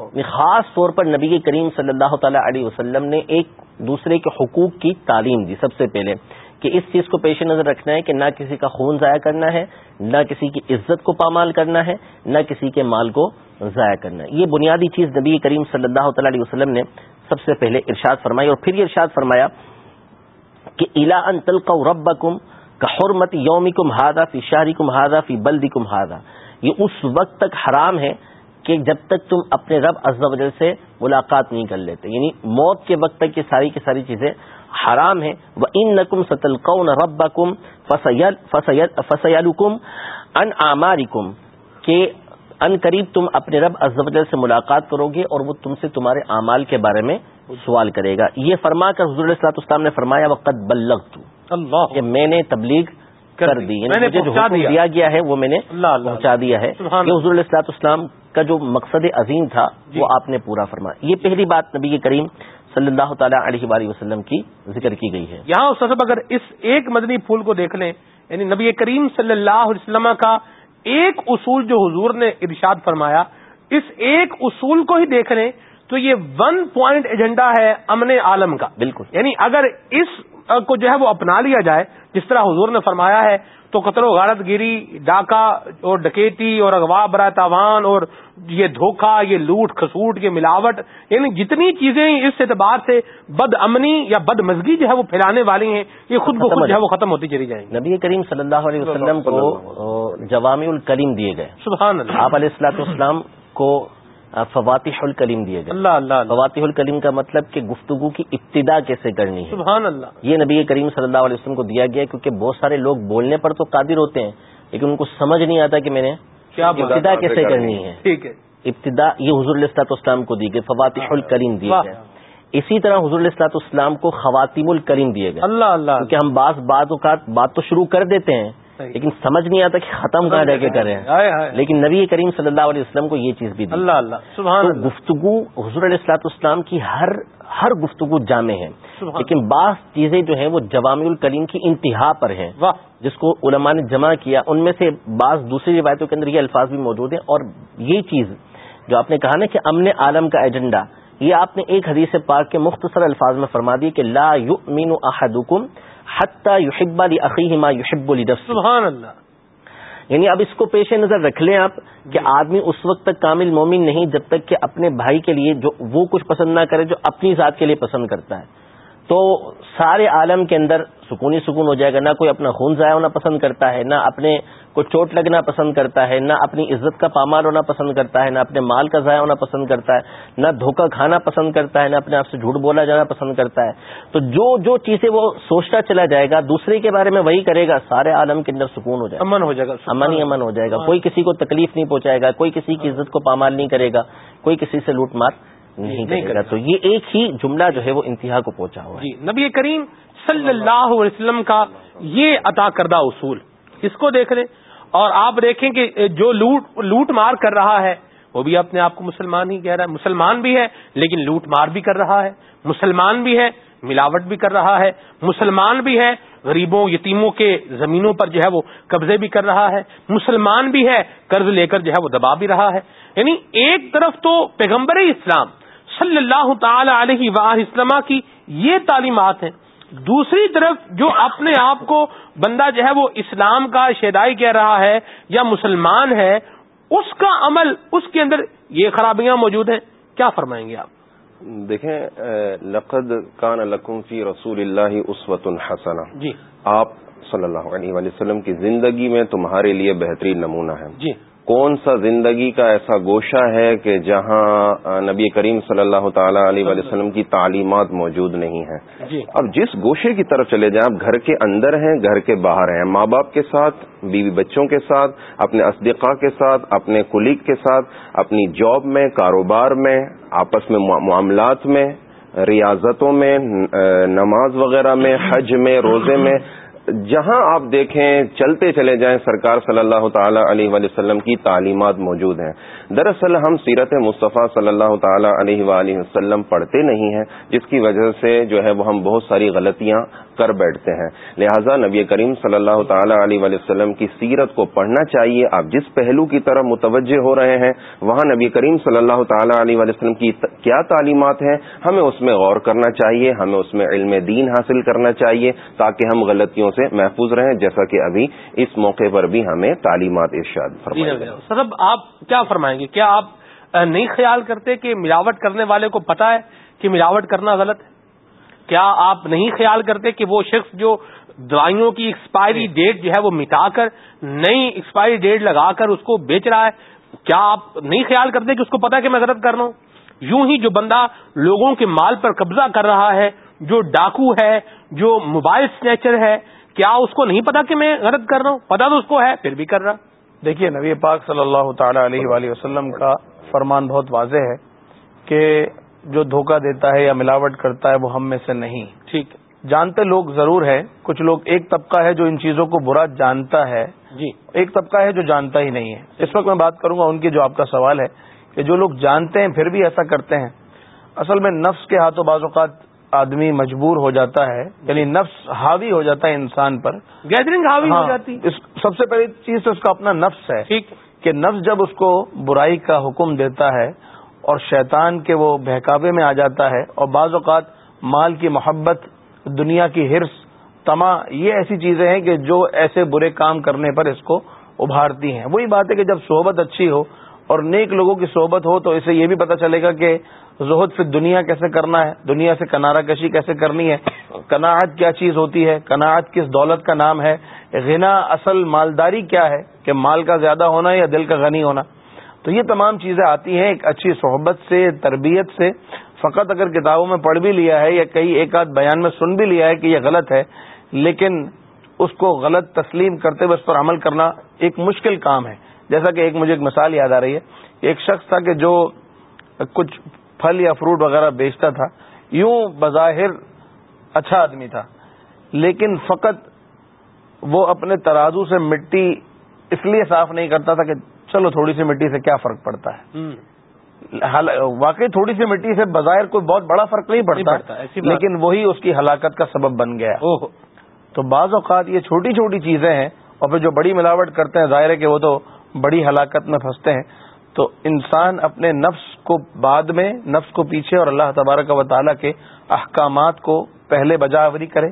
یعنی خاص طور پر نبی کریم صلی اللہ تعالی علیہ وسلم نے ایک دوسرے کے حقوق کی تعلیم دی۔ سب سے پہلے کہ اس چیز کو پیش نظر رکھنا ہے کہ نہ کسی کا خون ضائع کرنا ہے نہ کسی کی عزت کو پامال کرنا ہے نہ کسی کے مال کو ضائع کرنا ہے۔ یہ بنیادی چیز نبی کریم صلی اللہ تعالی علیہ وسلم نے سب سے پہلے ارشاد فرمائی اور پھر یہ ارشاد فرمایا کہ الا ان تلقوا ربکم کا حرمت یومی کم ہادا فی شہری کم ہادا فی بلدی کم ہادا یہ اس وقت تک حرام ہے کہ جب تک تم اپنے رب از وجل سے ملاقات نہیں کر لیتے۔ یعنی موت کے وقت تک یہ ساری کی ساری چیزیں حرام ہیں۔ وہ ان نقم ستل قون رب کم فسیلکم ان آماری کم کہ ان قریب تم اپنے رب از وجل سے ملاقات کرو گے اور وہ تم سے تمہارے اعمال کے بارے میں سوال کرے گا۔ یہ فرما کر حضور السلاط اسلام نے فرمایا وقت بلغ اللہ۔ کہ میں نے تبلیغ کر دی۔ یعنی مجھے جو حکم دیا۔ گیا ہے وہ میں نے پہنچا دیا ہے۔ یہ حضور السلاط اسلام کا جو مقصد عظیم تھا جی۔ وہ آپ نے پورا فرمایا۔ یہ پہلی بات نبی کریم صلی اللہ تعالیٰ علیہ وآلہ وسلم کی ذکر کی گئی ہے۔ یہاں صاحب اگر اس ایک مدنی پھول کو دیکھ لیں یعنی نبی کریم صلی اللہ علیہ وسلم کا ایک اصول جو حضور نے ارشاد فرمایا اس ایک اصول کو ہی دیکھ لیں تو یہ ون پوائنٹ ایجنڈا ہے امن عالم کا۔ بالکل۔ یعنی اگر اس کو جو ہے وہ اپنا لیا جائے جس طرح حضور نے فرمایا ہے تو قطر و غارت گیری ڈاکہ اور ڈکیتی اور اغوا برا تاوان اور یہ دھوکہ یہ لوٹ کھسوٹ یہ ملاوٹ یعنی جتنی چیزیں اس اعتبار سے بد امنی یا بد مزگی جو ہے وہ پھیلانے والی ہیں یہ خود بخود جو ہے وہ ختم ہوتی چلی جائیں گی۔ نبی کریم صلی اللہ علیہ وسلم کو جوامی الکلیم دیے گئے۔ سبحان اللہ۔ آپ علیہ السلاط اسلام کو فواتح الکلیم دیے گئے۔ اللہ اللہ فواتح الکلیم کا مطلب کہ گفتگو کی ابتدا کیسے کرنی ہے۔ سبحان اللہ۔ یہ نبی کریم صلی اللہ علیہ وسلم کو دیا گیا کیونکہ بہت سارے لوگ بولنے پر تو قادر ہوتے ہیں لیکن ان کو سمجھ نہیں آتا کہ میں نے کیا ابتدا کیسے کرنی ہے؟ ٹھیک ہے۔ ابتدا یہ حضور السلاط اسلام کو دی گئی فواتح الکلیم دیے گئے اسی طرح حضور السلاط اسلام کو خواتیم الکریم دیے گئے۔ اللہ اللہ۔ کیونکہ ہم بعض بات اوقات بات تو شروع کر دیتے ہیں لیکن سمجھ نہیں آتا کہ ختم کہاں رہ کے کریں۔ لیکن نبی کریم صلی اللہ علیہ وسلم کو یہ چیز بھی دی۔ اللہ اللہ سبحان گفتگو حضور علیہ السلاط اسلام کی ہر ہر گفتگو جامع ہے۔ لیکن بعض چیزیں جو ہیں وہ جوام الکریم کی انتہا پر ہیں۔ جس کو علماء نے جمع کیا ان میں سے بعض دوسری روایتوں کے اندر یہ الفاظ بھی موجود ہیں۔ اور یہ چیز جو آپ نے کہا نا کہ امن عالم کا ایجنڈا یہ آپ نے ایک حدیث پاک کے مختصر الفاظ میں فرما دی کہ لا یؤمن احدکم حتی یحب عقی ما یحب سبحان اللہ یعنی اب اس کو پیش نظر رکھ لیں آپ کہ آدمی اس وقت تک کامل مومن نہیں جب تک کہ اپنے بھائی کے لیے جو وہ کچھ پسند نہ کرے جو اپنی ذات کے لیے پسند کرتا ہے. تو سارے عالم کے اندر سکونی سکون ہو جائے گا نہ کوئی اپنا خون ضائع ہونا پسند کرتا ہے نہ اپنے کو چوٹ لگنا پسند کرتا ہے نہ اپنی عزت کا پامال ہونا پسند کرتا ہے نہ اپنے مال کا ضائع ہونا پسند کرتا ہے نہ دھوکہ کھانا پسند کرتا ہے نہ اپنے آپ سے جھوٹ بولا جانا پسند کرتا ہے۔ تو جو جو چیزیں وہ سوچتا چلا جائے گا دوسرے کے بارے میں وہی کرے گا سارے عالم کے اندر سکون ہو جائے گا۔ امن ہو جائے گا امن ہی امن ہو جائے گا۔ کوئی کسی کو تکلیف نہیں پہنچائے گا کوئی کسی کی عزت کو پامال نہیں کرے گا کوئی کسی سے لوٹ مار نہیں کرے گا۔ تو یہ ایک ہی جملہ جو ہے وہ انتہا کو پہنچا ہوا جی نبی کریم صلی اللہ علیہ وسلم کا یہ عطا کردہ اصول۔ اس کو دیکھ لیں۔ اور آپ دیکھیں کہ جو لوٹ لوٹ مار کر رہا ہے، وہ بھی اپنے آپ کو مسلمان ہی کہہ رہا ہے۔ مسلمان بھی ہے، لیکن لوٹ مار بھی کر رہا ہے۔ مسلمان بھی ہے، ملاوٹ بھی کر رہا ہے۔ مسلمان بھی ہے، غریبوں، یتیموں کے زمینوں پر جو ہے وہ قبضے بھی کر رہا ہے۔ مسلمان بھی ہے، قرض لے کر جو ہے وہ دبا بھی رہا ہے۔ یعنی ایک طرف تو پیغمبر اسلام صلی اللہ تعالی علیہ وسلم کی یہ تعلیمات ہیں۔ دوسری طرف جو اپنے آپ کو بندہ جو ہے وہ اسلام کا شیدائی کہہ رہا ہے یا مسلمان ہے اس کا عمل اس کے اندر یہ خرابیاں موجود ہیں۔ کیا فرمائیں گے آپ؟ دیکھیں لقد کان لکم فی رسول اللہ اسوت الحسن جی۔ آپ صلی اللہ علیہ وسلم کی زندگی میں تمہارے لیے بہترین نمونہ ہے۔ جی۔ کون سا زندگی کا ایسا گوشہ ہے کہ جہاں نبی کریم صلی اللہ تعالی علیہ وسلم کی تعلیمات موجود نہیں ہیں؟ جی۔ اب جس گوشے کی طرف چلے جائیں آپ گھر کے اندر ہیں گھر کے باہر ہیں ماں باپ کے ساتھ بیوی بچوں کے ساتھ اپنے اسدقاء کے ساتھ اپنے کلیگ کے ساتھ اپنی جاب میں کاروبار میں آپس میں معاملات میں ریاضتوں میں نماز وغیرہ میں حج میں روزے میں جہاں آپ دیکھیں، چلتے چلے جائیں، سرکار صلی اللہ تعالی علیہ وسلم کی تعلیمات موجود ہیں۔ دراصل ہم سیرت مصطفیٰ صلی اللہ تعالی علیہ وآلہ وسلم پڑھتے نہیں ہیں، جس کی وجہ سے جو ہے وہ ہم بہت ساری غلطیاں کر بیٹھتے ہیں۔ لہٰذا نبی کریم صلی اللہ تعالی علیہ وسلم کی سیرت کو پڑھنا چاہیے۔ آپ جس پہلو کی طرف متوجہ ہو رہے ہیں، وہاں نبی کریم صلی اللہ تعالی علیہ وسلم کی کیا تعلیمات ہیں؟ ہمیں اس میں غور کرنا چاہیے، ہمیں اس میں علم دین حاصل کرنا چاہیے تاکہ ہم غلطیوں سے محفوظ رہیں۔ جیسا کہ ابھی اس موقع پر بھی ہمیں تعلیمات ارشاد فرمائیں جی، جی، جی۔ سر آپ کیا فرمائیں گے۔ کیا آپ نہیں خیال کرتے کہ ملاوٹ کرنے والے کو پتا ہے کہ ملاوٹ کرنا غلط ہے؟ کیا آپ نہیں خیال کرتے کہ وہ شخص جو دوائیوں کی ایکسپائری ڈیٹ جو ہے وہ مٹا کر نئی ایکسپائری ڈیٹ لگا کر اس کو بیچ رہا ہے؟ کیا آپ نہیں خیال کرتے کہ اس کو پتا کہ میں غلط کر رہا ہوں؟ یوں ہی جو بندہ لوگوں کے مال پر قبضہ کر رہا ہے جو ڈاکو ہے جو موبائل سنیچر ہے کیا اس کو نہیں پتا کہ میں غلط کر رہا ہوں؟ پتا تو اس کو ہے پھر بھی کر رہا۔ دیکھیے نبی پاک صلی اللہ تعالی علیہ وآلہ وسلم کا فرمان بہت واضح ہے کہ جو دھوکہ دیتا ہے یا ملاوٹ کرتا ہے وہ ہم میں سے نہیں۔ ٹھیک۔ جانتے لوگ ضرور ہیں کچھ لوگ ایک طبقہ ہے جو ان چیزوں کو برا جانتا ہے۔ جی۔ ایک طبقہ ہے جو جانتا ہی نہیں ہے۔ اس وقت میں بات کروں گا ان کی جو آپ کا سوال ہے کہ جو لوگ جانتے ہیں پھر بھی ایسا کرتے ہیں۔ اصل میں نفس کے ہاتھوں بعض اوقات آدمی مجبور ہو جاتا ہے یعنی نفس حاوی ہو جاتا ہے انسان پر۔ گیدرنگ حاوی ہو ہاں، جاتی۔ سب سے پہلی چیز تو اس کا اپنا نفس ہے۔ ٹھیک۔ کہ نفس جب اس کو برائی کا حکم دیتا ہے اور شیطان کے وہ بہکاوے میں آ جاتا ہے اور بعض اوقات مال کی محبت دنیا کی ہرس تما یہ ایسی چیزیں ہیں کہ جو ایسے برے کام کرنے پر اس کو ابھارتی ہیں۔ وہی بات ہے کہ جب صحبت اچھی ہو اور نیک لوگوں کی صحبت ہو تو اسے یہ بھی پتا چلے گا کہ زہد پھر دنیا کیسے کرنا ہے؟ دنیا سے کنارہ کشی کیسے کرنی ہے؟ کناعت کیا چیز ہوتی ہے؟ کناعت کس دولت کا نام ہے؟ غنا اصل مالداری کیا ہے؟ کہ مال کا زیادہ ہونا یا دل کا غنی ہونا؟ تو یہ تمام چیزیں آتی ہیں ایک اچھی صحبت سے، تربیت سے۔ فقط اگر کتابوں میں پڑھ بھی لیا ہے یا کئی ایک آدھ بیان میں سن بھی لیا ہے کہ یہ غلط ہے، لیکن اس کو غلط تسلیم کرتے ہوئے اس پر عمل کرنا ایک مشکل کام ہے۔ جیسا کہ ایک مجھے ایک مثال یاد آ رہی ہے۔ ایک شخص تھا کہ جو کچھ پھل یا فروٹ وغیرہ بیچتا تھا یوں بظاہر اچھا آدمی تھا۔ لیکن فقط وہ اپنے ترازو سے مٹی اس لیے صاف نہیں کرتا تھا کہ چلو تھوڑی سی مٹی سے کیا فرق پڑتا ہے۔ واقعی تھوڑی سی مٹی سے بظاہر کوئی بہت بڑا فرق نہیں پڑتا لیکن وہی اس کی ہلاکت کا سبب بن گیا۔ تو بعض اوقات یہ چھوٹی چھوٹی چیزیں ہیں اور پھر جو بڑی ملاوٹ کرتے ہیں ظاہر ہے کہ وہ تو بڑی ہلاکت میں پھنستے ہیں۔ تو انسان اپنے نفس کو بعد میں نفس کو پیچھے اور اللہ تبارک و تعالیٰ کے احکامات کو پہلے بجاوری کرے۔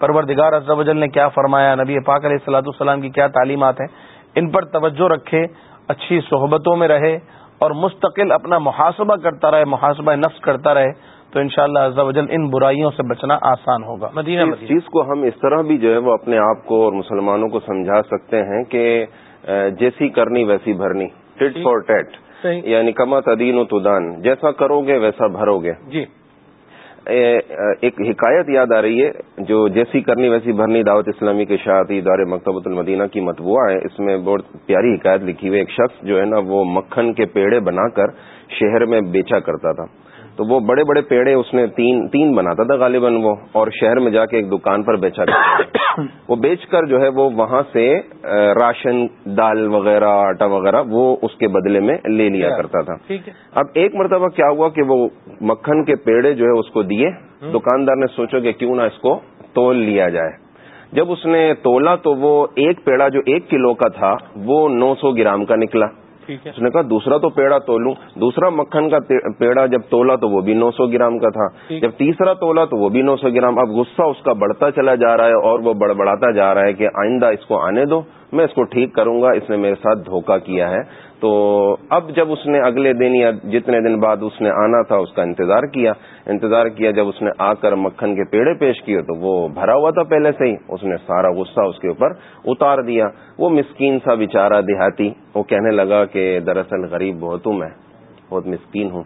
پروردگار وجل نے کیا فرمایا؟ نبی پاک علیہ السلاۃ السلام کی کیا تعلیمات ہیں؟ ان پر توجہ رکھے اچھی صحبتوں میں رہے اور مستقل اپنا محاسبہ کرتا رہے محاسبہ نفس کرتا رہے تو ان شاء اللہ وجل ان برائیوں سے بچنا آسان ہوگا۔ مدینہ اس چیز کو ہم اس طرح بھی جو ہے وہ اپنے آپ کو اور مسلمانوں کو سمجھا سکتے ہیں کہ جیسی کرنی ویسی بھرنی۔ ٹٹ فار ٹیٹ یعنی کما تدین و تدان جیسا کرو گے ویسا بھرو گے جی ایک حکایت یاد آ رہی ہے جو جیسی کرنی ویسی بھرنی دعوت اسلامی کے شاعتی دار مکتبۃ المدینہ کی متبوعہ ہے۔ اس میں بہت پیاری حکایت لکھی ہوئی ایک شخص جو ہے نا وہ مکھن کے پیڑے بنا کر شہر میں بیچا کرتا تھا۔ تو وہ بڑے بڑے پیڑے اس نے تین تین بناتا تھا غالباً وہ اور شہر میں جا کے ایک دکان پر بیچا کرتا وہ بیچ کر جو ہے وہ وہاں سے راشن دال وغیرہ آٹا وغیرہ وہ اس کے بدلے میں لے لیا کرتا تھا۔ اب ایک مرتبہ کیا ہوا کہ وہ مکھن کے پیڑے جو ہے اس کو دیے۔ دکاندار نے سوچا کہ کیوں نہ اس کو تول لیا جائے۔ جب اس نے تولا تو وہ ایک پیڑا جو ایک کلو کا تھا وہ نو سو گرام کا نکلا۔ اس نے کہا دوسرا تو پیڑا تولوں دوسرا مکھن کا پیڑا جب تولا تو وہ بھی نو سو گرام کا تھا۔ جب تیسرا تولا تو وہ بھی نو سو گرام۔ اب غصہ اس کا بڑھتا چلا جا رہا ہے اور وہ بڑبڑاتا جا رہا ہے کہ آئندہ اس کو آنے دو میں اس کو ٹھیک کروں گا۔ اس نے میرے ساتھ دھوکہ کیا ہے۔ تو اب جب اس نے اگلے دن یا جتنے دن بعد اس نے آنا تھا، اس کا انتظار کیا انتظار کیا، جب اس نے آ کر مکھن کے پیڑے پیش کیے تو وہ بھرا ہوا تھا پہلے سے ہی۔ اس نے سارا غصہ اس کے اوپر اتار دیا۔ وہ مسکین سا بیچارہ دیہاتی، وہ کہنے لگا کہ دراصل غریب بہت ہوں میں، بہت مسکین ہوں۔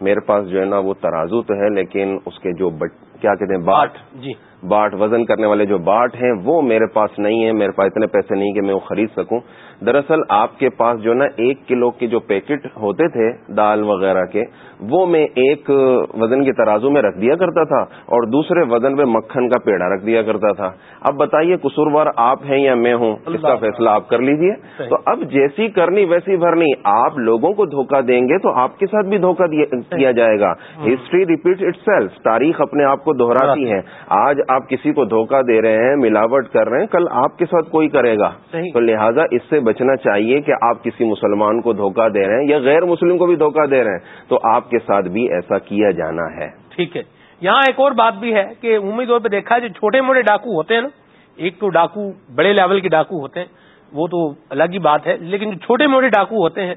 میرے پاس جو ہے نا وہ ترازو تو ہے، لیکن اس کے جو بٹ، کیا کہتے ہیں، باٹ جی۔ باٹ وزن کرنے والے جو باٹ ہیں وہ میرے پاس نہیں ہے میرے پاس اتنے پیسے نہیں کہ میں وہ خرید سکوں۔ دراصل آپ کے پاس جو نا ایک کلو کے جو پیکٹ ہوتے تھے دال وغیرہ کے وہ میں ایک وزن کے ترازو میں رکھ دیا کرتا تھا اور دوسرے وزن میں مکھن کا پیڑا رکھ دیا کرتا تھا۔ اب بتائیے قصوروار آپ ہیں یا میں ہوں؟ اس کا فیصلہ آپ کر لیجیے۔ تو اب جیسی کرنی ویسی بھرنی آپ لوگوں کو دھوکہ دیں گے تو آپ کے ساتھ بھی دھوکہ کیا جائے گا۔ ہسٹری ریپیٹ اٹ سیلف تاریخ اپنے آپ کو دہراتی۔ ہے۔ آج آپ کسی کو دھوکہ دے رہے ہیں ملاوٹ کر رہے ہیں کل آپ کے ساتھ کوئی کرے گا۔ تو لہٰذا اس سے بچنا چاہیے کہ آپ کسی مسلمان کو دھوکہ دے رہے ہیں یا غیر مسلم کو بھی دھوکہ دے رہے ہیں۔ تو آپ کے ساتھ بھی ایسا کیا جانا ہے۔ ٹھیک ہے۔ یہاں ایک اور بات بھی ہے کہ عمومی طور پہ دیکھا جو چھوٹے موٹے ڈاکو ہوتے ہیں نا ایک تو ڈاکو بڑے لیول کے ڈاکو ہوتے ہیں وہ تو الگ ہی بات ہے۔ لیکن جو چھوٹے موٹے ڈاکو ہوتے ہیں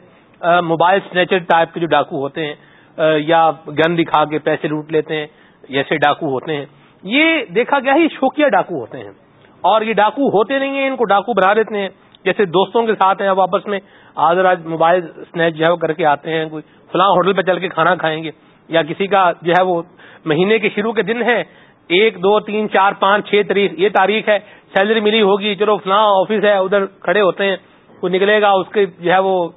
موبائل سنیچر ٹائپ کے جو ڈاکو ہوتے ہیں یا گن دکھا کے پیسے لوٹ لیتے ہیں ایسے ڈاکو ہوتے ہیں۔ یہ دیکھا گیا ہی شوقیہ ڈاکو ہوتے ہیں۔ اور یہ ڈاکو ہوتے نہیں ہیں، ان کو ڈاکو بنا دیتے ہیں۔ جیسے دوستوں کے ساتھ ہیں واپس میں آج آج موبائل اسنیچ جو ہے وہ کر کے آتے ہیں، کوئی فلاں ہوٹل پہ چل کے کھانا کھائیں گے، یا کسی کا جو ہے وہ مہینے کے شروع کے دن ہے، ایک، دو، تین، چار، پانچ، چھ تاریخ، یہ تاریخ ہے، سیلری ملی ہوگی، چلو فلاں آفس ہے، ادھر کھڑے ہوتے ہیں، کوئی نکلے گا، اس کے جو ہے وہ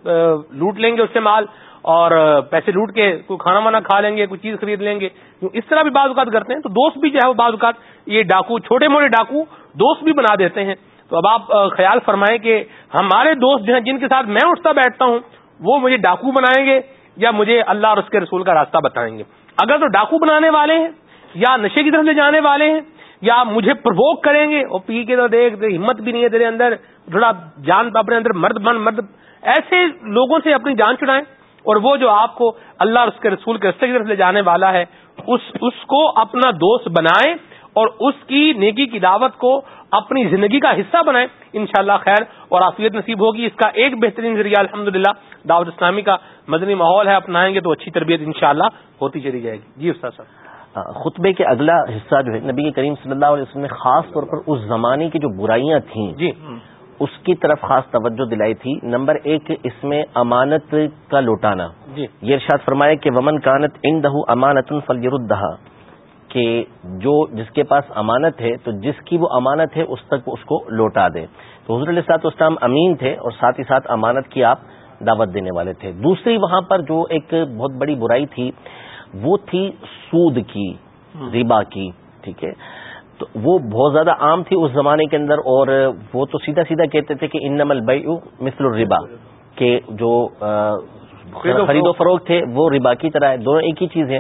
لوٹ لیں گے اس سے مال۔ اور پیسے لوٹ کے کوئی کھانا وانا کھا لیں گے، کوئی چیز خرید لیں گے۔ اس طرح بھی بعض اوقات کرتے ہیں۔ تو دوست بھی جو ہے وہ بعض اوقات یہ ڈاکو، چھوٹے موٹے ڈاکو دوست بھی بنا دیتے ہیں۔ تو اب آپ خیال فرمائیں کہ ہمارے دوست جو ہیں، جن کے ساتھ میں اٹھتا بیٹھتا ہوں، وہ مجھے ڈاکو بنائیں گے یا مجھے اللہ اور اس کے رسول کا راستہ بتائیں گے۔ اگر تو ڈاکو بنانے والے ہیں، یا نشے کی طرف لے جانے والے ہیں، یا مجھے پروک کریں گے، اور پی کے تو دیکھ ہمت بھی نہیں ہے تیرے اندر، تھوڑا جان اپنے اندر مرد من مرد۔ ایسے لوگوں سے اپنی جان چڑائیں اور وہ جو آپ کو اللہ اور اس کے رسول کے رستے کی طرف لے جانے والا ہے اس اس کو اپنا دوست بنائیں اور اس کی نیکی کی دعوت کو اپنی زندگی کا حصہ بنائیں انشاءاللہ خیر اور آفیت نصیب ہوگی۔ اس کا ایک بہترین ذریعہ الحمدللہ دعوت اسلامی کا مدنی ماحول ہے اپنائیں گے تو اچھی تربیت انشاءاللہ ہوتی چلی جائے گی۔ جی استاد صاحب۔ خطبے کے اگلا حصہ جو ہے نبی کریم صلی اللہ علیہ وسلم نے خاص طور پر اس زمانے کی جو برائیاں تھیں جی۔ اس کی طرف خاص توجہ دلائی تھی۔ نمبر ایک اس میں امانت کا لوٹانا۔ جی۔ یہ ارشاد فرمایا کہ ومن کانت ان دہ امانت فلیردہ کہ جو جس کے پاس امانت ہے تو جس کی وہ امانت ہے اس تک اس کو لوٹا دے۔ تو حضر السلاط اسلام امین تھے اور ساتھ ہی ساتھ امانت کی آپ دعوت دینے والے تھے۔ دوسری وہاں پر جو ایک بہت بڑی برائی تھی وہ تھی سود کی ربا کی ٹھیک ہے۔ تو وہ بہت زیادہ عام تھی اس زمانے کے اندر اور وہ تو سیدھا سیدھا کہتے تھے کہ ان نمل مثل الربا کہ جو خرید و فروخت۔ تھے وہ ربا کی طرح ہے دونوں ایک ہی چیز ہے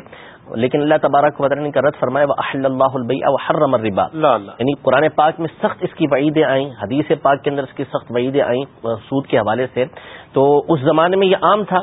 لیکن اللہ تبارک وطن کا رد فرمایا وہ احل اللہ البئی حرم الربا یعنی قرآن پاک میں سخت اس کی وعیدیں آئیں حدیث پاک کے اندر اس کی سخت وعیدیں آئیں سود کے حوالے سے۔ تو اس زمانے میں یہ عام تھا۔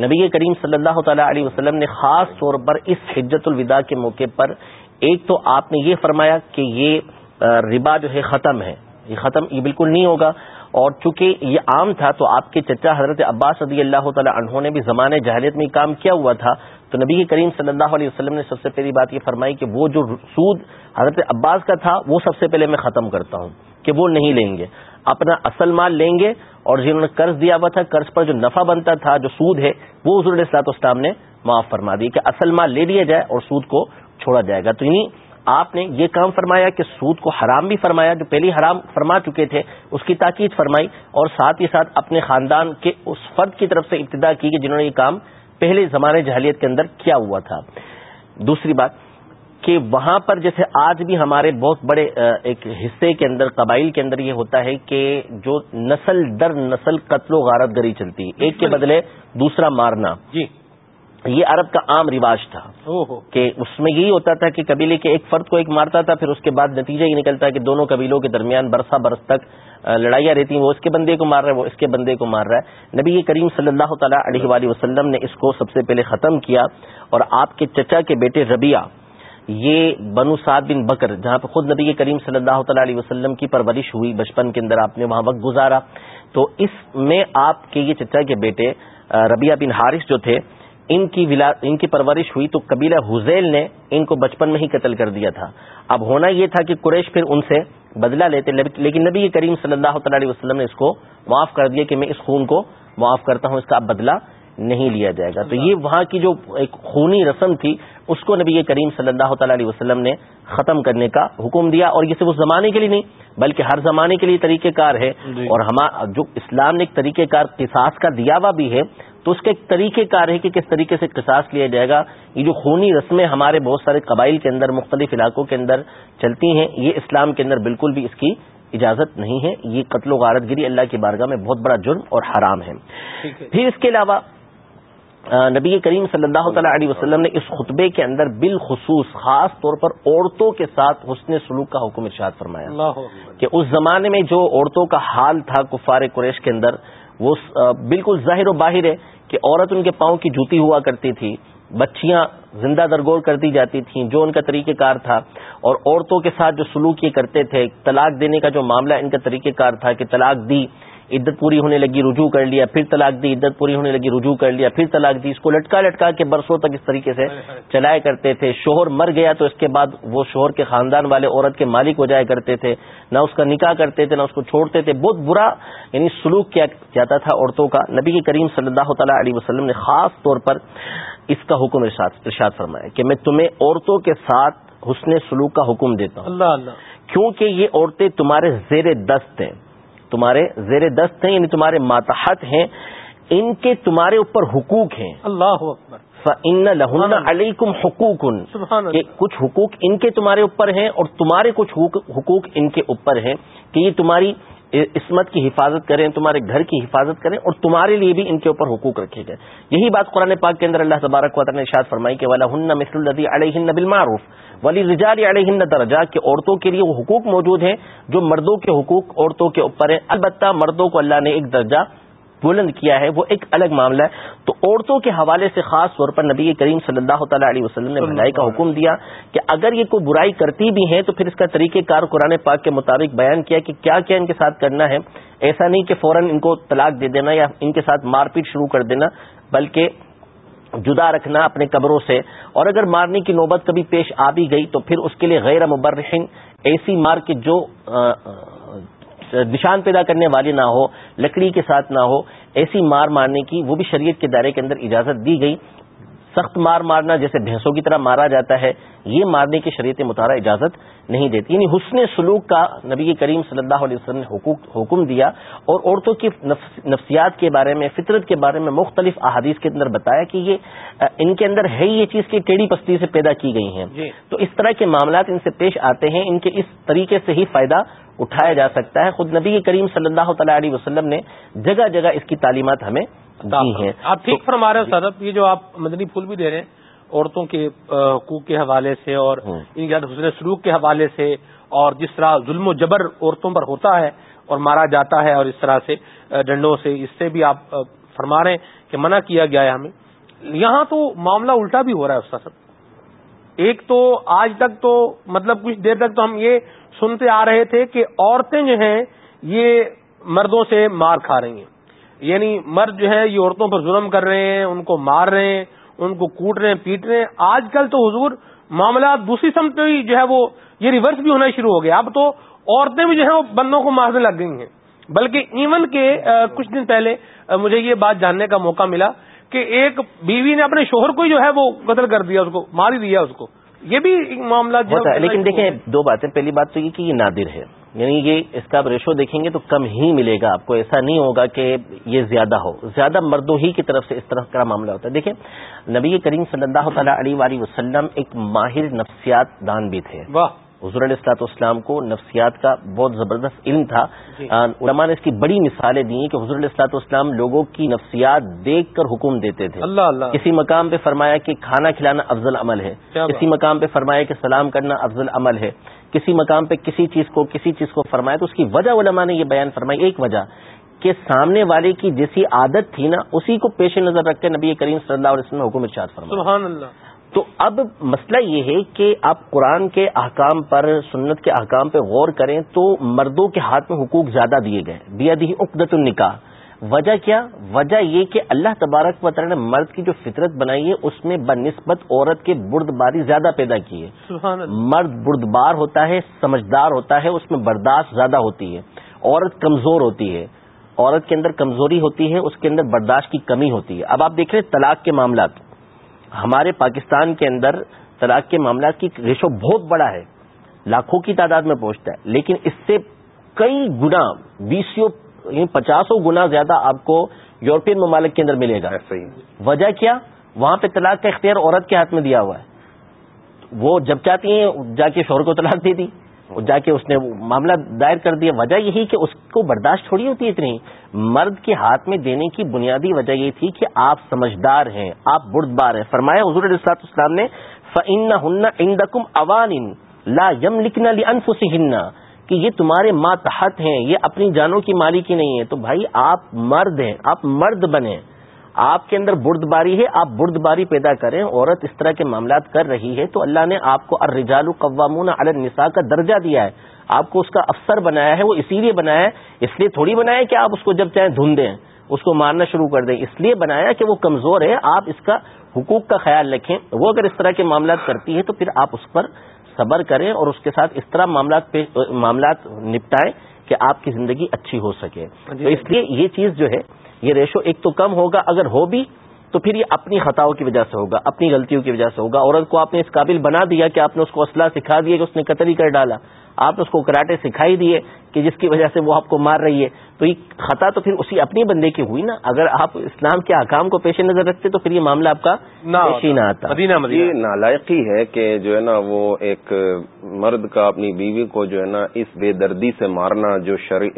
نبی کریم صلی اللہ تعالی علیہ وسلم نے خاص طور پر اس حجت الوداع کے موقع پر ایک تو آپ نے یہ فرمایا کہ یہ ربا جو ہے ختم ہے۔ یہ ختم یہ بالکل نہیں ہوگا۔ اور چونکہ یہ عام تھا تو آپ کے چچا حضرت عباس رضی اللہ تعالیٰ انہوں نے بھی زمانے جہلیت میں کام کیا ہوا تھا۔ تو نبی کریم صلی اللہ علیہ وسلم نے سب سے پہلی بات یہ فرمائی کہ وہ جو سود حضرت عباس کا تھا، وہ سب سے پہلے میں ختم کرتا ہوں کہ وہ نہیں لیں گے۔ اپنا اصل مال لیں گے اور جنہوں نے قرض دیا ہوا تھا، قرض پر جو نفع بنتا تھا، جو سود ہے، وہ حضور السلاط اسلام نے معاف فرما دی کہ اصل مال لے لیا جائے اور سود کو چھوڑا جائے گا۔ تو یعنی آپ نے یہ کام فرمایا کہ سود کو حرام بھی فرمایا جو پہلی حرام فرما چکے تھے اس کی تاکید فرمائی اور ساتھ ہی ساتھ اپنے خاندان کے اس فرد کی طرف سے ابتدا کی کہ جنہوں نے یہ کام پہلے زمانے جہلیت کے اندر کیا ہوا تھا۔ دوسری بات کہ وہاں پر جیسے آج بھی ہمارے بہت بڑے ایک حصے کے اندر قبائل کے اندر یہ ہوتا ہے کہ جو نسل در نسل قتل و غارت گری چلتی ایک کے بدلے دوسرا مارنا۔ جی۔ یہ عرب کا عام رواج تھا کہ اس میں یہی ہوتا تھا کہ قبیلے کے ایک فرد کو ایک مارتا تھا پھر اس کے بعد نتیجہ یہ نکلتا کہ دونوں قبیلوں کے درمیان برسا برس تک لڑائیاں رہتی ہیں۔ وہ اس کے بندے کو مار رہا ہے وہ اس کے بندے کو مار رہا ہے۔ نبی کریم صلی اللہ تعالیٰ علیہ وآلہ وسلم نے اس کو سب سے پہلے ختم کیا اور آپ کے چچا کے بیٹے ربیہ یہ بنو سعد بن بکر جہاں پہ خود نبی کریم صلی اللہ تعالیٰ علیہ وسلم کی پرورش ہوئی بچپن کے اندر آپ نے وہاں وقت گزارا۔ تو اس میں آپ کے یہ چچا کے بیٹے ربیہ بن حارث جو تھے ان کی ان کی پرورش ہوئی تو قبیلہ حزیل نے ان کو بچپن میں ہی قتل کر دیا تھا۔ اب ہونا یہ تھا کہ قریش پھر ان سے بدلہ لیتے لیکن نبی کریم صلی اللہ تعالی علیہ وسلم نے اس کو معاف کر دیا کہ میں اس خون کو معاف کرتا ہوں اس کا اب بدلہ نہیں لیا جائے گا۔ تو یہ وہاں کی جو ایک خونی رسم تھی اس کو نبی کریم صلی اللہ تعالی علیہ وسلم نے ختم کرنے کا حکم دیا۔ اور یہ صرف اس زمانے کے لیے نہیں بلکہ ہر زمانے کے لیے طریقہ کار ہے۔ جی۔ اور ہم جو اسلام نے ایک طریقہ کار قصاص کا دیا ہوا بھی ہے تو اس کا ایک طریقہ کار ہے کہ کس طریقے سے قصاص لیا جائے گا؟ یہ جو خونی رسمیں ہمارے بہت سارے قبائل کے اندر مختلف علاقوں کے اندر چلتی ہیں یہ اسلام کے اندر بالکل بھی اس کی اجازت نہیں ہے۔ یہ قتل و غارت گری اللہ کی بارگاہ میں بہت بڑا جرم اور حرام ہے۔ پھر اس کے علاوہ نبی کریم صلی اللہ تعالی علیہ وسلم نے اس خطبے کے اندر بالخصوص خاص طور پر عورتوں کے ساتھ حسن سلوک کا حکم ارشاد فرمایا کہ اس زمانے میں جو عورتوں کا حال تھا کفار قریش کے اندر وہ بالکل ظاہر و باہر ہے کہ عورت ان کے پاؤں کی جوتی ہوا کرتی تھی، بچیاں زندہ درگور کر دی جاتی تھیں، جو ان کا طریقہ کار تھا۔ اور عورتوں کے ساتھ جو سلوک یہ کرتے تھے، طلاق دینے کا جو معاملہ ان کا طریقہ کار تھا کہ طلاق دی۔ عدت پوری ہونے لگی رجوع کر لیا پھر طلاق دی عدت پوری ہونے لگی رجوع کر لیا پھر طلاق دی اس کو لٹکا لٹکا کے برسوں تک اس طریقے سے چلایا کرتے تھے۔ شوہر مر گیا تو اس کے بعد وہ شوہر کے خاندان والے عورت کے مالک ہو جایا کرتے تھے۔ نہ اس کا نکاح کرتے تھے نہ اس کو چھوڑتے تھے۔ بہت برا یعنی سلوک کیا جاتا تھا عورتوں کا۔ نبی کریم صلی اللہ تعالیٰ علیہ وسلم نے خاص طور پر اس کا حکم ارشاد فرمایا کہ میں تمہیں عورتوں کے ساتھ حسن سلوک کا حکم دیتا ہوں۔ اللہ اللہ۔ کیونکہ یہ عورتیں تمہارے زیر دست ہیں۔ تمہارے زیر دست ہیں یعنی تمہارے ماتحت ہیں ان کے تمہارے اوپر حقوق ہیں۔ اللہ اکبر۔ ان لہن علیکم حقوق۔ کچھ حقوق ان کے تمہارے اوپر ہیں اور تمہارے کچھ حقوق ان کے اوپر ہیں۔ کہ یہ تمہاری عصمت کی حفاظت کریں تمہارے گھر کی حفاظت کریں اور تمہارے لیے بھی ان کے اوپر حقوق رکھے گئے۔ یہی بات قرآن پاک کے اندر اللہ تبارک وطن نے اشاد فرمائی کہ والا ہن مثل الدی علیہ بالمعروف۔ ولی رجال علیہ درجہ کہ عورتوں کے لیے وہ حقوق موجود ہیں جو مردوں کے حقوق عورتوں کے اوپر ہیں۔ البتہ مردوں کو اللہ نے ایک درجہ بلند کیا ہے وہ ایک الگ معاملہ ہے۔ تو عورتوں کے حوالے سے خاص طور پر نبی کریم صلی اللہ تعالی علیہ وسلم نے بھلائی کا حکم دیا کہ اگر یہ کوئی برائی کرتی بھی ہیں تو پھر اس کا طریقہ کار قرآن پاک کے مطابق بیان کیا کہ کیا کیا ان کے ساتھ کرنا ہے۔ ایسا نہیں کہ فوراً ان کو طلاق دے دینا یا ان کے ساتھ مار پیٹ شروع کر دینا بلکہ جدا رکھنا اپنے قبروں سے۔ اور اگر مارنے کی نوبت کبھی پیش آ بھی گئی تو پھر اس کے لیے غیر مبرحین ایسی مار کے جو نشان پیدا کرنے والی نہ ہو، لکڑی کے ساتھ نہ ہو، ایسی مار مارنے کی وہ بھی شریعت کے دائرے کے اندر اجازت دی گئی۔ سخت مار مارنا جیسے بھینسوں کی طرح مارا جاتا ہے یہ مارنے کی شریعت مطالعہ اجازت نہیں دیتی۔ یعنی حسن سلوک کا نبی کریم صلی اللہ علیہ وسلم نے حکم دیا اور عورتوں کی نفسیات کے بارے میں فطرت کے بارے میں مختلف احادیث کے اندر بتایا کہ یہ ان کے اندر ہے یہ چیز کی ٹیڑھی پستی سے پیدا کی گئی ہیں۔ جی۔ تو اس طرح کے معاملات ان سے پیش آتے ہیں ان کے اس طریقے سے ہی فائدہ اٹھایا جا سکتا ہے۔ خود نبی کریم صلی اللہ تعالی علیہ وسلم نے جگہ جگہ اس کی تعلیمات ہمیں دی ہیں آپ ٹھیک فرما رہے ہو یہ جو آپ مدنی پھول بھی دے رہے ہیں عورتوں کے حقوق کے حوالے سے اور ان کے حسن سلوک کے حوالے سے اور جس طرح ظلم و جبر عورتوں پر ہوتا ہے اور مارا جاتا ہے اور اس طرح سے ڈنڈوں سے اس سے بھی آپ فرما رہے ہیں کہ منع کیا گیا ہے ہمیں۔ یہاں تو معاملہ الٹا بھی ہو رہا ہے اس کا سب ایک تو آج تک تو مطلب کچھ دیر تک تو ہم یہ سنتے آ رہے تھے کہ عورتیں جو ہیں یہ مردوں سے مار کھا رہی ہیں۔ یعنی مرد جو ہے یہ عورتوں پر ظلم کر رہے ہیں ان کو مار رہے ہیں ان کو کوٹ رہے ہیں پیٹ رہے ہیں۔ آج کل تو حضور معاملات دوسری سمت پہ جو ہے وہ یہ ریورس بھی ہونا شروع ہو گیا۔ اب تو عورتیں بھی جو ہے وہ بندوں کو مارنے لگ گئی ہیں۔ بلکہ ایون کے کچھ دن پہلے مجھے یہ بات جاننے کا موقع ملا کہ ایک بیوی نے اپنے شوہر کو جو ہے وہ قتل کر دیا اس کو مار ہی دیا اس کو۔ یہ بھی معاملہ لیکن دیکھیں دو باتیں۔ پہلی بات تو یہ کہ یہ نادر ہے۔ یعنی یہ اس کا آپ ریشو دیکھیں گے تو کم ہی ملے گا آپ کو۔ ایسا نہیں ہوگا کہ یہ زیادہ ہو۔ زیادہ مردوں ہی کی طرف سے اس طرح کا معاملہ ہوتا ہے۔ دیکھیں نبی کریم صلی اللہ تعالیٰ علیہ وسلم ایک ماہر نفسیات دان بھی تھے۔ واہ! حضور علیہ السلاط اسلام کو نفسیات کا بہت زبردست علم تھا۔ جی۔ علماء نے اس کی بڑی مثالیں دی ہیں کہ حضور علیہ السلاط اسلام لوگوں کی نفسیات دیکھ کر حکم دیتے تھے۔ اللہ اللہ۔ کسی مقام پہ فرمایا کہ کھانا کھلانا افضل عمل ہے۔ کسی مقام پہ فرمایا کہ سلام کرنا افضل عمل ہے۔ کسی مقام پہ کسی چیز کو کسی چیز کو فرمایا تو اس کی وجہ علماء نے یہ بیان فرمائی ایک وجہ کہ سامنے والے کی جیسی عادت تھی نا اسی کو پیش نظر رکھ کے نبی کریم صلی اللہ علیہ وسلم حکم ارشاد سبحان اللہ۔ تو اب مسئلہ یہ ہے کہ آپ قرآن کے احکام پر سنت کے احکام پہ غور کریں تو مردوں کے ہاتھ میں حقوق زیادہ دیے گئے۔ بیا دی عقدت النکاح۔ وجہ کیا؟ وجہ یہ کہ اللہ تبارک و تعالی نے مرد کی جو فطرت بنائی ہے اس میں بنسبت عورت کے برد باری زیادہ پیدا کی ہے۔ مرد بردبار ہوتا ہے سمجھدار ہوتا ہے اس میں برداشت زیادہ ہوتی ہے۔ عورت کمزور ہوتی ہے۔ عورت کے اندر کمزوری ہوتی ہے اس کے اندر برداشت کی کمی ہوتی ہے۔ اب آپ دیکھ رہے طلاق کے معاملات۔ ہمارے پاکستان کے اندر طلاق کے معاملات کی ریشو بہت بڑا ہے۔ لاکھوں کی تعداد میں پہنچتا ہے۔ لیکن اس سے کئی گنا بیسوں پچاسوں گنا زیادہ آپ کو یورپین ممالک کے اندر ملے گا۔ وجہ کیا؟ وہاں پہ طلاق کا اختیار عورت کے ہاتھ میں دیا ہوا ہے۔ وہ جب چاہتی ہیں جا کے شوہر کو طلاق دے دی۔ جا کے اس نے معاملہ دائر کر دیا۔ وجہ یہی کہ اس کو برداشت تھوڑی ہوتی ہے اتنی۔ مرد کے ہاتھ میں دینے کی بنیادی وجہ یہ تھی کہ آپ سمجھدار ہیں آپ بردبار ہیں۔ فرمایا حضور السلاط اسلام نے فن ہن اندکم اوان لا یم لکھنا انفسی کہ یہ تمہارے ماتحت ہیں، یہ اپنی جانوں کی مالکی نہیں ہے تو بھائی، آپ مرد ہیں، آپ مرد بنے۔ آپ کے اندر برد باری ہے، آپ برد باری پیدا کریں۔ عورت اس طرح کے معاملات کر رہی ہے تو اللہ نے آپ کو الرجال قوامون علی النساء کا درجہ دیا ہے۔ آپ کو اس کا افسر بنایا ہے، وہ اسی لیے بنایا ہے۔ اس لیے تھوڑی بنایا ہے کہ آپ اس کو جب چاہیں دھن دیں، اس کو مارنا شروع کر دیں۔ اس لیے بنایا کہ وہ کمزور ہے، آپ اس کا حقوق کا خیال رکھیں۔ وہ اگر اس طرح کے معاملات کرتی ہے تو پھر آپ اس پر صبر کریں اور اس کے ساتھ اس طرح معاملات معاملات نپٹائیں کہ آپ کی زندگی اچھی ہو سکے جی۔ تو اس لیے یہ چیز جو ہے یہ ریشو ایک تو کم ہوگا اگر ہو بھی تو پھر یہ اپنی خطاؤں کی وجہ سے ہوگا اپنی غلطیوں کی وجہ سے ہوگا عورت کو آپ نے اس قابل بنا دیا کہ آپ نے اس کو اسلحہ سکھا دیا کہ اس نے ہی کر ڈالا آپ نے اس کو کراٹے سکھائی دیے کہ جس کی وجہ سے وہ آپ کو مار رہی ہے تو یہ خطا تو پھر اسی اپنی بندے کی ہوئی نا؟ اگر آپ اسلام کے حکام کو پیش نظر رکھتے تو پھر یہ معاملہ آپ کا پیش ہی نہ آتا۔ یہ نالائقی ہے کہ جو ہے نا وہ ایک مرد کا اپنی بیوی کو جو ہے نا اس بے دردی سے مارنا جو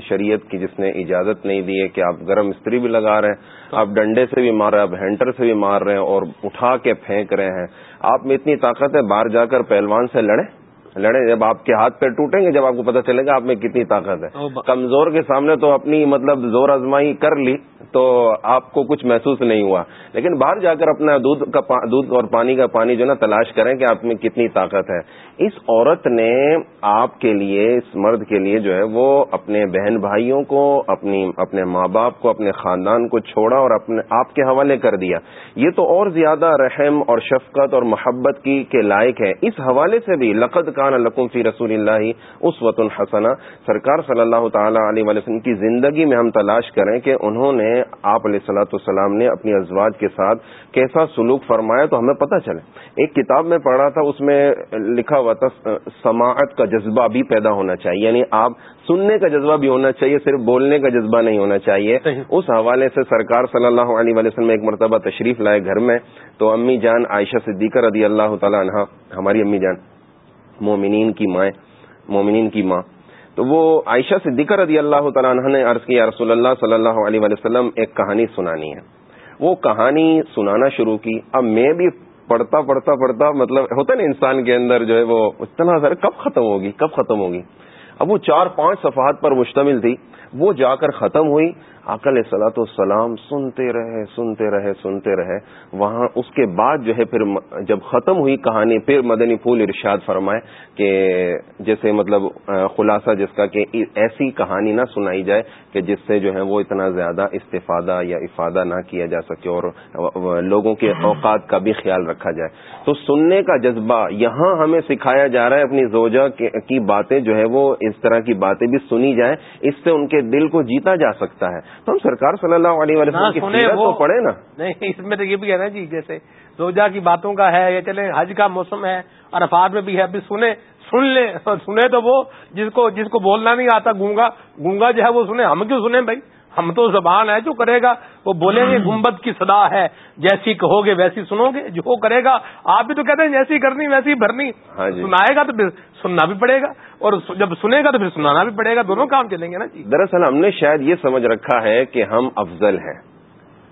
شریعت کی جس نے اجازت نہیں دی ہے کہ آپ گرم استری بھی لگا رہے ہیں آپ ڈنڈے سے بھی مار رہے ہیں آپ ہینٹر سے بھی مار رہے ہیں اور اٹھا کے پھینک رہے ہیں۔ آپ میں اتنی طاقت ہے باہر جا کر پہلوان سے لڑیں؟ لڑیں جب آپ کے ہاتھ پیر ٹوٹیں گے جب آپ کو پتہ چلے گا آپ میں کتنی طاقت ہے۔ کمزور کے سامنے تو اپنی مطلب زور آزمائی کر لی تو آپ کو کچھ محسوس نہیں ہوا۔ لیکن باہر جا کر اپنا دودھ کا دودھ اور پانی کا پانی جو نا تلاش کریں کہ آپ میں کتنی طاقت ہے۔ اس عورت نے آپ کے لیے، اس مرد کے لیے جو ہے، وہ اپنے بہن بھائیوں کو، اپنی، اپنے ماں باپ کو، اپنے خاندان کو چھوڑا اور اپنے آپ کے حوالے کر دیا۔ یہ تو اور زیادہ رحم اور شفقت اور محبت کی، کے لائق ہے۔ اس حوالے سے بھی لقد کان لکم فی رسول اللہ اس وط الحسنہ سرکار صلی اللہ تعالی علیہ وسلم کی زندگی میں ہم تلاش کریں کہ انہوں نے آپ علیہ صلاۃ السلام نے اپنی ازواج کے ساتھ کیسا سلوک فرمایا تو ہمیں پتہ چلے۔ ایک کتاب میں پڑھا تھا، اس میں لکھا سماعت کا جذبہ بھی پیدا ہونا چاہیے۔ یعنی آپ سننے کا جذبہ بھی ہونا چاہیے صرف بولنے کا جذبہ نہیں ہونا چاہیے۔ اس حوالے سے سرکار صلی اللہ علیہ وسلم ایک مرتبہ تشریف لائے گھر میں۔ تو امی جان عائشہ صدیقہ رضی اللہ تعالیٰ عنہ ہماری امی جان مومنین کی مائیں مومنین کی ماں۔ تو وہ عائشہ صدیقہ رضی اللہ تعالیٰ عنہ نے عرض کیا رسول اللہ صلی اللہ علیہ وسلم ایک کہانی سنانی ہے۔ وہ کہانی سنانا شروع کی۔ اب میں بھی پڑھتا پڑھتا پڑھتا مطلب ہوتا نا انسان کے اندر جو ہے وہ اتنا سر کب ختم ہوگی؟ کب ختم ہوگی؟ اب وہ چار پانچ صفحات پر مشتمل تھی، وہ جا کر ختم ہوئی عقل سلاۃ السلام سنتے رہے سنتے رہے سنتے رہے۔ وہاں اس کے بعد جو ہے پھر جب ختم ہوئی کہانی، پھر مدنی پھول ارشاد فرمائے کہ جیسے مطلب خلاصہ جس کا کہ ایسی کہانی نہ سنائی جائے کہ جس سے جو ہے وہ اتنا زیادہ استفادہ یا افادہ نہ کیا جا سکے اور لوگوں کے اوقات کا بھی خیال رکھا جائے۔ تو سننے کا جذبہ، یہاں ہمیں سکھایا جا رہا ہے اپنی زوجہ کی باتیں جو ہے وہ اس طرح کی باتیں بھی سنی جائیں، اس سے ان کے دل کو جیتا جا سکتا ہے۔ ہم سرکار صلی اللہ علیہ وسلم کی تو پڑھے نا۔ نہیں اس میں تو یہ بھی ہے نا جی جیسے روزہ کی باتوں کا ہے یا چلے حج کا موسم ہے اور افاد میں بھی ہے ابھی سنے سن لیں۔ سنے تو وہ جس کو جس کو بولنا نہیں آتا گونگا گونگا جو ہے وہ سنے ہم کیوں سنیں بھائی؟ ہم تو زبان ہے جو کرے گا وہ بولیں گے گنبد کی صدا ہے جیسی کہو گے ویسی سنو گے جو کرے گا۔ آپ بھی تو کہتے ہیں جیسی کرنی ویسی بھرنی۔ ہاں جی۔ سنائے گا تو پھر سننا بھی پڑے گا اور جب سنے گا تو پھر سنانا بھی پڑے گا دونوں کام چلیں گے نا جی۔ دراصل ہم نے شاید یہ سمجھ رکھا ہے کہ ہم افضل ہیں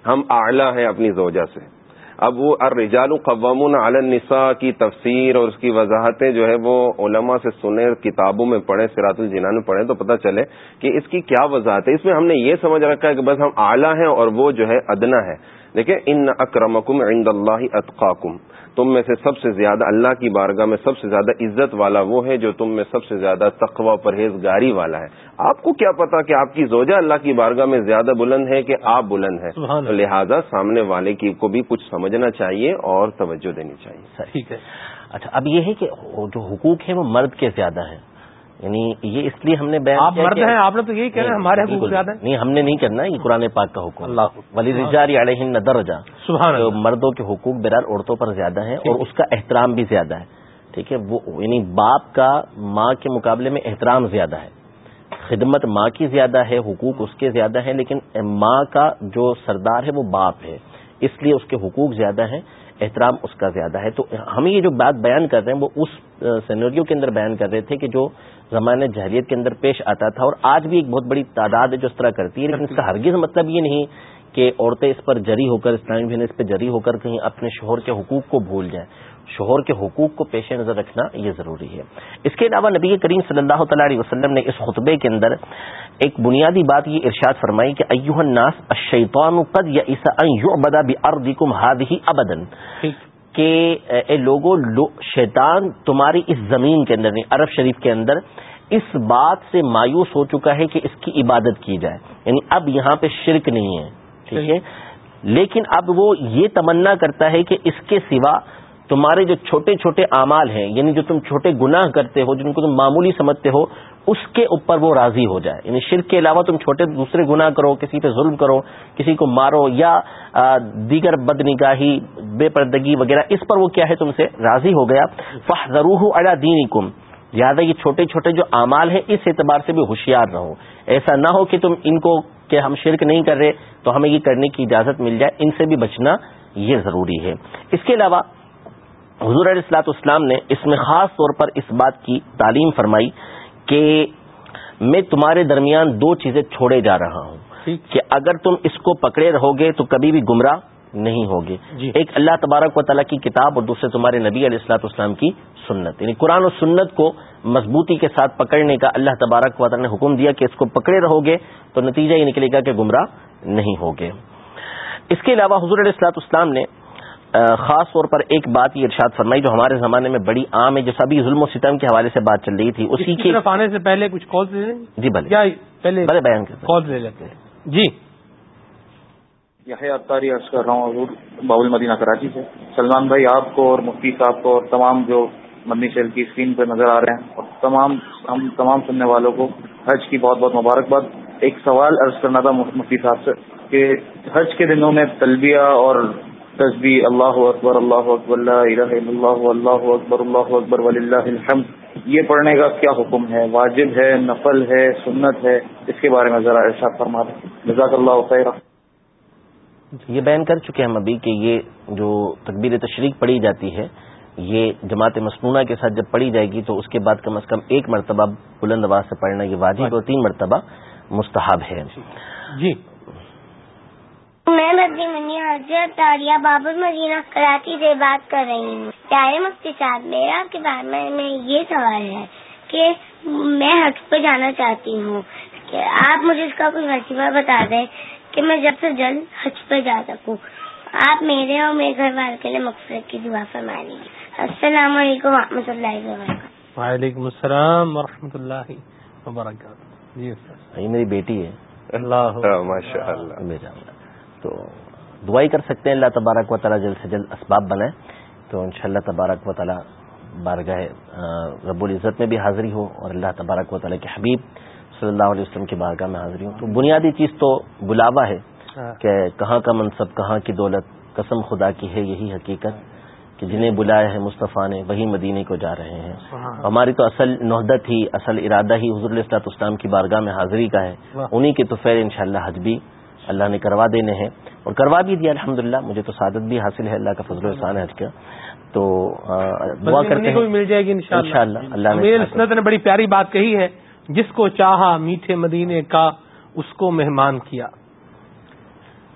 ہم اعلیٰ ہیں اپنی زوجہ سے۔ اب وہ الرجال قوامون علی النساء کی تفسیر اور اس کی وضاحتیں جو ہے وہ علماء سے سنے کتابوں میں پڑھیں سراط الجنان میں پڑھیں تو پتہ چلے کہ اس کی کیا وضاحت ہے۔ اس میں ہم نے یہ سمجھ رکھا ہے کہ بس ہم اعلیٰ ہیں اور وہ جو ہے ادنا ہے۔ دیکھیں، ان اکرمکم عند اللہ اتقاکم۔ تم میں سے سب سے زیادہ اللہ کی بارگاہ میں سب سے زیادہ عزت والا وہ ہے جو تم میں سب سے زیادہ تقوی پرہیزگاری والا ہے۔ آپ کو کیا پتا کہ آپ کی زوجہ اللہ کی بارگاہ میں زیادہ بلند ہے کہ آپ بلند ہیں؟ لہذا سامنے والے کی کو بھی کچھ سمجھنا چاہیے اور توجہ دینی چاہیے۔ ٹھیک ہے۔ اچھا اب یہ ہے کہ جو حقوق ہیں وہ مرد کے زیادہ ہیں۔ یعنی یہ اس لیے ہم نے آپ مرد ہیں آپ نے تو یہی کہنا ہمارے حقوق زیادہ نہیں ہم نے نہیں کرنا یہ قرآن پاک کا حکم اللہ ولی رجار علیہ درجہ مردوں کے حقوق برال عورتوں پر زیادہ ہیں اور اس کا احترام بھی زیادہ ہے۔ ٹھیک ہے وہ یعنی باپ کا ماں کے مقابلے میں احترام زیادہ ہے۔ خدمت ماں کی زیادہ ہے حقوق اس کے زیادہ ہیں لیکن ماں کا جو سردار ہے وہ باپ ہے۔ اس لیے اس کے حقوق زیادہ ہیں احترام اس کا زیادہ ہے۔ تو ہم یہ جو بات بیان کر رہے ہیں وہ اس سینریو کے اندر بیان کر رہے تھے کہ جو زمانے جہلیت کے اندر پیش آتا تھا اور آج بھی ایک بہت بڑی تعداد ہے جو اس طرح کرتی ہے، لیکن اس کا ہرگز مطلب یہ نہیں کہ عورتیں اس پر جری ہو کر، اسلامی بہنیں اس پہ جری ہو کر کہیں اپنے شوہر کے حقوق کو بھول جائیں۔ شوہر کے حقوق کو پیش نظر رکھنا یہ ضروری ہے۔ اس کے علاوہ نبی کریم صلی اللہ تعالی علیہ وسلم نے اس خطبے کے اندر ایک بنیادی بات یہ ارشاد فرمائی کہ ایوہ الناس الشیطان قد یئس ان یعبد بارضکم هذه ابدا۔ کہ اے لوگوں شیطان تمہاری اس زمین کے اندر عرب شریف کے اندر اس بات سے مایوس ہو چکا ہے کہ اس کی عبادت کی جائے۔ یعنی اب یہاں پہ شرک نہیں ہے، ٹھیک ہے؟ لیکن اب وہ یہ تمنا کرتا ہے کہ اس کے سوا تمہارے جو چھوٹے چھوٹے اعمال ہیں یعنی جو تم چھوٹے گناہ کرتے ہو، جن کو تم معمولی سمجھتے ہو اس کے اوپر وہ راضی ہو جائے۔ یعنی شرک کے علاوہ تم چھوٹے دوسرے گناہ کرو، کسی پہ ظلم کرو، کسی کو مارو یا دیگر بد نگاہی بے پردگی وغیرہ، اس پر وہ کیا ہے تم سے راضی ہو گیا۔ فہ ضرور اڑا دین کم لہٰذا یہ چھوٹے چھوٹے جو اعمال ہیں، اس اعتبار سے بھی ہوشیار رہو ایسا نہ ہو کہ تم ان کو، کہ ہم شرک نہیں کر رہے، تو ہمیں یہ کرنے کی اجازت مل جائے۔ ان سے بھی بچنا یہ ضروری ہے۔ اس کے علاوہ حضور علیہ السلاط اسلام نے اس میں خاص طور پر اس بات کی تعلیم فرمائی۔ کہ میں تمہارے درمیان دو چیزیں چھوڑے جا رہا ہوں کہ اگر تم اس کو پکڑے رہو گے تو کبھی بھی گمراہ نہیں ہوگے۔ جی۔ ایک اللہ تبارک و تعالیٰ کی کتاب اور دوسرے تمہارے نبی علیہ السلاط اسلام کی سنت۔ یعنی قرآن و سنت کو مضبوطی کے ساتھ پکڑنے کا اللہ تبارک و تعالیٰ نے حکم دیا کہ اس کو پکڑے رہو گے تو نتیجہ یہ نکلے گا کہ گمراہ نہیں ہوگے۔ اس کے علاوہ حضور علیہ السلاط اسلام نے خاص طور پر ایک بات یہ ارشاد فرمائی جو ہمارے زمانے میں بڑی عام ہے جو سبھی ظلم و ستم کے حوالے سے بات چل رہی تھی اسی کی طرف آنے سے پہلے کچھ کال لے لیں؟ جی بھلے پہلے بڑے بیان کال لے لیتے ہیں۔ جی۔ یہ اتاری عرض کر رہا ہوں حضور باول مدینہ کراچی سے۔ سلمان بھائی آپ کو اور مفتی صاحب کو اور تمام جو مدنی شہر کی اسکرین پہ نظر آ رہے ہیں اور تمام ہم تمام سننے والوں کو حج کی بہت بہت مبارکباد۔ ایک سوال عرض کرنا تھا مفتی صاحب سے کہ حج کے دنوں میں تلبیہ اور تصبیح اللہ اکبر اللہ اکبر اللہ اللہ اللہ اکبر اللہ اکبر ولی اللہ الحمد. یہ پڑھنے کا کیا حکم ہے؟ واجب ہے نفل ہے سنت ہے؟ اس کے بارے میں ذرا ارشاد فرما دیں۔ جزاک اللہ خیر۔ یہ بیان کر چکے ہم ابھی کہ یہ جو تکبیر تشریق پڑھی جاتی ہے یہ جماعت مصنوعہ کے ساتھ جب پڑھی جائے گی تو اس کے بعد کم از کم ایک مرتبہ بلند آواز سے پڑھنا یہ واجب اور تین مرتبہ مستحب ہے۔ جی۔ میں مدی منی حضرت تاریہ بابر مدینہ کراچی سے بات کر رہی ہوں۔ پیارے مفتی صاحب میرا آپ کے بارے میں یہ سوال ہے کہ میں حج پہ جانا چاہتی ہوں۔ کہ آپ مجھے اس کا کوئی وسیفہ بتا دیں کہ میں جب سے جلد حج پہ جا سکوں۔ آپ میرے اور میرے گھر والے کے لیے مقصد کی دعا فرما لیجیے السلام علیکم و رحمۃ اللہ وبرکاتہ۔ وعلیکم السلام و رحمۃ اللہ وبرکاتہ۔ جی یہ میری بیٹی ہے۔ اللہ ماشاء اللہ تو دعائی کر سکتے ہیں اللہ تبارک و تعالیٰ جلد سے جلد اسباب بنائے تو ان شاء اللہ تبارک و تعالیٰ بارگاہ رب العزت میں بھی حاضری ہو اور اللہ تبارک و تعالیٰ کے حبیب صلی اللہ علیہ وسلم کی بارگاہ میں حاضری ہوں تو بنیادی چیز تو بلاوا ہے کہ کہاں کا منصب کہاں کی دولت قسم خدا کی ہے یہی حقیقت کہ جنہیں بلایا ہے مصطفیٰ نے وہی مدینے کو جا رہے ہیں۔ ہماری تو اصل نوحدت ہی اصل ارادہ ہی حضور السلاط اسلام کی بارگاہ میں حاضری کا ہے۔ انہی کے تو فیر ان شاء اللہ حج بھی اللہ نے کروا دینے ہیں اور کروا بھی دیا الحمد مجھے تو سعادت بھی حاصل ہے اللہ کا فضل احسان ہے کا۔ تو دعا کرتے ہیں۔ مل جائے گی انشاءاللہ۔ اللہ نے نے بڑی پیاری بات کہی ہے جس کو چاہا میٹھے مدینے کا اس کو مہمان کیا۔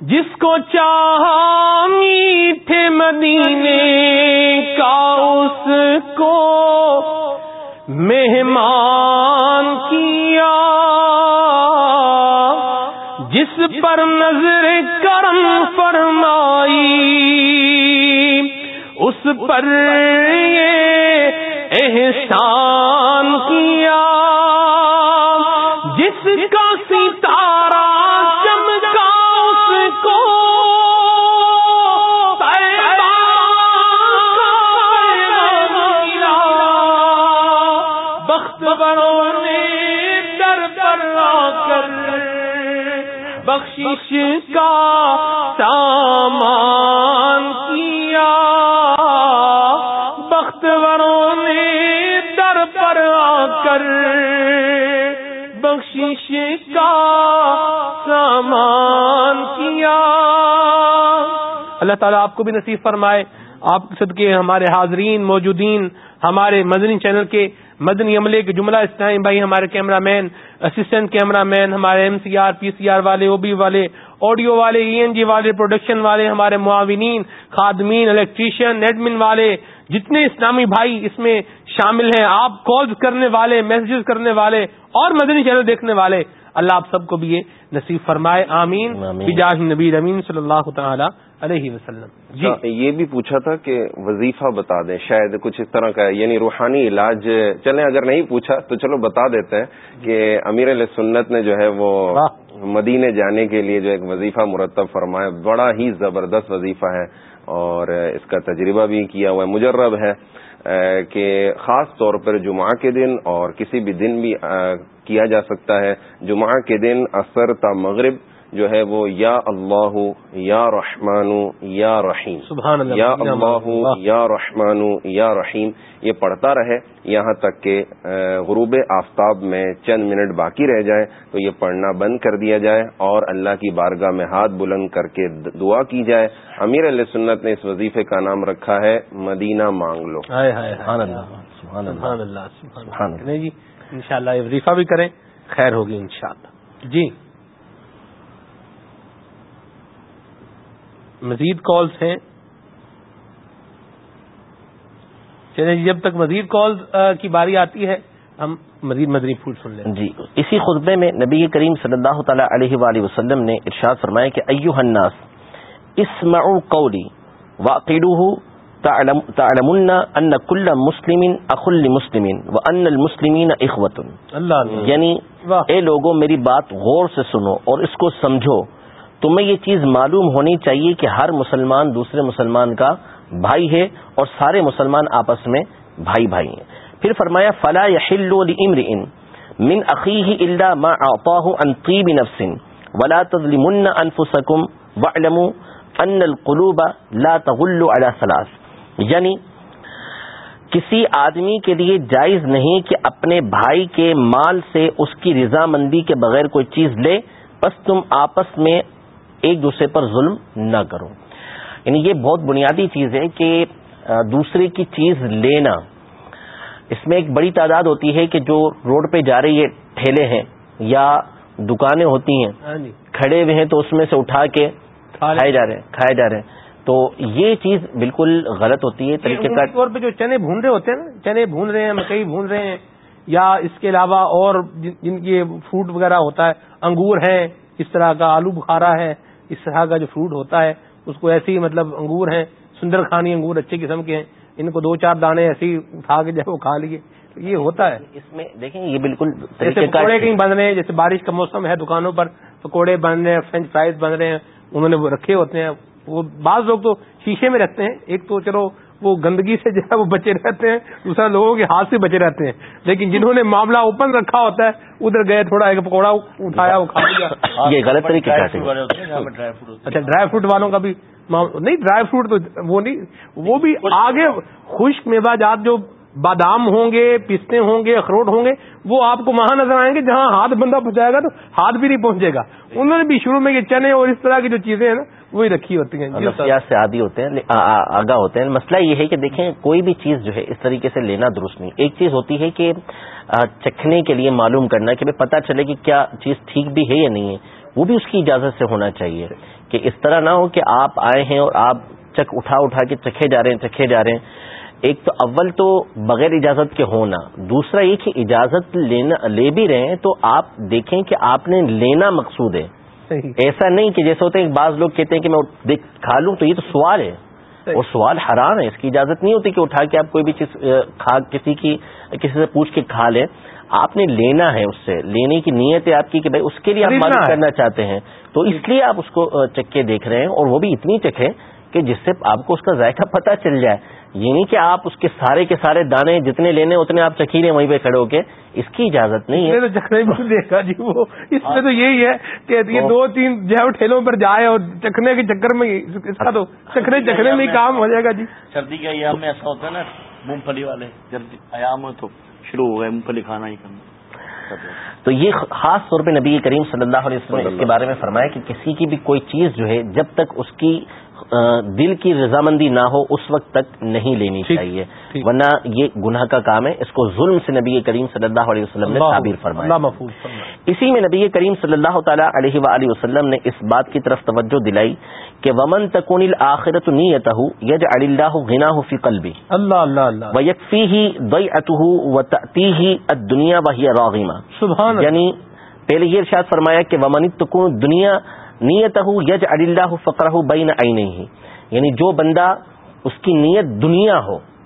جس کو چاہا میٹھے مدینے کا اس کو مہمان پر نظر کرم فرمائی۔ اس پر یہ احسان کیا۔ بخشش کا سامان کیا۔ بختوروں نے در پر آ کر بخشش کا سامان کیا۔ اللہ تعالیٰ آپ کو بھی نصیب فرمائے۔ آپ صدقے ہمارے حاضرین، موجودین ہمارے مدنی چینل کے مدنی عملے کے جملہ اسلام بھائی ہمارے camera man assistant camera man ہمارے M C R P C R والے او بی والے آڈیو والے ای این جی والے پروڈکشن والے ہمارے معاونین خادمین الیکٹریشین ایڈمن والے جتنے اسلامی بھائی اس میں شامل ہیں آپ کالز کرنے والے میسجز کرنے والے اور مدنی چینل دیکھنے والے اللہ آپ سب کو بھی یہ نصیب فرمائے آمین۔ بجاہ نبی امین صلی اللہ تعالی علیہ وسلم۔ جی۔ یہ بھی پوچھا تھا کہ وظیفہ بتا دیں شاید کچھ اس طرح کا یعنی روحانی علاج۔ چلیں اگر نہیں پوچھا تو چلو بتا دیتے ہیں کہ امیر علیہ سنت نے جو ہے وہ مدینے جانے کے لیے جو ایک وظیفہ مرتب فرمایا۔ بڑا ہی زبردست وظیفہ ہے اور اس کا تجربہ بھی کیا ہوا ہے۔ مجرب ہے کہ خاص طور پر جمعہ کے دن اور کسی بھی دن بھی کیا جا سکتا ہے۔ جمعہ کے دن اثر تا مغرب جو ہے وہ یا اللہ یا رحمان یا رحیم. سبحان اللہ یا اللہ یا رحمان یا رحیم. یہ پڑھتا رہے یہاں تک کہ غروب آفتاب میں چند منٹ باقی رہ جائے تو یہ پڑھنا بند کر دیا جائے اور اللہ کی بارگاہ میں ہاتھ بلند کر کے دعا کی جائے. امیر علیہ سنت نے اس وظیفے کا نام رکھا ہے مدینہ مانگ لو جی ان شاء اللہ وظیفہ بھی کریں خیر ہوگی ان شاء اللہ جی. مزید کالز ہیں۔ چلے جب تک مزید کالز کی باری آتی ہے ہم مزید مدنی پھول سن لیں۔ جی اسی خطبے میں نبی کریم صلی اللہ تعالی علیہ وآلہ وسلم نے ارشاد فرمایا کہ ایو الناس اسمعوا قولی واقعوه تعلمن ان کل مسلم اخل مسلم و ان المسلمین اخوت اللہ یعنی اے لوگوں میری بات غور سے سنو اور اس کو سمجھو۔ تمہیں یہ چیز معلوم ہونی چاہیے کہ ہر مسلمان دوسرے مسلمان کا بھائی ہے اور سارے مسلمان آپس میں بھائی بھائی ہیں۔ پھر فرمایا، فلا يحل لامرئ من اخیه الا ما اعطاه عن طيب نفس ولا تظلمن انفسكم واعلموا ان القلوب لا تغل على ثلاث۔ یعنی کسی آدمی کے لیے جائز نہیں کہ اپنے بھائی کے مال سے اس کی رضامندی کے بغیر کوئی چیز لے، بس تم آپس میں ایک دوسرے پر ظلم نہ کرو۔ یعنی یہ بہت بنیادی چیز ہے کہ دوسرے کی چیز لینا۔ اس میں ایک بڑی تعداد ہوتی ہے کہ جو روڈ پہ جا رہی ہے ٹھیلے ہیں یا دکانیں ہوتی ہیں ہاں جی۔ کھڑے ہوئے ہیں تو اس میں سے اٹھا کے کھائے جا رہے ہیں کھائے جا رہے ہیں۔ تو یہ چیز بالکل غلط ہوتی ہے طریقے کا طور پہ جو چنے بھون رہے ہوتے ہیں نا چنے بھون رہے ہیں مکئی بھون رہے ہیں یا اس کے علاوہ اور جن کی فروٹ وغیرہ ہوتا ہے انگور ہیں اس طرح کا آلو بخارا ہے اس طرح کا جو فروٹ ہوتا ہے اس کو ایسے ہی مطلب انگور ہیں سندر خانی انگور اچھے قسم کے ہیں ان کو دو چار دانے ایسے ہی اٹھا کے جو کھا لیے یہ ہوتا ہے۔ اس میں دیکھیں یہ بالکل جیسے پکوڑے کہیں بن رہے ہیں جیسے بارش کا موسم ہے دکانوں پر پکوڑے بن رہے ہیں فرینچ فرائز بن رہے ہیں انہوں نے وہ رکھے ہوتے ہیں۔ وہ بعض لوگ تو شیشے میں رکھتے ہیں ایک تو چلو وہ گندگی سے جو ہے وہ بچے رہتے ہیں دوسرا لوگوں کے ہاتھ سے بچے رہتے ہیں۔ لیکن جنہوں نے معاملہ اوپن رکھا ہوتا ہے ادھر گئے تھوڑا ایک پکوڑا اٹھایا وہ کھا لیا۔ یہ غلط طریقے اچھا ڈرائی فروٹ والوں کا بھی نہیں ڈرائی فروٹ تو وہ نہیں وہ بھی آگے خشک میوہ جات جو بادام ہوں گے پستے ہوں گے اخروٹ ہوں گے وہ آپ کو وہاں نظر آئیں گے جہاں ہاتھ بندہ پہنچائے گا تو ہاتھ بھی نہیں پہنچے گا۔ انہوں نے بھی شروع میں یہ چنے اور اس طرح کی جو چیزیں ہیں نا وہی رکھی ہوتی ہیں سے عادی ہوتے ہیں آگاہ ہوتے ہیں۔ مسئلہ یہ ہے کہ دیکھیں، کوئی بھی چیز جو ہے، اس طریقے سے لینا درست نہیں۔ ایک چیز ہوتی ہے کہ چکھنے کے لیے معلوم کرنا کہ پتہ چلے کہ کیا چیز ٹھیک بھی ہے یا نہیں ہے۔ وہ بھی اس کی اجازت سے ہونا چاہیے کہ اس طرح نہ ہو کہ آپ آئے ہیں اور آپ چک اٹھا اٹھا کے چکھے جا رہے ہیں، چکھے جا رہے ہیں۔ ایک تو اول تو بغیر اجازت کے ہونا، دوسرا یہ کہ اجازت لینا، لے بھی رہے ہیں تو آپ دیکھیں کہ آپ نے لینا مقصود ہے۔ ایسا نہیں کہ جیسے ہوتے ہیں بعض لوگ کہتے ہیں کہ میں کھا لوں تو یہ تو سوال ہے۔ اور سوال حرام ہے اس کی اجازت نہیں ہوتی کہ اٹھا کے آپ کوئی بھی چیز کھا کسی کی کسی سے پوچھ کے کھا لیں۔ آپ نے لینا ہے اس سے لینے کی نیت ہے آپ کی کہ بھائی اس کے لیے آپ معلوم کرنا چاہتے ہیں۔ تو اس لیے آپ اس کو چکے دیکھ رہے ہیں اور وہ بھی اتنی چکھے کہ جس سے آپ کو اس کا ذائقہ پتہ چل جائے۔ یہ نہیں کہ آپ اس کے سارے کے سارے دانے جتنے لینے اتنے آپ چکی لیں وہیں پہ کھڑے ہو کے۔ اس کی اجازت نہیں ہے۔ دیکھا جی وہ اس میں تو یہی ہے کہ یہ دو تین جو ہے ٹھیلوں پر جائے اور چکھنے کے چکر میں اس کا تو چکھنے چکھنے میں کام ہو جائے گا جی۔ سردی کے ایام میں ایسا ہوتا ہے نا مونگ پھلی والے جب ایام ہو تو شروع ہو گئے مونگ پھلی کھانا ہی کرنا۔ تو یہ خاص طور پہ نبی کریم صلی اللہ علیہ وسلم اس کے بارے میں فرمایا کہ کسی کی بھی کوئی چیز جو ہے جب تک اس کی دل کی رضامندی نہ ہو اس وقت تک نہیں لینی چاہیے۔ ورنہ یہ گناہ کا کام ہے۔ اس کو ظلم سے نبی کریم صلی اللہ علیہ وسلم نے تعبیر فرمایا اسی میں نبی کریم صلی اللہ تعالیٰ علیہ وآلہ وسلم نے اس بات کی طرف توجہ دلائی کہ ومن تکون الآخرت نیت یج اللہ غنا فی قلبی اللہ اللہ اللہ۔ و یکفی ہی دئی اتہ و تی ہی دنیا راغیمہ یعنی پہلے یہ ارشاد فرمایا کہ ومن تکون دنیا نیت یج اللہ فقرہ بین عینیہ یعنی جو بندہ اس کی نیت دنیا ہو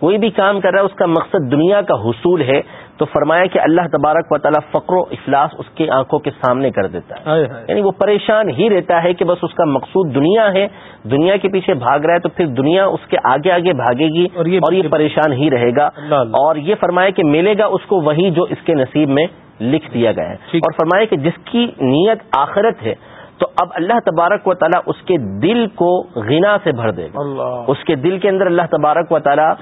کوئی بھی کام کر رہا ہے اس کا مقصد دنیا کا حصول ہے تو فرمایا کہ اللہ تبارک و تعالیٰ فقر و افلاس اس کی آنکھوں کے سامنے کر دیتا ہے۔ یعنی وہ پریشان ہی رہتا ہے کہ بس اس کا مقصود دنیا ہے دنیا کے پیچھے بھاگ رہا ہے تو پھر دنیا اس کے آگے آگے بھاگے گی اور یہ پریشان ہی رہے گا۔ اور یہ فرمایا کہ ملے گا اس کو وہی جو اس کے نصیب میں لکھ دیا گیا ہے۔ اور فرمایا کہ جس کی نیت آخرت ہے تو اب اللہ تبارک و تعالیٰ اس کے دل کو غنا سے بھر دے گا۔ اس کے دل کے اندر اللہ تبارک و تعالیٰ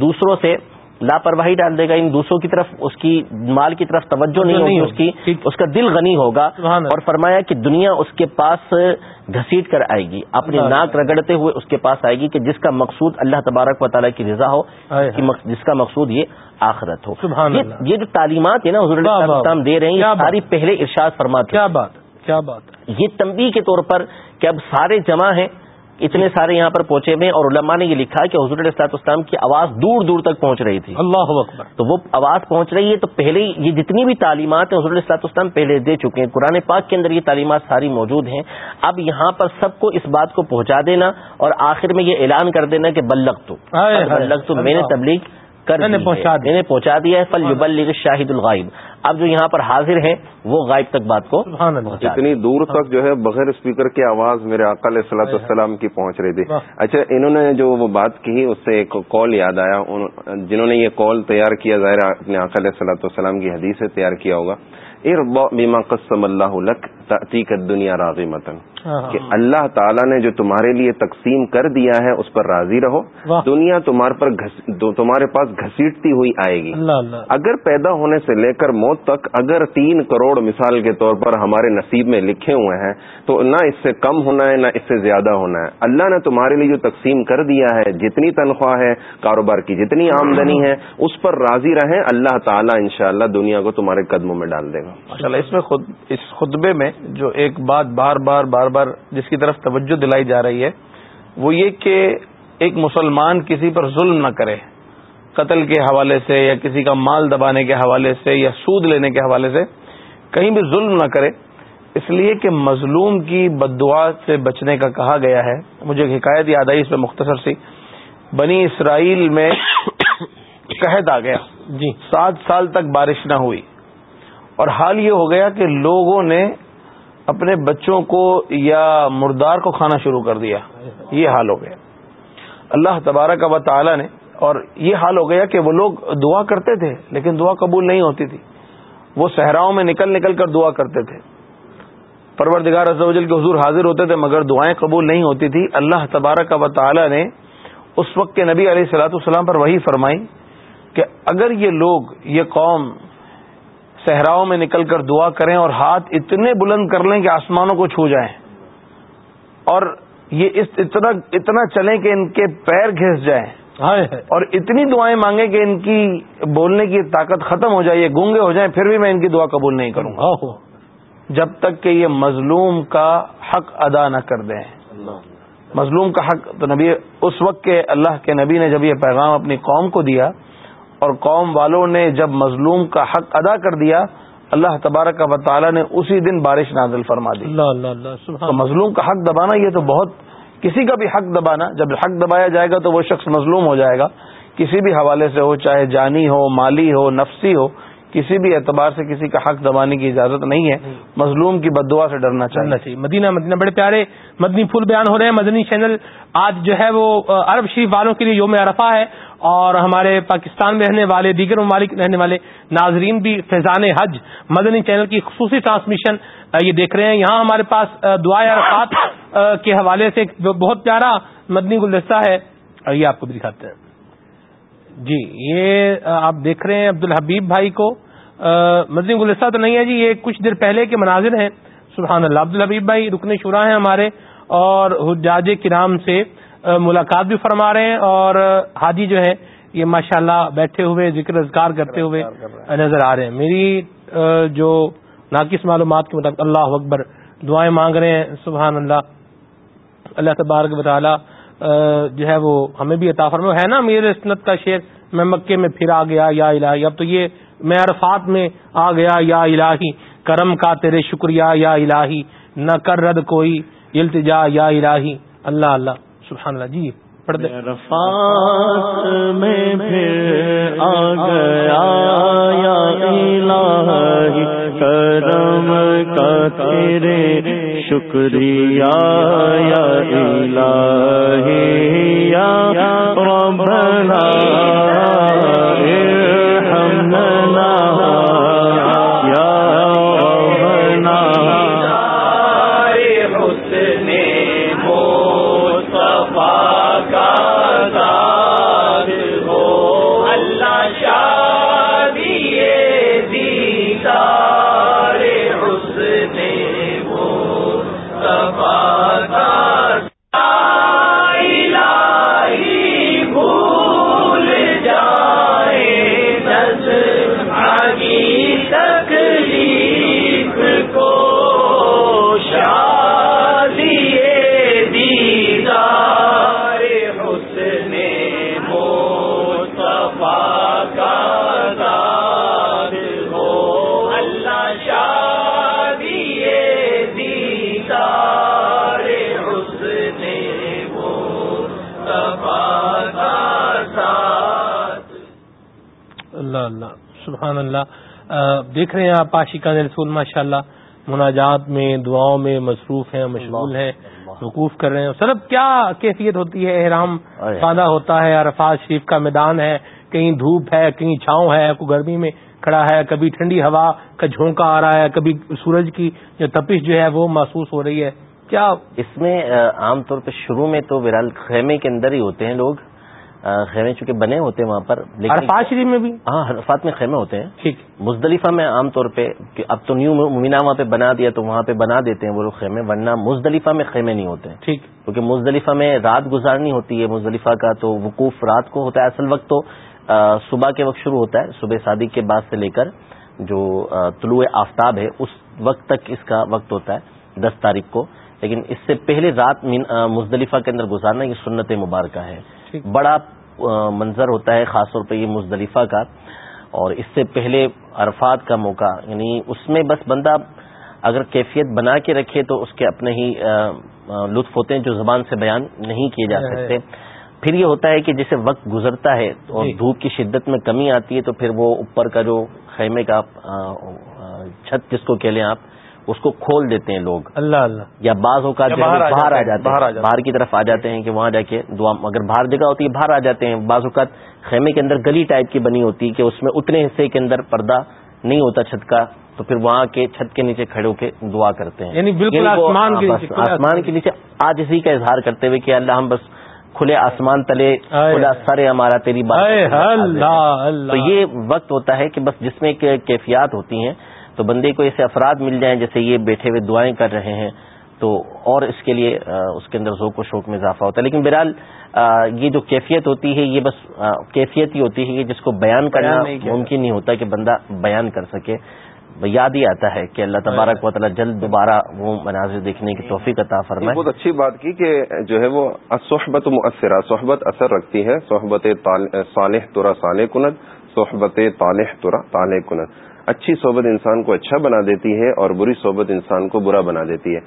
دوسروں سے لاپرواہی ڈال دے گا۔ ان دوسروں کی طرف اس کی مال کی طرف توجہ نہیں ہوگی اس کی اس کا دل غنی ہوگا۔ اور فرمایا کہ دنیا اس کے پاس گھسیٹ کر آئے گی۔ اپنی ناک رگڑتے ہوئے اس کے پاس آئے گی کہ جس کا مقصود اللہ تبارک و تعالیٰ کی رضا ہو جس کا مقصود یہ آخرت ہو۔ یہ جو تعلیمات ہے نا حضور دے رہے ہیں ساری پہلے ارشاد فرماتے کیا بات۔ کیا بات یہ تنبیہ کے طور پر کہ اب سارے جمع ہیں اتنے سارے یہاں پر پہنچے ہوئے اور علماء نے یہ لکھا کہ حضور السلاط اسلام کی آواز دور دور تک پہنچ رہی تھی۔ اللہ اکبر۔ تو وہ آواز پہنچ رہی ہے تو پہلے یہ جتنی بھی تعلیمات ہیں حضور السلاط اسلام پہلے دے چکے ہیں۔ قرآن پاک کے اندر یہ تعلیمات ساری موجود ہیں۔ اب یہاں پر سب کو اس بات کو پہنچا دینا اور آخر میں یہ اعلان کر دینا کہ بلک تو بلک تو میں نے تبلیغ کر پہنچا دیا ہے۔ فل شاہد الغائب۔ اب جو یہاں پر حاضر ہیں وہ غائب تک بات کو اتنی دور تک جو ہے بغیر اسپیکر کی آواز میرے علیہ صلاح السلام کی پہنچ رہی تھی۔ اچھا انہوں نے جو وہ بات کی اس سے ایک کال یاد آیا۔ جنہوں نے یہ کال تیار کیا ظاہر اپنے علیہ صلاح السلام کی حدیث سے تیار کیا ہوگا۔ بیما قسم اللہ لک دنیا راغی متن کہ اللہ تعالیٰ نے جو تمہارے لیے تقسیم کر دیا ہے اس پر راضی رہو۔ دنیا تمہارے پر تمہارے پاس گھسیٹتی ہوئی آئے گی۔ اگر پیدا ہونے سے لے کر موت تک اگر تین کروڑ مثال کے طور پر ہمارے نصیب میں لکھے ہوئے ہیں تو نہ اس سے کم ہونا ہے نہ اس سے زیادہ ہونا ہے۔ اللہ نے تمہارے لیے جو تقسیم کر دیا ہے جتنی تنخواہ ہے کاروبار کی جتنی آمدنی ہے اس پر راضی رہیں اللہ تعالیٰ انشاءاللہ دنیا کو تمہارے قدموں میں ڈال دے گا۔ اس میں خود اس خطبے میں جو ایک بات بار بار بار بار جس کی طرف توجہ دلائی جا رہی ہے وہ یہ کہ ایک مسلمان کسی پر ظلم نہ کرے قتل کے حوالے سے یا کسی کا مال دبانے کے حوالے سے یا سود لینے کے حوالے سے کہیں بھی ظلم نہ کرے۔ اس لیے کہ مظلوم کی بدعا سے بچنے کا کہا گیا ہے۔ مجھے ایک حکایت یاد آئی اس میں مختصر سی۔ بنی اسرائیل میں قحط آ گیا۔ جی۔ سات سال تک بارش نہ ہوئی۔ اور حال یہ ہو گیا کہ لوگوں نے اپنے بچوں کو یا مردار کو کھانا شروع کر دیا۔ یہ حال ہو گیا۔ اللہ تبارک و تعالی نے، اور یہ حال ہو گیا کہ وہ لوگ دعا کرتے تھے، لیکن دعا قبول نہیں ہوتی تھی۔ وہ صحراؤں میں نکل نکل کر دعا کرتے تھے۔ پروردگار عزوجل کے حضور حاضر ہوتے تھے، مگر دعائیں قبول نہیں ہوتی تھی۔ اللہ تبارک و تعالی نے اس وقت کے نبی علیہ السلاۃ السلام پر وہی فرمائی کہ اگر یہ لوگ، یہ قوم صحراؤں میں نکل کر دعا کریں اور ہاتھ اتنے بلند کر لیں کہ آسمانوں کو چھو جائیں۔ اور یہ اس اتنا اتنا چلیں کہ ان کے پیر گھس جائیں۔ اور اتنی دعائیں مانگیں کہ ان کی بولنے کی طاقت ختم ہو جائے گونگے ہو جائیں پھر بھی میں ان کی دعا قبول نہیں کروں۔ گا جب تک کہ یہ مظلوم کا حق ادا نہ کر دیں۔ مظلوم کا حق تو نبی اس وقت کے اللہ کے نبی نے جب یہ پیغام اپنی قوم کو دیا اور قوم والوں نے جب مظلوم کا حق ادا کر دیا اللہ تبارک و تعالیٰ نے اسی دن بارش نازل فرما دی۔ اللہ اللہ اللہ تو مظلوم کا حق دبانا یہ تو بہت کسی کا بھی حق دبانا جب حق دبایا جائے گا تو وہ شخص مظلوم ہو جائے گا۔ کسی بھی حوالے سے ہو چاہے جانی ہو مالی ہو نفسی ہو کسی بھی اعتبار سے کسی کا حق دبانے کی اجازت نہیں ہے، مظلوم کی بدعا سے ڈرنا چاہیے۔ مدینہ مدینہ، بڑے پیارے مدنی پھول بیان ہو رہے ہیں۔ مدنی چینل آج جو ہے وہ عرب شریف والوں کے لیے یوم عرفہ ہے اور ہمارے پاکستان میں رہنے والے، دیگر ممالک رہنے والے ناظرین بھی فیضان حج مدنی چینل کی خصوصی ٹرانسمیشن یہ دیکھ رہے ہیں۔ یہاں ہمارے پاس دعا عرفات کے حوالے سے بہت پیارا مدنی گلدستہ ہے۔ یہ آپ کو بھی دکھاتے ہیں۔ جی یہ آپ دیکھ رہے ہیں عبد الحبیب بھائی کو۔ مدنی گلستہ تو نہیں ہے جی یہ کچھ دیر پہلے کے مناظر ہیں۔ سبحان اللہ عبد الحبیب بھائی رکن شورا ہیں ہمارے اور حجاج کرام سے ملاقات بھی فرما رہے ہیں اور حاجی جو ہے یہ ماشاء اللہ بیٹھے ہوئے ذکر اذکار کرتے ہوئے نظر آ رہے ہیں۔ میری جو ناقص معلومات کے مطابق اللہ اکبر دعائیں مانگ رہے ہیں سبحان اللہ۔ اللہ تبارک تعالی جو ہے وہ ہمیں بھی عطا فرما ہے نا میرے اسنت کا شعر، میں مکے میں پھر آ گیا، یا الہی۔ اب تو یہ میں عرفات میں آ گیا، یا الہی۔ کرم کا تیرے شکریہ، یا الہی۔ نہ کر رد کوئی التجا، یا الہی۔ اللہ اللہ۔ سبحان اللہ۔ جی۔ پڑھ دے رفات میں پھر آ گیا، یا الہی، کرم کا تیرے شکریہ، یا الہی، یا ربنا سبحان اللہ دیکھ رہے ہیں آپ عاشقان رسول ماشاء اللہ مناجات میں دعاؤں میں مصروف ہیں مشغول ہیں وقوف کر رہے ہیں۔ سرب کیا کیفیت ہوتی ہے؟ احرام باندھا ہوتا ہے عرفات شریف کا میدان ہے کہیں دھوپ ہے کہیں چھاؤں ہے کوئی گرمی میں کھڑا ہے کبھی ٹھنڈی ہوا کا جھونکا آ رہا ہے کبھی سورج کی جو تپش جو ہے وہ محسوس ہو رہی ہے۔ کیا اس میں عام طور پہ شروع میں تو ویرال خیمے کے اندر ہی ہوتے ہیں لوگ۔ خیمے چونکہ بنے ہوتے ہیں وہاں پر عرفات شریف میں بھی؟ ہاں عرفات میں خیمے ہوتے ہیں۔ ٹھیک۔ مزدلفہ میں عام طور پہ اب تو نیو ممینا وہاں پہ بنا دیا تو وہاں پہ بنا دیتے ہیں وہ لوگ خیمے ورنہ مزدلفہ میں خیمے نہیں ہوتے۔ ٹھیک۔ کیونکہ مزدلفہ میں رات گزارنی ہوتی ہے مزدلفہ کا تو وقوف رات کو ہوتا ہے۔ اصل وقت تو صبح کے وقت شروع ہوتا ہے صبح شادی کے بعد سے لے کر جو طلوع آفتاب ہے اس وقت تک اس کا وقت ہوتا ہے دس تاریخ کو۔ لیکن اس سے پہلے رات مزدلفہ کے اندر گزارنا یہ سنت مبارکہ ہے۔ بڑا منظر ہوتا ہے خاص طور پہ یہ مزدلفہ کا۔ اور اس سے پہلے عرفات کا موقع یعنی اس میں بس بندہ اگر کیفیت بنا کے رکھے تو اس کے اپنے ہی لطف ہوتے ہیں جو زبان سے بیان نہیں کیے جا سکتے۔ پھر یہ ہوتا ہے کہ جیسے وقت گزرتا ہے اور جی۔ دھوپ کی شدت میں کمی آتی ہے تو پھر وہ اوپر کا جو خیمے کا چھت جس کو کہہ لیں آپ اس کو کھول دیتے ہیں لوگ۔ اللہ اللہ۔ یا بعض اوقات باہر آ جاتے ہیں باہر کی طرف آ جاتے ہیں کہ وہاں جا کے دعا اگر باہر جگہ ہوتی ہے باہر آ جاتے ہیں۔ بعض اوقات خیمے کے اندر گلی ٹائپ کی بنی ہوتی ہے کہ اس میں اتنے حصے کے اندر پردہ نہیں ہوتا چھت کا تو پھر وہاں کے چھت کے نیچے کھڑے ہو کے دعا کرتے ہیں۔ یعنی بالکل آسمان آسمان کے نیچے آج اسی کا اظہار کرتے ہوئے کہ اللہ ہم بس کھلے آسمان تلے کھلا سر ہمارا تیری بات تو یہ وقت ہوتا ہے کہ بس جس میں کیفیات ہوتی ہیں تو بندے کو ایسے افراد مل جائیں جیسے یہ بیٹھے ہوئے دعائیں کر رہے ہیں تو اور اس کے لیے اس کے اندر ذوق و شوق میں اضافہ ہوتا ہے۔ لیکن بہرحال یہ جو کیفیت ہوتی ہے یہ بس کیفیت ہی ہوتی ہے کہ جس کو بیان کرنا ممکن نہیں ہوتا کہ بندہ بیان کر سکے۔ یاد ہی آتا ہے کہ اللہ تبارک و تعالیٰ جلد دوبارہ وہ مناظر دیکھنے کی توفیق عطا فرمائے۔ بہت اچھی بات کی کہ جو ہے وہ صحبت مؤثرہ صحبت اثر رکھتی ہے۔ صحبت صالح ترا صالح کنت صحبت طالح ترا طالح کنت اچھی صحبت انسان کو اچھا بنا دیتی ہے اور بری صحبت انسان کو برا بنا دیتی ہے۔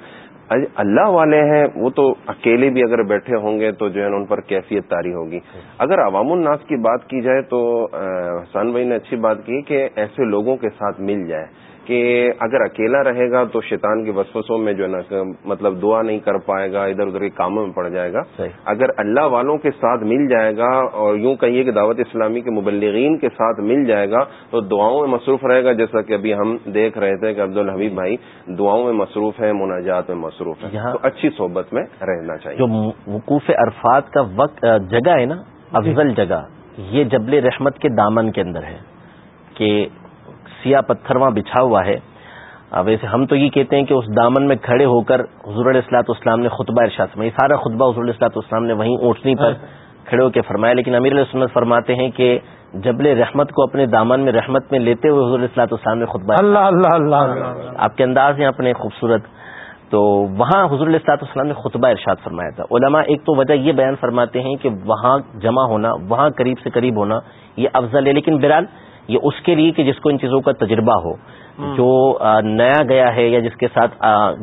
اللہ والے ہیں، وہ تو اکیلے بھی اگر بیٹھے ہوں گے تو جو ہے ان پر کیفیت تاری ہوگی۔ اگر عوام الناس کی بات کی جائے تو حسان بھائی نے اچھی بات کی کہ ایسے لوگوں کے ساتھ مل جائے۔ کہ اگر اکیلا رہے گا تو شیطان کے وسوسوں میں جو ہے نا مطلب دعا نہیں کر پائے گا ادھر ادھر کے کاموں میں پڑ جائے گا۔ اگر اللہ والوں کے ساتھ مل جائے گا اور یوں کہیے کہ دعوت اسلامی کے مبلغین کے ساتھ مل جائے گا تو دعاؤں میں مصروف رہے گا جیسا کہ ابھی ہم دیکھ رہے تھے کہ عبد الحبیب بھائی دعاؤں میں مصروف ہیں مناجات میں مصروف ہیں۔ تو اچھی صحبت میں رہنا چاہیے۔ جو وقوف عرفات کا وقت جگہ ہے نا افضل جگہ یہ جبل رحمت کے دامن کے اندر ہے کہ سیاہ پتھر وہاں بچھا ہوا ہے۔ ویسے ہم تو یہ کہتے ہیں کہ اس دامن میں کھڑے ہو کر حضور الاسلاط اسلام نے خطبہ ارشاد میں سارا خطبہ حضور الاسلاط اسلام نے وہیں اونٹنی پر کھڑے ہو کے فرمایا۔ لیکن امیر علیہ سنت فرماتے ہیں کہ جبل رحمت کو اپنے دامن میں رحمت میں لیتے ہوئے حضور الاسلاط اسلام نے خطبہ اللہ اللہ اللہ۔ آپ کے انداز ہیں اپنے خوبصورت۔ تو وہاں حضور الاسلاط اسلام نے خطبہ ارشاد فرمایا تھا۔ علماء ایک تو وجہ یہ بیان فرماتے ہیں کہ وہاں جمع ہونا وہاں قریب سے قریب ہونا یہ افضل ہے۔ لیکن برال یہ اس کے لیے کہ جس کو ان چیزوں کا تجربہ ہو جو نیا گیا ہے یا جس کے ساتھ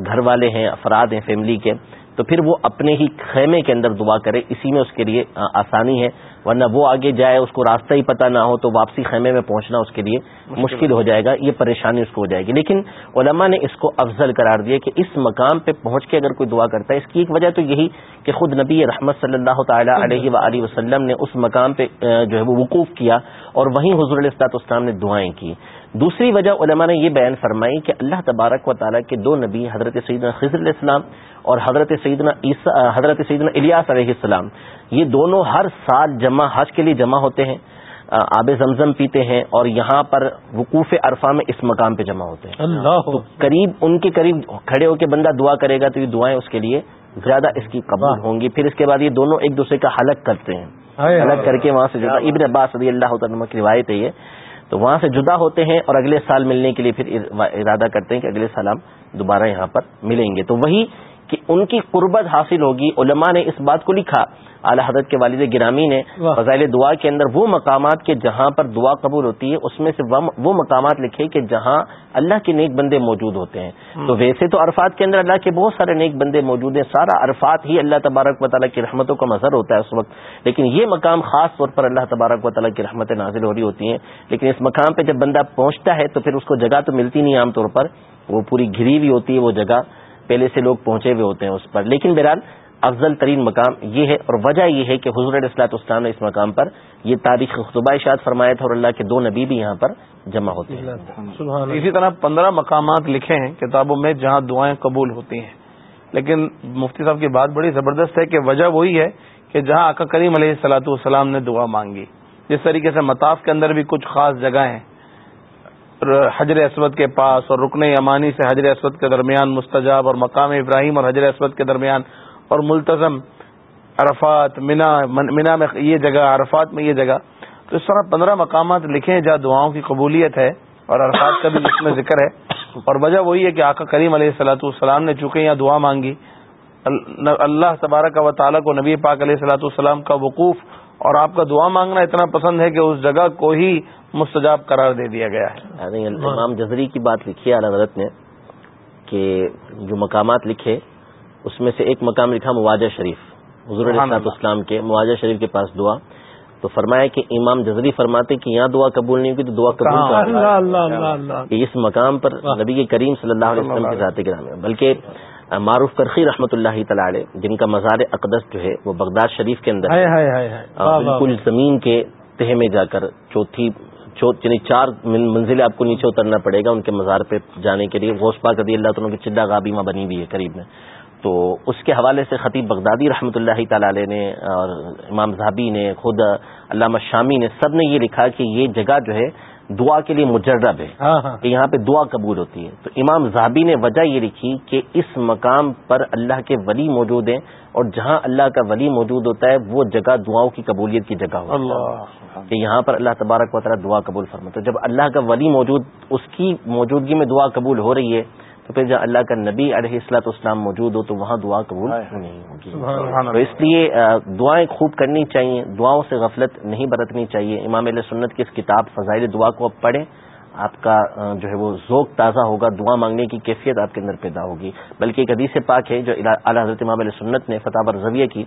گھر والے ہیں افراد ہیں فیملی کے تو پھر وہ اپنے ہی خیمے کے اندر دعا کرے اسی میں اس کے لیے آسانی ہے۔ ورنہ وہ آگے جائے اس کو راستہ ہی پتہ نہ ہو تو واپسی خیمے میں پہنچنا اس کے لیے مشکل ہو جائے گا۔ یہ پریشانی اس کو ہو جائے گی۔ لیکن علماء نے اس کو افضل قرار دیا کہ اس مقام پہ پہنچ کے اگر کوئی دعا کرتا ہے اس کی ایک وجہ تو یہی کہ خود نبی رحمت صلی اللہ تعالیٰ علیہ و وسلم نے اس مقام پہ جو ہے وہ وقوف کیا اور وہیں حضور الاسلاط اسلام نے دعائیں کی۔ دوسری وجہ علماء نے یہ بیان فرمائی کہ اللہ تبارک و تعالیٰ کے دو نبی حضرت سیدنا خضر علیہ السلام اور حضرت سیدنا حضرت سیدنا الیاس علیہ السلام یہ دونوں ہر سال جمع حج کے لیے جمع ہوتے ہیں آب زمزم پیتے ہیں اور یہاں پر وقوف عرفہ میں اس مقام پہ جمع ہوتے ہیں۔ اللہ۔ تو قریب ان کے قریب کھڑے ہو کے بندہ دعا کرے گا تو یہ دعائیں اس کے لیے زیادہ اس کی قبول ہوں گی۔ پھر اس کے بعد یہ دونوں ایک دوسرے کا حلق کرتے ہیں۔ حلق کر کے وہاں سے جدا۔ ابن عباس رضی اللہ تعالیٰ کی روایت ہے یہ۔ تو وہاں سے جدا ہوتے ہیں اور اگلے سال ملنے کے لیے پھر ارادہ کرتے ہیں کہ اگلے سال ہم دوبارہ یہاں پر ملیں گے۔ تو وہی کہ ان کی قربت حاصل ہوگی علماء نے اس بات کو لکھا اعلی حضرت کے والد گرامی نے فضائل دعا کے اندر وہ مقامات کے جہاں پر دعا قبول ہوتی ہے اس میں سے وہ مقامات لکھے کہ جہاں اللہ کے نیک بندے موجود ہوتے ہیں۔ تو ویسے تو عرفات کے اندر اللہ کے بہت سارے نیک بندے موجود ہیں سارا عرفات ہی اللہ تبارک و تعالیٰ کی رحمتوں کا مظہر ہوتا ہے اس وقت۔ لیکن یہ مقام خاص طور پر اللہ تبارک و تعالیٰ کی رحمتیں نازل ہو رہی ہوتی ہیں۔ لیکن اس مقام پہ جب بندہ پہنچتا ہے تو پھر اس کو جگہ تو ملتی نہیں عام طور پر وہ پوری گھری ہوئی ہوتی ہے وہ جگہ پہلے سے لوگ پہنچے ہوئے ہوتے ہیں اس پر۔ لیکن بہرحال افضل ترین مقام یہ ہے اور وجہ یہ ہے کہ حضور اصلاۃ اسلام نے اس مقام پر یہ تاریخ خطبہ اشاد فرمایا تھا اور اللہ کے دو نبی بھی یہاں پر جمع ہوتے ہیں۔ اسی طرح پندرہ مقامات لکھے ہیں کتابوں میں جہاں دعائیں قبول ہوتی ہیں۔ لیکن مفتی صاحب کی بات بڑی زبردست ہے کہ وجہ وہی ہے کہ جہاں آقا کریم علیہ السلاۃ والسلام نے دعا مانگی۔ جس طریقے سے مطاف کے اندر بھی کچھ خاص جگہ ہیں۔ حجر اسود کے پاس اور رکن امانی سے حجر اسود کے درمیان مستجاب اور مقام ابراہیم اور حجر اسود کے درمیان اور ملتظم عرفات، مینا مینا میں یہ جگہ، عرفات میں یہ جگہ۔ تو اس طرح پندرہ مقامات لکھے ہیں جہاں دعاؤں کی قبولیت ہے اور عرفات کا بھی اس میں ذکر ہے۔ اور وجہ وہی ہے کہ آقا کریم علیہ السلاۃ والسلام نے چونکہ یہاں دعا مانگی اللہ تبارک و تعالیٰ کو نبی پاک علیہ السلاۃ والسلام کا وقوف اور آپ کا دعا مانگنا اتنا پسند ہے کہ اس جگہ کو ہی مستجاب قرار دے دیا گیا ہے۔ یعنی امام جزری کی بات لکھی ہے حضرت نے کہ جو مقامات لکھے اس میں سے ایک مقام لکھا مواجہ شریف۔ حضور اسلام کے مواجہ شریف کے پاس دعا۔ تو فرمایا کہ امام جزری فرماتے کہ یہاں دعا قبول نہیں ہوگی تو دعا قبول اس مقام پر نبی کے کریم صلی اللہ علیہ وسلم کے ذات گرام ہے بلکہ معروف کرخی رحمۃ اللہ تعالی جن کا مزار اقدس جو ہے وہ بغداد شریف کے اندر بالکل زمین کے تہ میں جا کر چوتھی یعنی چار منزلیں آپ کو نیچے اترنا پڑے گا ان کے مزار پہ جانے کے لیے۔ غوث پاک رضی اللہ تعالیٰ کی چڈا غابیمہ بنی ہوئی ہے قریب میں۔ تو اس کے حوالے سے خطیب بغدادی رحمۃ اللہ تعالی علیہ نے اور امام زہبی نے خود علامہ شامی نے سب نے یہ لکھا کہ یہ جگہ جو ہے دعا کے لیے مجرب ہے ہاں، ہاں۔ کہ یہاں پہ دعا قبول ہوتی ہے۔ تو امام زہبی نے وجہ یہ لکھی کہ اس مقام پر اللہ کے ولی موجود ہیں اور جہاں اللہ کا ولی موجود ہوتا ہے وہ جگہ دعاؤں کی قبولیت کی جگہ ہوتی ہے۔ کہ یہاں پر اللہ تبارک و تعالیٰ دعا قبول فرماتا ہے۔ جب اللہ کا ولی موجود اس کی موجودگی میں دعا قبول ہو رہی ہے تو پھر جب اللہ کا نبی علیہ السلاط اسلام موجود ہو تو وہاں دعا قبول نہیں ہوگی۔ تو اس لیے دعائیں خوب کرنی چاہیے دعاؤں سے غفلت نہیں برتنی چاہیے۔ امام علیہ سنت کی اس کتاب فضائل دعا کو اب پڑھیں آپ کا جو ہے وہ ذوق تازہ ہوگا دعا مانگنے کی کیفیت آپ کے اندر پیدا ہوگی۔ بلکہ ایک حدیث پاک ہے جو اعلیٰ حضرت امام علیہ سنت نے فتح رضویہ کی۔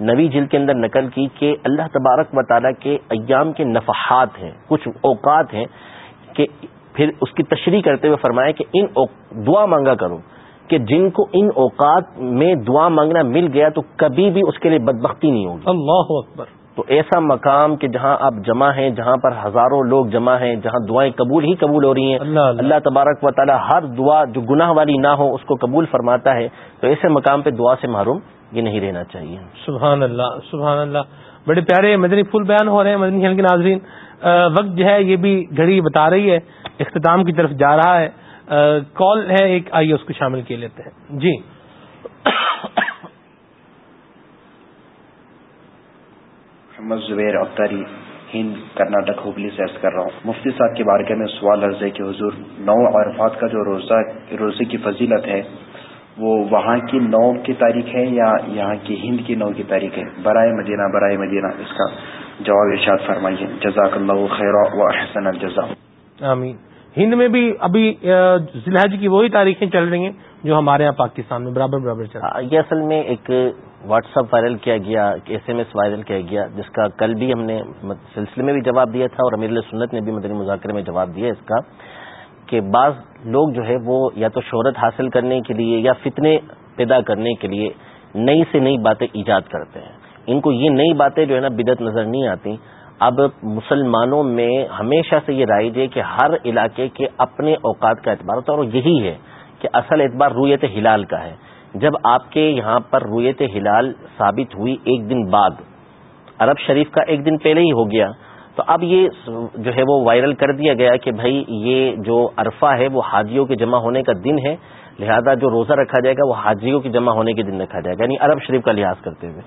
نوی جلد کے اندر نقل کی کہ اللہ تبارک و تعالیٰ کے ایام کے نفحات ہیں کچھ اوقات ہیں کہ پھر اس کی تشریح کرتے ہوئے فرمایا کہ ان دعا مانگا کرو کہ جن کو ان اوقات میں دعا مانگنا مل گیا تو کبھی بھی اس کے لیے بدبختی نہیں ہوگی۔ اللہ اکبر۔ تو ایسا مقام کہ جہاں آپ جمع ہیں جہاں پر ہزاروں لوگ جمع ہیں جہاں دعائیں قبول ہی قبول ہو رہی ہیں اللہ اللہ, اللہ تبارک و تعالی ہر دعا جو گناہ والی نہ ہو اس کو قبول فرماتا ہے۔ تو ایسے مقام پہ دعا سے محروم یہ نہیں رہنا چاہیے۔ سبحان اللہ سبحان اللہ۔ بڑے پیارے مدنی پھول بیان ہو رہے ہیں مدنی کے ناظرین۔ وقت جو ہے یہ بھی گھڑی بتا رہی ہے۔ اختتام کی طرف جا رہا ہے کال ہے ایک، آئیے اس کو شامل کیے لیتے ہیں۔ جی۔ محمد زبیر اختری ہند، کرناٹک ہوبلی سے عرض کر رہا ہوں۔ مفتی صاحب کے بارے میں سوال عرض ہے کہ حضور، نو عرفات کا جو روزہ، روزے کی فضیلت ہے، وہ وہاں کی نو کی تاریخ ہے یا یہاں کی ہند کی نو کی تاریخ ہے؟ برائے مدینہ برائے مدینہ، اس کا جواب ارشاد فرمائیے۔ جزاک اللہ خیر و احسن الجزا آمین۔ ہند میں بھی ابھی ضلع کی وہی تاریخیں چل رہی ہیں جو ہمارے یہاں پاکستان میں برابر برابر چل رہی یہ اصل میں ایک واٹس ایپ وائرل کیا گیا ایس ایم ایس وائرل کیا گیا، جس کا کل بھی ہم نے سلسلے میں بھی جواب دیا تھا اور امیر سنت نے بھی مدنی مذاکرے میں جواب دیا اس کا، کہ بعض لوگ جو ہے وہ یا تو شہرت حاصل کرنے کے لیے یا فتنے پیدا کرنے کے لیے نئی سے نئی باتیں ایجاد کرتے ہیں۔ ان کو یہ نئی باتیں جو ہے نا بدت نظر نہیں آتی۔ اب مسلمانوں میں ہمیشہ سے یہ رائج ہے کہ ہر علاقے کے اپنے اوقات کا اعتبار ہوتا ہے اور یہی ہے کہ اصل اعتبار رویت ہلال کا ہے۔ جب آپ کے یہاں پر رویت ہلال ثابت ہوئی ایک دن بعد، عرب شریف کا ایک دن پہلے ہی ہو گیا، تو اب یہ جو ہے وہ وائرل کر دیا گیا کہ بھائی یہ جو عرفہ ہے وہ حاجیوں کے جمع ہونے کا دن ہے، لہذا جو روزہ رکھا جائے گا وہ حاجیوں کے جمع ہونے کے دن رکھا جائے گا یعنی عرب شریف کا لحاظ کرتے ہوئے۔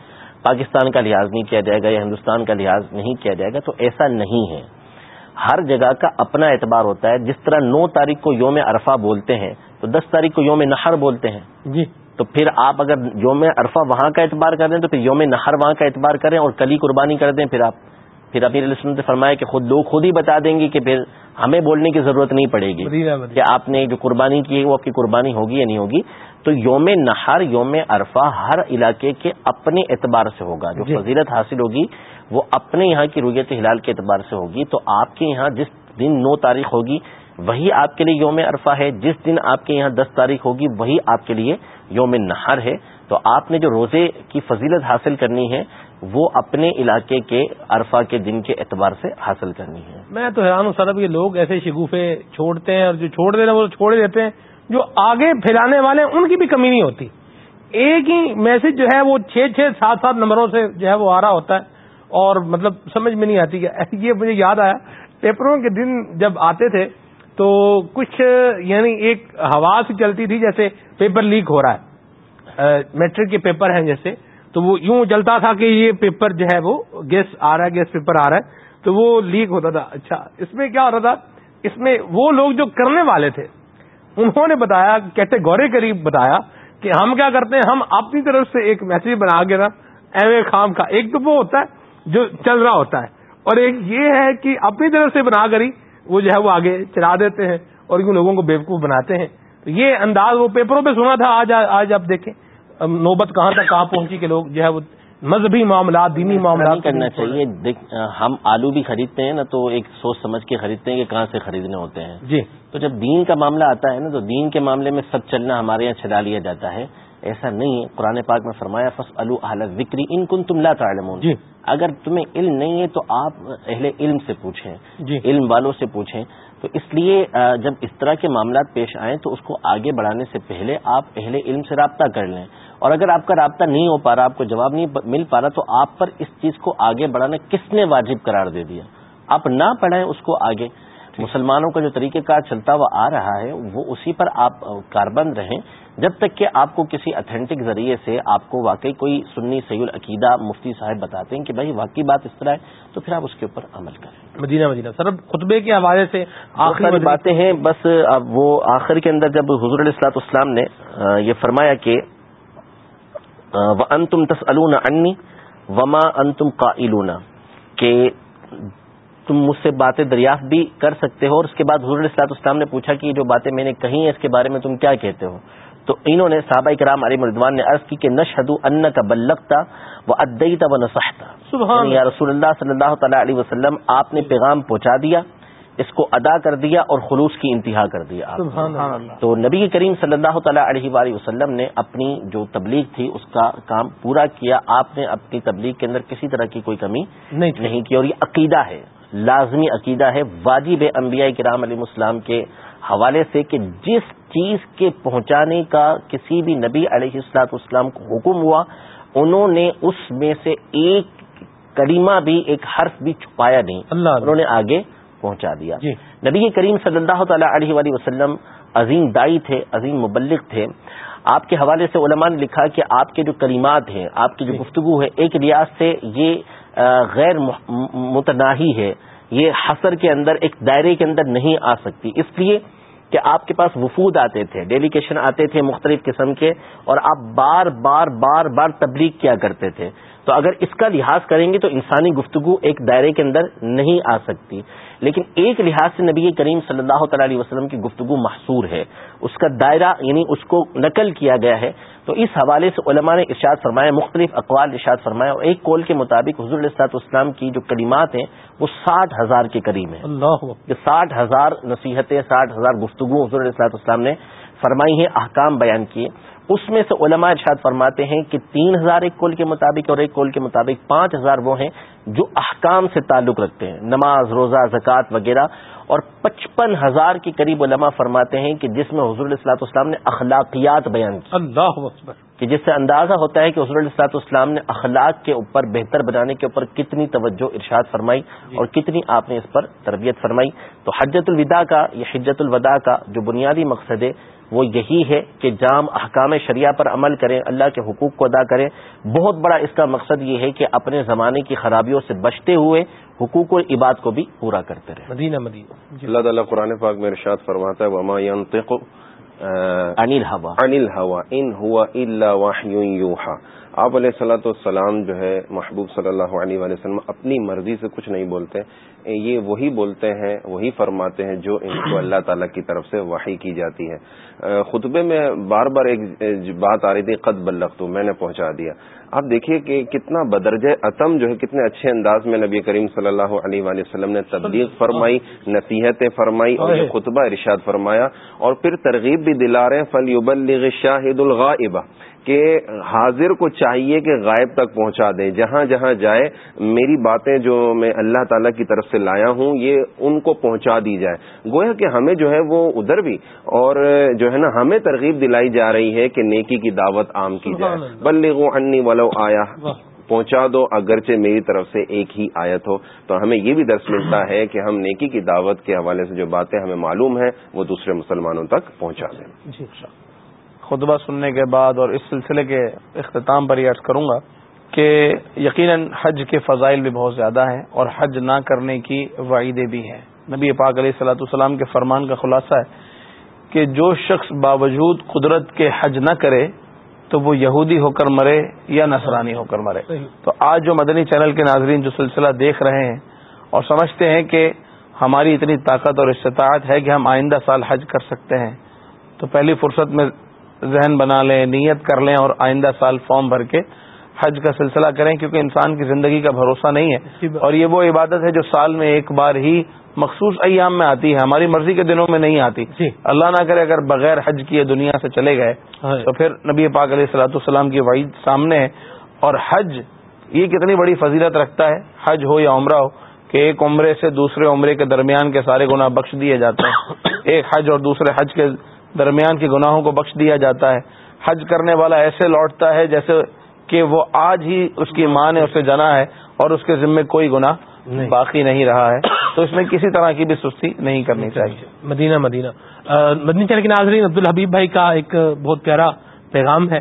پاکستان کا لحاظ نہیں کیا جائے گا یا ہندوستان کا لحاظ نہیں کیا جائے گا تو ایسا نہیں ہے۔ ہر جگہ کا اپنا اعتبار ہوتا ہے۔ جس طرح نو تاریخ کو یوم عرفہ بولتے ہیں تو دس تاریخ کو یوم نہر بولتے ہیں۔ جی۔ تو پھر آپ اگر یوم عرفہ وہاں کا اعتبار کر دیں تو پھر یوم نہر وہاں کا اعتبار کریں اور کلی قربانی کر دیں پھر آپ۔ پھر امیر علیہ وسلم نے فرمایا کہ خود لوگ خود ہی بتا دیں گے کہ پھر ہمیں بولنے کی ضرورت نہیں پڑے گی کہ آپ نے جو قربانی کی ہے وہ آپ کی قربانی ہوگی یا نہیں ہوگی؟ تو یوم نہر یوم عرفہ ہر علاقے کے اپنے اعتبار سے ہوگا۔ جو جی۔ فضیلت حاصل ہوگی وہ اپنے یہاں کی رویت ہلال کے اعتبار سے ہوگی۔ تو آپ کے یہاں جس دن نو تاریخ ہوگی وہی آپ کے لیے یوم عرفہ ہے۔ جس دن آپ کے یہاں دس تاریخ ہوگی وہی آپ کے لیے یوم نہر ہے۔ تو آپ نے جو روزے کی فضیلت حاصل کرنی ہے وہ اپنے علاقے کے عرفہ کے دن کے اعتبار سے حاصل کرنی ہے۔ میں تو حیران ہوں سر یہ لوگ ایسے شگوفے چھوڑتے ہیں اور جو چھوڑ دے رہے ہیں وہ چھوڑ دیتے ہیں۔ جو آگے پھیلانے والے ہیں، ان کی بھی کمی نہیں ہوتی۔ ایک ہی میسج جو ہے وہ چھ چھ سات سات نمبروں سے جو ہے وہ آ رہا ہوتا ہے۔ اور مطلب سمجھ میں نہیں آتی کہ یہ مجھے یاد آیا۔ پیپروں کے دن جب آتے تھے تو کچھ یعنی ایک ہوا سے چلتی تھی جیسے پیپر لیک ہو رہا ہے۔ میٹرک کے پیپر ہیں جیسے۔ تو وہ یوں چلتا تھا کہ یہ پیپر جو ہے وہ گیس آ رہا ہے، گیس پیپر آ رہا ہے، تو وہ لیک ہوتا تھا۔ اچھا اس میں کیا ہوتا تھا؟ اس میں وہ لوگ جو کرنے والے تھے، انہوں نے بتایا کیٹیگوری قریب بتایا کہ ہم کیا کرتے ہیں، ہم اپنی طرف سے ایک میسج بنا کے نا ایم اے خام کا، ایک تو وہ ہوتا ہے جو چل رہا ہوتا ہے۔ اور ایک یہ ہے کہ اپنی طرف سے بنا کر ہی وہ جو ہے وہ آگے چلا دیتے ہیں اور یوں لوگوں کو بیوقوف بناتے ہیں۔ تو یہ انداز وہ پیپروں پہ سنا تھا، آج آج آپ دیکھیں۔ نوبت کہاں تک کہاں پہنچی کہ لوگ جو ہے وہ مذہبی معاملات دینی معاملات کرنا چاہیے۔ ہم آلو بھی خریدتے ہیں نا تو ایک سوچ سمجھ کے خریدتے ہیں کہ کہاں سے خریدنے ہوتے ہیں۔ جی۔ تو جب دین کا معاملہ آتا ہے نا تو دین کے معاملے میں سب چلنا ہمارے یہاں چلا لیا جاتا ہے۔ ایسا نہیں ہے۔ قرآن پاک میں فرمایا فس اہل وکری ان کن تم لا جی۔ اگر تمہیں علم نہیں ہے تو آپ اہل علم سے پوچھیں۔ جی۔ علم والوں سے پوچھیں۔ تو اس لیے جب اس طرح کے معاملات پیش آئیں تو اس کو آگے بڑھانے سے پہلے آپ اہل علم سے رابطہ کر لیں۔ اور اگر آپ کا رابطہ نہیں ہو پا رہا، آپ کو جواب نہیں مل پا رہا، تو آپ پر اس چیز کو آگے بڑھانا کس نے واجب قرار دے دیا؟ آپ نہ پڑھائیں اس کو آگے۔ مسلمانوں کا جو طریقہ کار چلتا ہوا آ رہا ہے وہ اسی پر آپ کاربند رہیں۔ جب تک کہ آپ کو کسی اتھینٹک ذریعے سے آپ کو واقعی کوئی سنی سید العقیدہ مفتی صاحب بتاتے ہیں کہ بھائی واقعی بات اس طرح ہے تو پھر آپ اس کے اوپر عمل کریں۔ مدینہ مدینہ۔ سر خطبے کے حوالے سے آخری باتیں ہیں بس اب وہ آخر کے اندر جب حضور الاسلاط اسلام نے یہ فرمایا کہ ان تم تس انی وما ان تم کہ تم مجھ سے باتیں دریافت بھی کر سکتے ہو اور اس کے بعد حضور السلاط اسلام نے پوچھا کہ جو باتیں میں نے کہی ہیں اس کے بارے میں تم کیا کہتے ہو؟ تو انہوں نے صحابہ کرام علی مردوان نے عرض کی کہ نشہدو ان کا بلکتا وہ ادیتا و نسختا یا رسول اللہ صلی اللہ تعالی علیہ وسلم آپ نے پیغام پہنچا دیا اس کو ادا کر دیا اور خلوص کی انتہا کر دیا تو نبی کریم صلی اللہ تعالیٰ علیہ وآلہ وسلم نے اپنی جو تبلیغ تھی اس کا کام پورا کیا۔ آپ نے اپنی تبلیغ کے اندر کسی طرح کی کوئی کمی نہیں کی۔ اور یہ عقیدہ ہے لازمی عقیدہ ہے واجب انبیاء کرام علیہ السلام کے حوالے سے کہ جس چیز کے پہنچانے کا کسی بھی نبی علیہ السلاط اسلام کو حکم ہوا انہوں نے اس میں سے ایک کریمہ بھی ایک حرف بھی چھپایا نہیں۔ اللہ۔ انہوں نے آگے پہنچا دیا۔ جی۔ نبی کریم صلی اللہ تعالی علیہ وآلہ وسلم عظیم دائی تھے عظیم مبلغ تھے۔ آپ کے حوالے سے علماء نے لکھا کہ آپ کے جو کریمات ہیں آپ کی جو جی۔ گفتگو ہے ایک ریاض سے یہ غیر متناہی ہے۔ یہ حسر کے اندر ایک دائرے کے اندر نہیں آ سکتی۔ اس لیے کہ آپ کے پاس وفود آتے تھے ڈیلیگیشن آتے تھے مختلف قسم کے اور آپ بار بار بار بار تبلیغ کیا کرتے تھے۔ تو اگر اس کا لحاظ کریں گے تو انسانی گفتگو ایک دائرے کے اندر نہیں آ سکتی۔ لیکن ایک لحاظ سے نبی کریم صلی اللہ تعالی علیہ وسلم کی گفتگو محصور ہے۔ اس کا دائرہ یعنی اس کو نقل کیا گیا ہے۔ تو اس حوالے سے علماء نے ارشاد فرمایا مختلف اقوال ارشاد فرمایا اور ایک کول کے مطابق حضور السلاط اسلام کی جو کلمات ہیں وہ ساٹھ ہزار کے قریب ہیں۔ اللہ ساٹھ ہزار نصیحتیں ساٹھ ہزار گفتگو حضور السلاط اسلام نے فرمائی ہیں احکام بیان کیے۔ اس میں سے علماء ارشاد فرماتے ہیں کہ تین ہزار ایک کول کے مطابق اور ایک کول کے مطابق پانچ ہزار وہ ہیں جو احکام سے تعلق رکھتے ہیں۔ نماز روزہ زکوٰۃ وغیرہ۔ اور پچپن ہزار کے قریب علماء فرماتے ہیں کہ جس میں حضور السلاط اسلام نے اخلاقیات بیان کی۔ اللہ کہ جس سے اندازہ ہوتا ہے کہ حضور السلاط اسلام نے اخلاق کے اوپر بہتر بنانے کے اوپر کتنی توجہ ارشاد فرمائی جی۔ اور کتنی آپ نے اس پر تربیت فرمائی۔ تو حجت الوداع کا یا حجت الوداع کا جو بنیادی مقصد ہے وہ یہی ہے کہ جام احکام شریعہ پر عمل کریں اللہ کے حقوق کو ادا کریں۔ بہت بڑا اس کا مقصد یہ ہے کہ اپنے زمانے کی خرابیوں سے بچتے ہوئے حقوق اور عباد کو بھی پورا کرتے رہے مدینہ مدینہ۔ جی۔ اللہ تعالیٰ قرآن پاک میں ارشاد فرماتا ہے وما ہوا انل ہوا ان ہوا اللہ یوحا آپ علیہ صلاۃ والسلام جو ہے محبوب صلی اللہ علیہ وسلم اپنی مرضی سے کچھ نہیں بولتے یہ وہی بولتے ہیں وہی فرماتے ہیں جو ان کو اللہ تعالیٰ کی طرف سے وحی کی جاتی ہے۔ خطبے میں بار بار ایک بات آ رہی تھی قد بلغ تو میں نے پہنچا دیا۔ آپ دیکھیے کہ کتنا بدرج عتم جو ہے کتنے اچھے انداز میں نبی کریم صلی اللہ علیہ وآلہ وسلم نے تبلیغ فرمائی نصیحتیں فرمائی اور خطبہ ارشاد فرمایا اور پھر ترغیب بھی دلا رہے ہیں فل شاہد الغائبہ کہ حاضر کو چاہیے کہ غائب تک پہنچا دیں۔ جہاں جہاں جائے میری باتیں جو میں اللہ تعالی کی طرف سے لایا ہوں یہ ان کو پہنچا دی جائے۔ گویا کہ ہمیں جو ہے وہ ادھر بھی اور جو ہے نا ہمیں ترغیب دلائی جا رہی ہے کہ نیکی کی دعوت عام کی جائے۔ بلغو انی ولو آیا پہنچا دو اگرچہ میری طرف سے ایک ہی آیت ہو۔ تو ہمیں یہ بھی درس ملتا ہے کہ ہم نیکی کی دعوت کے حوالے سے جو باتیں ہمیں معلوم ہیں وہ دوسرے مسلمانوں تک پہنچا دیں۔ جی خطبہ سننے کے بعد اور اس سلسلے کے اختتام پر یہ عرض کروں گا کہ یقیناً حج کے فضائل بھی بہت زیادہ ہیں اور حج نہ کرنے کی وعیدیں بھی ہیں۔ نبی پاک علیہ صلاۃ السلام کے فرمان کا خلاصہ ہے کہ جو شخص باوجود قدرت کے حج نہ کرے تو وہ یہودی ہو کر مرے یا نصرانی ہو کر مرے۔ تو آج جو مدنی چینل کے ناظرین جو سلسلہ دیکھ رہے ہیں اور سمجھتے ہیں کہ ہماری اتنی طاقت اور استطاعت ہے کہ ہم آئندہ سال حج کر سکتے ہیں تو پہلی فرصت میں ذہن بنا لیں نیت کر لیں اور آئندہ سال فارم بھر کے حج کا سلسلہ کریں کیونکہ انسان کی زندگی کا بھروسہ نہیں ہے۔ اور یہ وہ عبادت ہے جو سال میں ایک بار ہی مخصوص ایام میں آتی ہے ہماری مرضی کے دنوں میں نہیں آتی۔ جی۔ اللہ نہ کرے اگر بغیر حج کیے دنیا سے چلے گئے تو پھر نبی پاک علیہ السلاۃ السلام کی وعید سامنے ہے۔ اور حج یہ کتنی بڑی فضیلت رکھتا ہے حج ہو یا عمرہ ہو کہ ایک عمرے سے دوسرے عمرے کے درمیان کے سارے گناہ بخش دیے جاتے ہیں۔ ایک حج اور دوسرے حج کے درمیان کے گناہوں کو بخش دیا جاتا ہے۔ حج کرنے والا ایسے لوٹتا ہے جیسے کہ وہ آج ہی اس کی ماں نے اسے جنا ہے اور اس کے ذمے کوئی گناہ باقی نہیں رہا ہے۔ تو اس میں کسی طرح کی بھی سستی نہیں کرنی چاہیے۔ مدینہ مدینہ۔ مدنی چل کے ناظرین عبد الحبیب بھائی کا ایک بہت پیارا پیغام ہے۔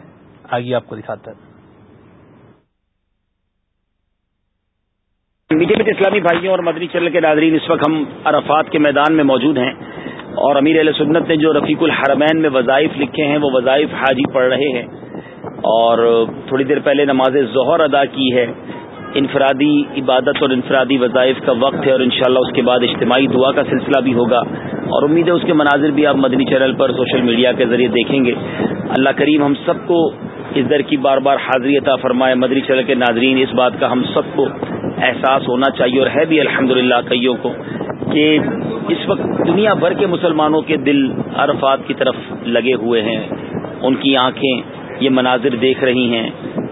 آگے آپ کو دکھاتا ہے میٹھے میٹھے اسلامی بھائیوں اور مدنی چل کے ناظرین اس وقت ہم عرفات کے میدان میں موجود ہیں۔ اور امیر علیہ سنت نے جو رفیق الحرمین میں وظائف لکھے ہیں، وہ وظائف حاجی پڑھ رہے ہیں۔ اور تھوڑی دیر پہلے نماز ظہر ادا کی ہے۔ انفرادی عبادت اور انفرادی وظائف کا وقت ہے اور انشاءاللہ اس کے بعد اجتماعی دعا کا سلسلہ بھی ہوگا۔ اور امید ہے اس کے مناظر بھی آپ مدنی چینل پر سوشل میڈیا کے ذریعے دیکھیں گے۔ اللہ کریم ہم سب کو اس در کی بار بار حاضری عطا فرمائے۔ مدنی چینل کے ناظرین، اس بات کا ہم سب کو احساس ہونا چاہیے اور ہے بھی الحمد للہ کئیوں کو۔ کہ اس وقت دنیا بھر کے مسلمانوں کے دل عرفات کی طرف لگے ہوئے ہیں، ان کی آنکھیں یہ مناظر دیکھ رہی ہیں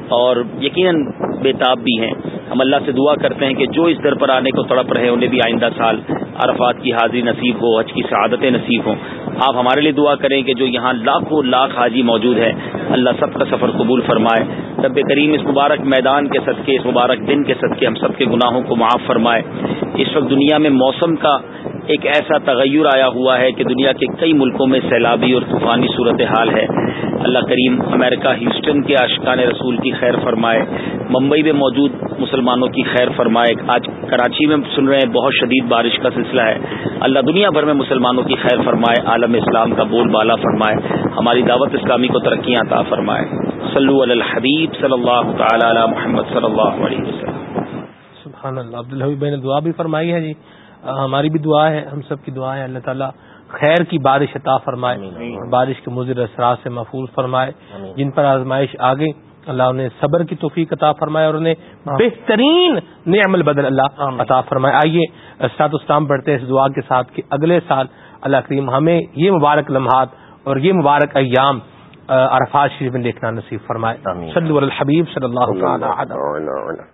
اور یقیناً بےتاب بھی ہیں۔ ہم اللہ سے دعا کرتے ہیں کہ جو اس در پر آنے کو تڑپ رہے انہیں بھی آئندہ سال عرفات کی حاضری نصیب ہو، حج کی سعادتیں نصیب ہوں۔ آپ ہمارے لیے دعا کریں کہ جو یہاں لاکھوں لاکھ حاجی موجود ہے اللہ سب کا سفر قبول فرمائے۔ رب کریم اس مبارک میدان کے صدقے، اس مبارک دن کے صدقے ہم سب کے گناہوں کو معاف فرمائے۔ اس وقت دنیا میں موسم کا ایک ایسا تغیر آیا ہوا ہے کہ دنیا کے کئی ملکوں میں سیلابی اور طوفانی صورتحال ہے۔ اللہ کریم امریکہ، ہیوسٹن کے اشکان رسول کی خیر فرمائے، ممبئی میں موجود مسلمانوں کی خیر فرمائے۔ آج کراچی میں سن رہے ہیں، بہت شدید بارش کا سلسلہ ہے۔ اللہ دنیا بھر میں مسلمانوں کی خیر فرمائے، عالم اسلام کا بول بالا فرمائے، ہماری دعوت اسلامی کو ترقیاں عطا فرمائے۔ صلو علی الحبیب صلی اللہ تعالی علی محمد صلی اللہ علیہ وسلم۔ سبحان اللہ، عبدالحبیب نے دعا بھی فرمائی ہے جی۔ ہماری بھی دعا ہے، ہم سب کی دعا ہے، اللہ تعالیٰ خیر کی بارش عطا فرمائے بارش کے مضر اثرات سے محفوظ فرمائے جن پر آزمائش آ گئی اللہ انہیں صبر کی توفیق عطا فرمائے اور انہیں بہترین نعم البدل اللہ عطا فرمائے۔ آئیے اسات اسلام پڑھتے اس دعا کے ساتھ کہ اگلے سال اللہ کریم ہمیں یہ مبارک لمحات اور یہ مبارک ایام عرفات شریف میں دیکھنا نصیب فرمائے۔ صلی الحبیب صلی اللہ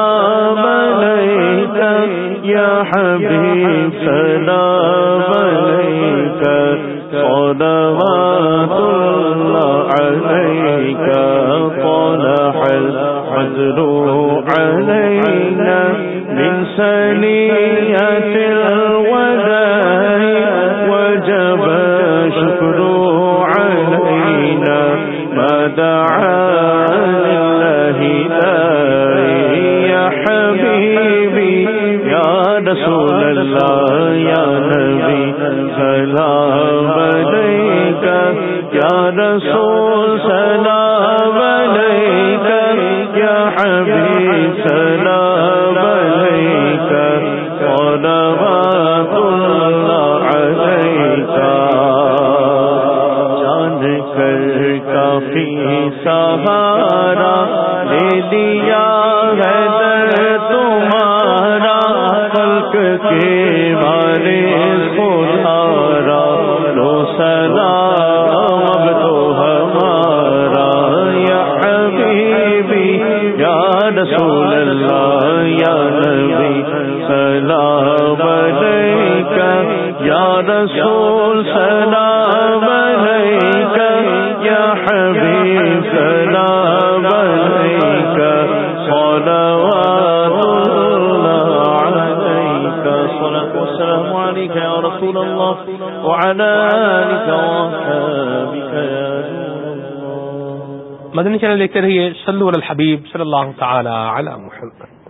حبیب سلام علیکہ صلوات الله من الوداع وجب شكر علينا ما دعا رسول الله يا نبي سلام عليك يا رسول، سلام عليك يا حبيب سلام عليك صلوات الله عليك جان کر کافی سہارا لے لیا ہے کے رسول الله. وعلى آلك وصحبه يا مدنی چینل دیکھتے رہیے، صلو علی الحبیب صلی اللہ تعالی علی محمد.